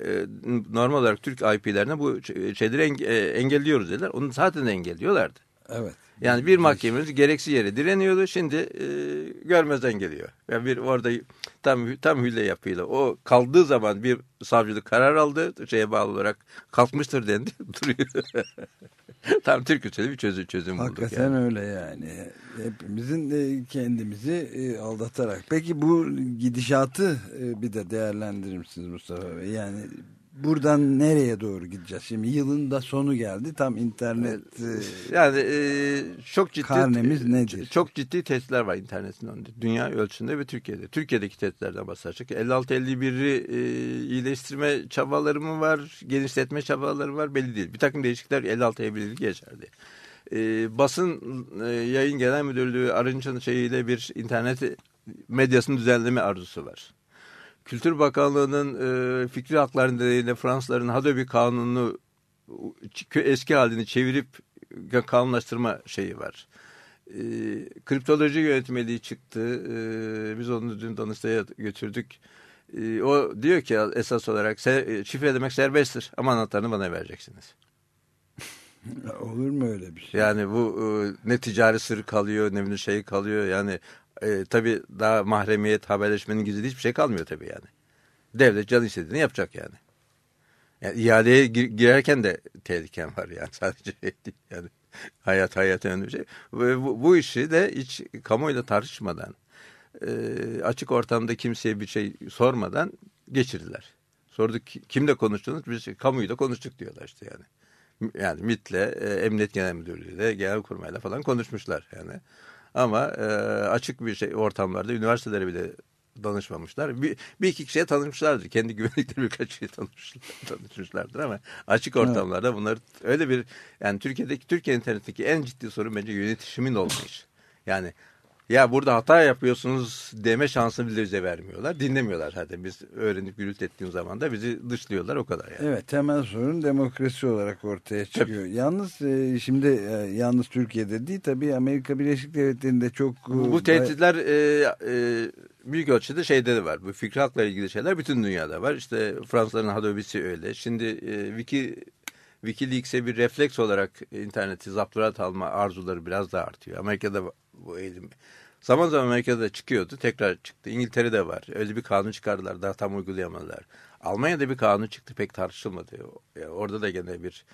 e, normal olarak Türk IP'lerine bu şeyleri enge, e, engelliyoruz dediler. Onu zaten engelliyorlardı. Evet. Yani bir mahkememiz gereksiz yere direniyordu. Şimdi e, görmezden geliyor. Yani bir orada tam tam hülle yapıyla o kaldığı zaman bir savcılık karar aldı. Şeye bağlı olarak kalkmıştır dendi. Duruyor. tam Türk usulü bir çözüm, çözüm bulduk. Hakikaten yani. öyle yani. Hepimizin de kendimizi e, aldatarak. Peki bu gidişatı e, bir de değerlendirir misiniz Mustafa Bey? Yani buradan nereye doğru gideceğiz? Şimdi yılın da sonu geldi. Tam internet e, yani e, çok ciddi karnemiz nedir? Çok ciddi testler var internetin önünde. Dünya ölçüsünde ve Türkiye'de. Türkiye'deki testlerden bahsedecek. 56-51'i e, iyileştirme çabaları mı var? Genişletme çabaları var? Belli değil. Bir takım değişiklikler 56-51'i geçerdi. E, basın e, yayın genel müdürlüğü Arınç'ın şeyiyle bir internet medyasını düzenleme arzusu var. Kültür Bakanlığı'nın e, fikri hakları nedeniyle Fransızların Hadobi kanununu eski halini çevirip kanunlaştırma şeyi var. E, kriptoloji yönetmeliği çıktı. E, biz onu dün Danıştay'a götürdük. E, o diyor ki esas olarak se, şifre demek serbesttir ama anahtarını bana vereceksiniz. Olur mu öyle bir şey? Yani bu e, ne ticari sır kalıyor ne bir şey kalıyor. Yani e, tabii daha mahremiyet, haberleşmenin gizli hiçbir şey kalmıyor tabii yani. Devlet canı istediğini yapacak yani. Yani iadeye gir, girerken de tehlikem var yani sadece şey yani. Hayat hayat önemli bir şey. Ve bu, bu işi de hiç kamuoyuyla tartışmadan, e, açık ortamda kimseye bir şey sormadan geçirdiler. Sorduk kimle konuştunuz? Biz kamuoyu da konuştuk diyorlar işte yani. Yani MIT'le, e, Emniyet Genel Müdürlüğü'yle, Genel Kurmay'la falan konuşmuşlar yani. Ama e, açık bir şey ortamlarda üniversitelere bile danışmamışlar. Bir, bir iki kişiye tanışmışlardır. Kendi güvenlikleri birkaç kişiye tanışmışlar, tanışmışlardır ama açık ortamlarda bunlar öyle bir yani Türkiye'deki Türkiye internetindeki en ciddi sorun bence yönetişimin olmayış. Yani ya burada hata yapıyorsunuz deme şansını bile bize vermiyorlar. Dinlemiyorlar zaten. Biz öğrenip gürültü ettiğimiz zaman da bizi dışlıyorlar o kadar yani. Evet temel sorun demokrasi olarak ortaya çıkıyor. Tabii. Yalnız e, şimdi e, yalnız Türkiye'de değil tabii Amerika Birleşik Devletleri'nde çok... E, bu, bu tehditler e, e, büyük ölçüde şeyde de var. Bu fikri hakla ilgili şeyler bütün dünyada var. İşte Fransızların Hadobisi öyle. Şimdi e, Wiki Wikileaks'e bir refleks olarak interneti zapturat alma arzuları biraz daha artıyor. Amerika'da bu eğilim. Zaman zaman Amerika'da çıkıyordu. Tekrar çıktı. İngiltere'de var. Öyle bir kanun çıkardılar. Daha tam uygulayamadılar. Almanya'da bir kanun çıktı. Pek tartışılmadı. Orada da gene bir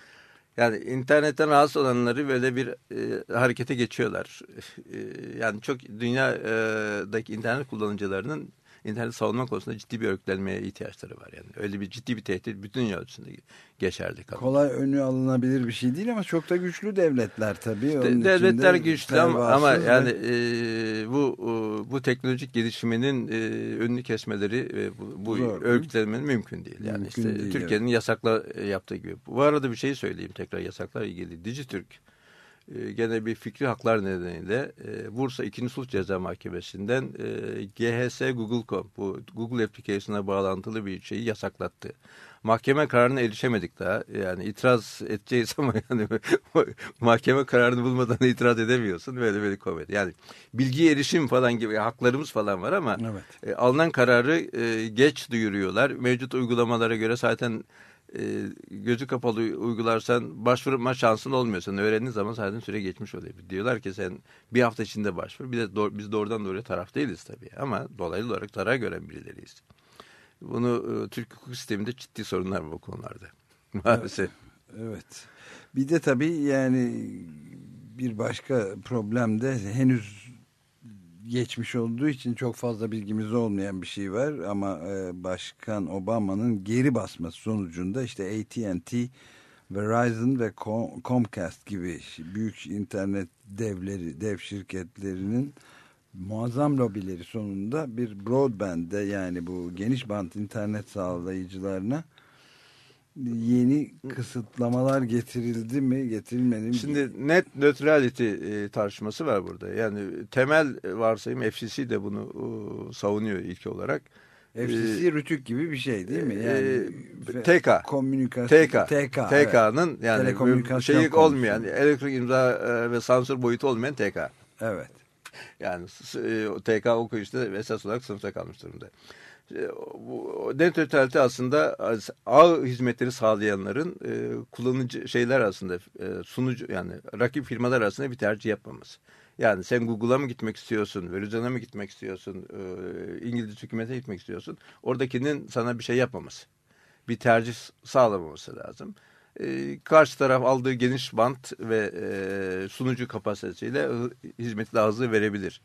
yani internetten rahatsız olanları böyle bir e, harekete geçiyorlar. E, yani çok dünyadaki internet kullanıcılarının internet savunma konusunda ciddi bir örgütlenmeye ihtiyaçları var. Yani öyle bir ciddi bir tehdit bütün dünya ölçüsünde geçerli. Kalın. Kolay önü alınabilir bir şey değil ama çok da güçlü devletler tabii. Onun devletler güçlü ama, ama yani e, bu e, bu teknolojik gelişmenin e, önünü kesmeleri e, bu, bu Zor, örgütlenmenin mümkün değil. Yani mümkün işte Türkiye'nin evet. yasakla yaptığı gibi. Bu arada bir şey söyleyeyim tekrar yasaklarla ilgili. Dijitürk e, gene bir fikri haklar nedeniyle e, Bursa 2. Sulh Ceza Mahkemesi'nden e, GHS Google.com bu Google Application'a bağlantılı bir şeyi yasaklattı. Mahkeme kararına erişemedik daha. Yani itiraz edeceğiz ama yani mahkeme kararını bulmadan itiraz edemiyorsun. Böyle böyle komedi. Yani bilgi erişim falan gibi haklarımız falan var ama evet. e, alınan kararı e, geç duyuruyorlar. Mevcut uygulamalara göre zaten e, gözü kapalı uygularsan başvurma şansın olmuyor. Sen öğrendiğin zaman zaten süre geçmiş oluyor. Diyorlar ki sen bir hafta içinde başvur. Bir de do biz doğrudan doğruya taraf değiliz tabii. Ama dolaylı olarak taraf gören birileriyiz. Bunu e, Türk hukuk sisteminde ciddi sorunlar bu konularda. Maalesef. Evet. Bir de tabii yani bir başka problem de henüz geçmiş olduğu için çok fazla bilgimiz olmayan bir şey var. Ama e, Başkan Obama'nın geri basması sonucunda işte AT&T, Verizon ve Comcast gibi büyük internet devleri, dev şirketlerinin muazzam lobileri sonunda bir broadband'de yani bu geniş bant internet sağlayıcılarına yeni kısıtlamalar getirildi mi getirilmedi mi? Şimdi net neutrality e, tartışması var burada. Yani temel varsayım FCC de bunu e, savunuyor ilk olarak. FCC E, rütük gibi bir şey değil mi? e, Yani TK. Komünikasyon. TK. TK. TK'nın yani Telekomünikasyon şeyi komisyonu. olmayan, elektronik imza e, ve sansür boyutu olmayan TK. Evet. Yani e, TK okuyuşta esas olarak sınıfta kalmış durumda. E, bu net neutralite aslında ağ hizmetleri sağlayanların e, kullanıcı şeyler arasında e, sunucu yani rakip firmalar arasında bir tercih yapmaması. Yani sen Google'a mı gitmek istiyorsun, Verizon'a mı gitmek istiyorsun, e, İngiliz hükümete gitmek istiyorsun. Oradakinin sana bir şey yapmaması. Bir tercih sağlamaması lazım. E, karşı taraf aldığı geniş bant ve e, sunucu kapasitesiyle hizmeti daha hızlı verebilir.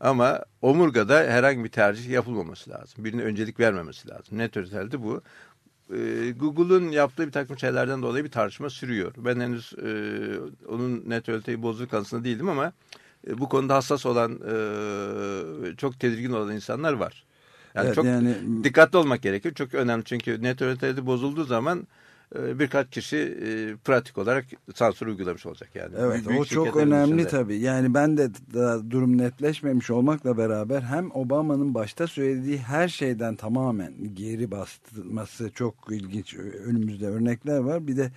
Ama omurgada herhangi bir tercih yapılmaması lazım. Birine öncelik vermemesi lazım. Net neutralite bu. Ee, Google'un yaptığı bir takım şeylerden dolayı bir tartışma sürüyor. Ben henüz e, onun net neutraliteyi bozduğu kanısında değildim ama e, bu konuda hassas olan, e, çok tedirgin olan insanlar var. Yani Evet, çok yani- dikkatli olmak gerekiyor. Çok önemli çünkü net neutralite bozulduğu zaman birkaç kişi e, pratik olarak sansür uygulamış olacak yani. Evet Büyük- o çok önemli dışında. tabii. Yani ben de daha durum netleşmemiş olmakla beraber hem Obama'nın başta söylediği her şeyden tamamen geri bastırması çok ilginç. Önümüzde örnekler var. Bir de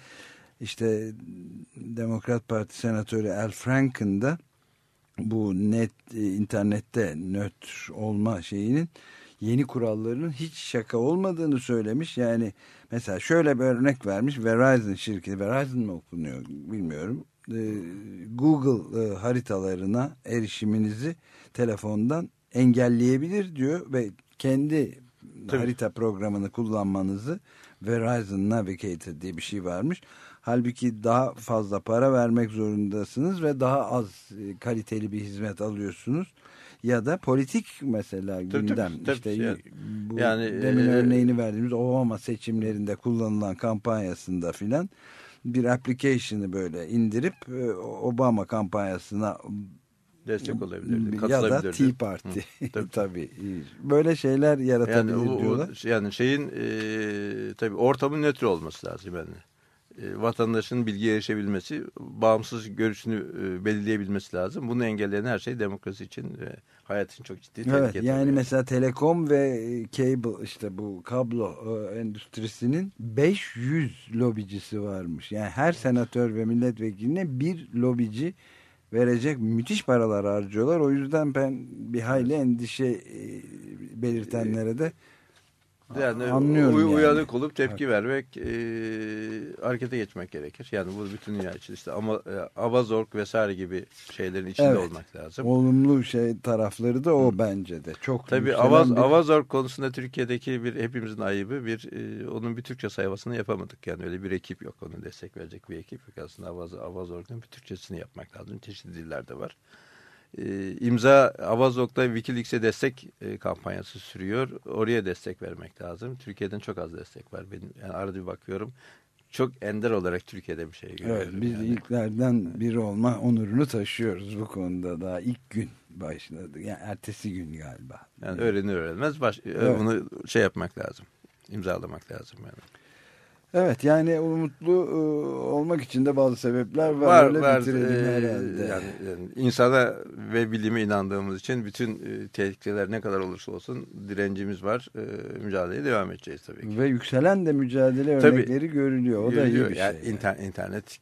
işte Demokrat Parti Senatörü Al Franken da bu net e, internette nötr olma şeyinin yeni kurallarının hiç şaka olmadığını söylemiş. Yani mesela şöyle bir örnek vermiş. Verizon şirketi, Verizon mı okunuyor bilmiyorum. Ee, Google e, haritalarına erişiminizi telefondan engelleyebilir diyor ve kendi Tabii. harita programını kullanmanızı Verizon Navigator diye bir şey varmış. Halbuki daha fazla para vermek zorundasınız ve daha az e, kaliteli bir hizmet alıyorsunuz. Ya da politik mesela Tabii, gündem. tabii, işte yani- bu yani, demin e, örneğini verdiğimiz Obama seçimlerinde kullanılan kampanyasında filan bir application'ı böyle indirip e, Obama kampanyasına destek olabilirdi. ya da. Tea Party Hı, tabii. tabii böyle şeyler yaratabilir Yani, o- diyorlar. yani şeyin e, tabii ortamın nötr olması lazım yani. E, vatandaşın bilgiye erişebilmesi, bağımsız görüşünü e, belirleyebilmesi lazım. Bunu engelleyen her şey demokrasi için ve hayat için çok ciddi Evet tehlike. yani tabii. mesela telekom ve e, cable işte bu kablo endüstrisinin 500 lobicisi varmış. Yani her senatör ve milletvekiline bir lobici verecek müthiş paralar harcıyorlar. O yüzden ben bir hayli endişe belirtenlere de yani anlıyorum uy- yani. uyanık olup tepki vermek, e, harekete geçmek gerekir. Yani bu bütün dünya için işte ama e, Avazorg vesaire gibi şeylerin içinde Evet. olmak lazım. olumlu şey tarafları da o bence de. Çok Tabii Avaz, bir- Avazorg konusunda Türkiye'deki bir hepimizin ayıbı bir e, onun bir Türkçe sayfasını yapamadık. Yani öyle bir ekip yok. Onun destek verecek bir ekip yok. Aslında Avaz, Avazorg'un bir Türkçesini yapmak lazım. Çeşitli dillerde var. E, imza Avazorg'da Wikileaks'e destek e, kampanyası sürüyor. Oraya destek vermek lazım. Türkiye'den çok az destek var. Benim yani arada bir bakıyorum. Çok ender olarak Türkiye'de bir şey Evet, görüyorum. biz yani. ilklerden biri olma onurunu taşıyoruz bu konuda daha ilk gün başladı. Yani ertesi gün galiba. Yani öğrenir öğrenmez baş, Evet. bunu şey yapmak lazım. İmzalamak lazım yani. Evet yani umutlu e, olmak için de bazı sebepler var. Var Öyle var. herhalde. yani, yani insana ve bilime inandığımız için bütün e, tehlikeler ne kadar olursa olsun direncimiz var. E, mücadeleye devam edeceğiz tabii ki. Ve yükselen de mücadele Tabii. örnekleri görülüyor. O da iyi bir yani şey. inter- internet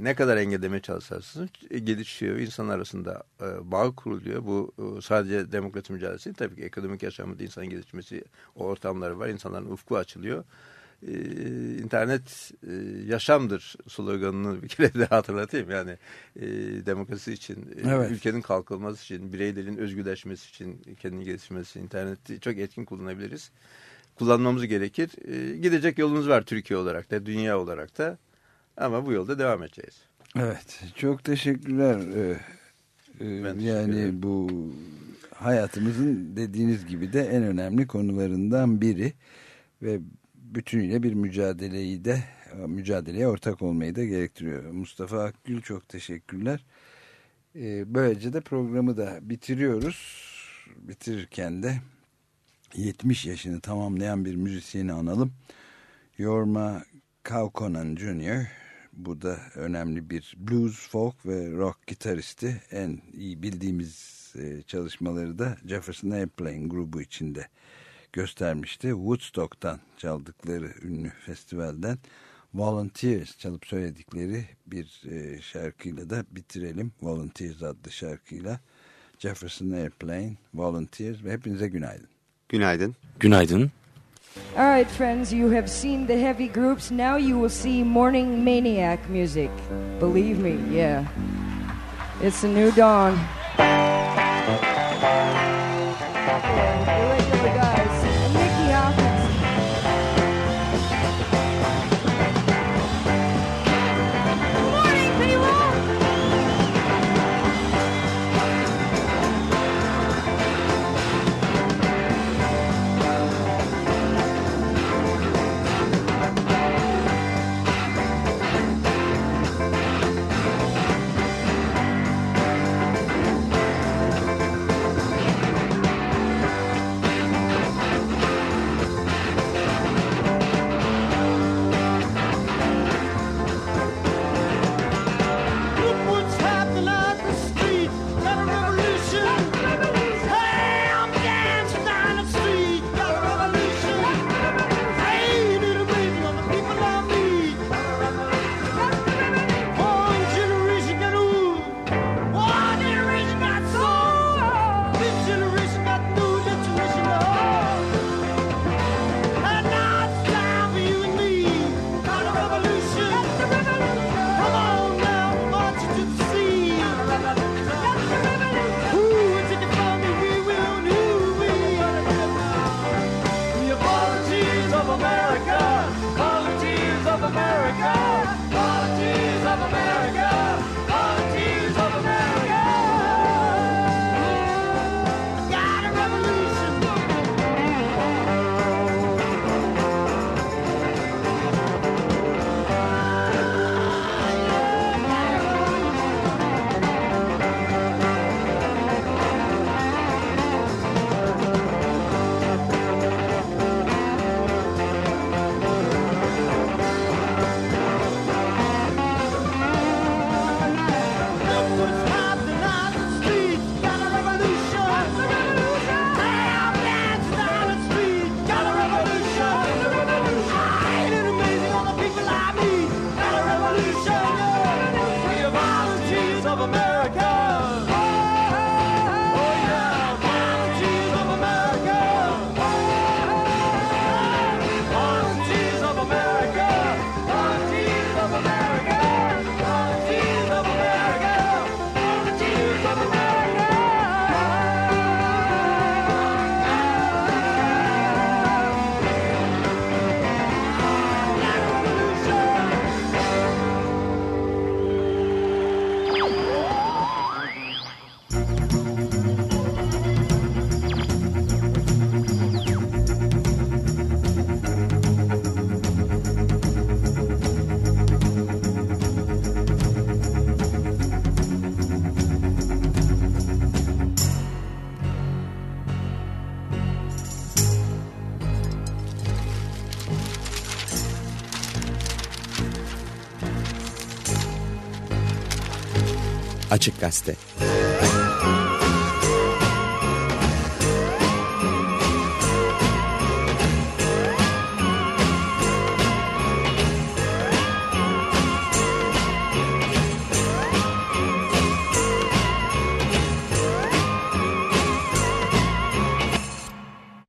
ne kadar engellemeye çalışırsanız e, gelişiyor. İnsanlar arasında e, bağ kuruluyor. Bu e, sadece demokrasi mücadelesi tabii ki ekonomik yaşamında insanın gelişmesi o ortamları var. İnsanların ufku açılıyor. E, internet e, yaşamdır sloganını bir kere de hatırlatayım. Yani e, demokrasi için, e, Evet. ülkenin kalkınması için, bireylerin özgürleşmesi için, kendini geliştirmesi için interneti çok etkin kullanabiliriz. Kullanmamız gerekir. E, gidecek yolumuz var Türkiye olarak da, dünya olarak da. Ama bu yolda devam edeceğiz. Evet çok teşekkürler. Ee, e, Ben teşekkür yani ederim. bu hayatımızın dediğiniz gibi de en önemli konularından biri ve bütünüyle bir mücadeleyi de mücadeleye ortak olmayı da gerektiriyor. Mustafa Akgül çok teşekkürler. Ee, böylece de programı da bitiriyoruz. Bitirirken de 70 yaşını tamamlayan bir müzisyeni analım. Yorma Cow Conan Jr. Bu da önemli bir blues, folk ve rock gitaristi. En iyi bildiğimiz e, çalışmaları da Jefferson Airplane grubu içinde göstermişti. Woodstock'tan çaldıkları ünlü festivalden Volunteers çalıp söyledikleri bir e, şarkıyla da bitirelim. Volunteers adlı şarkıyla Jefferson Airplane, Volunteers ve hepinize günaydın. Günaydın. Günaydın. All right, friends, you have seen the heavy groups. Now you will see morning maniac music. Believe me, yeah. It's a new dawn. Açık Gazete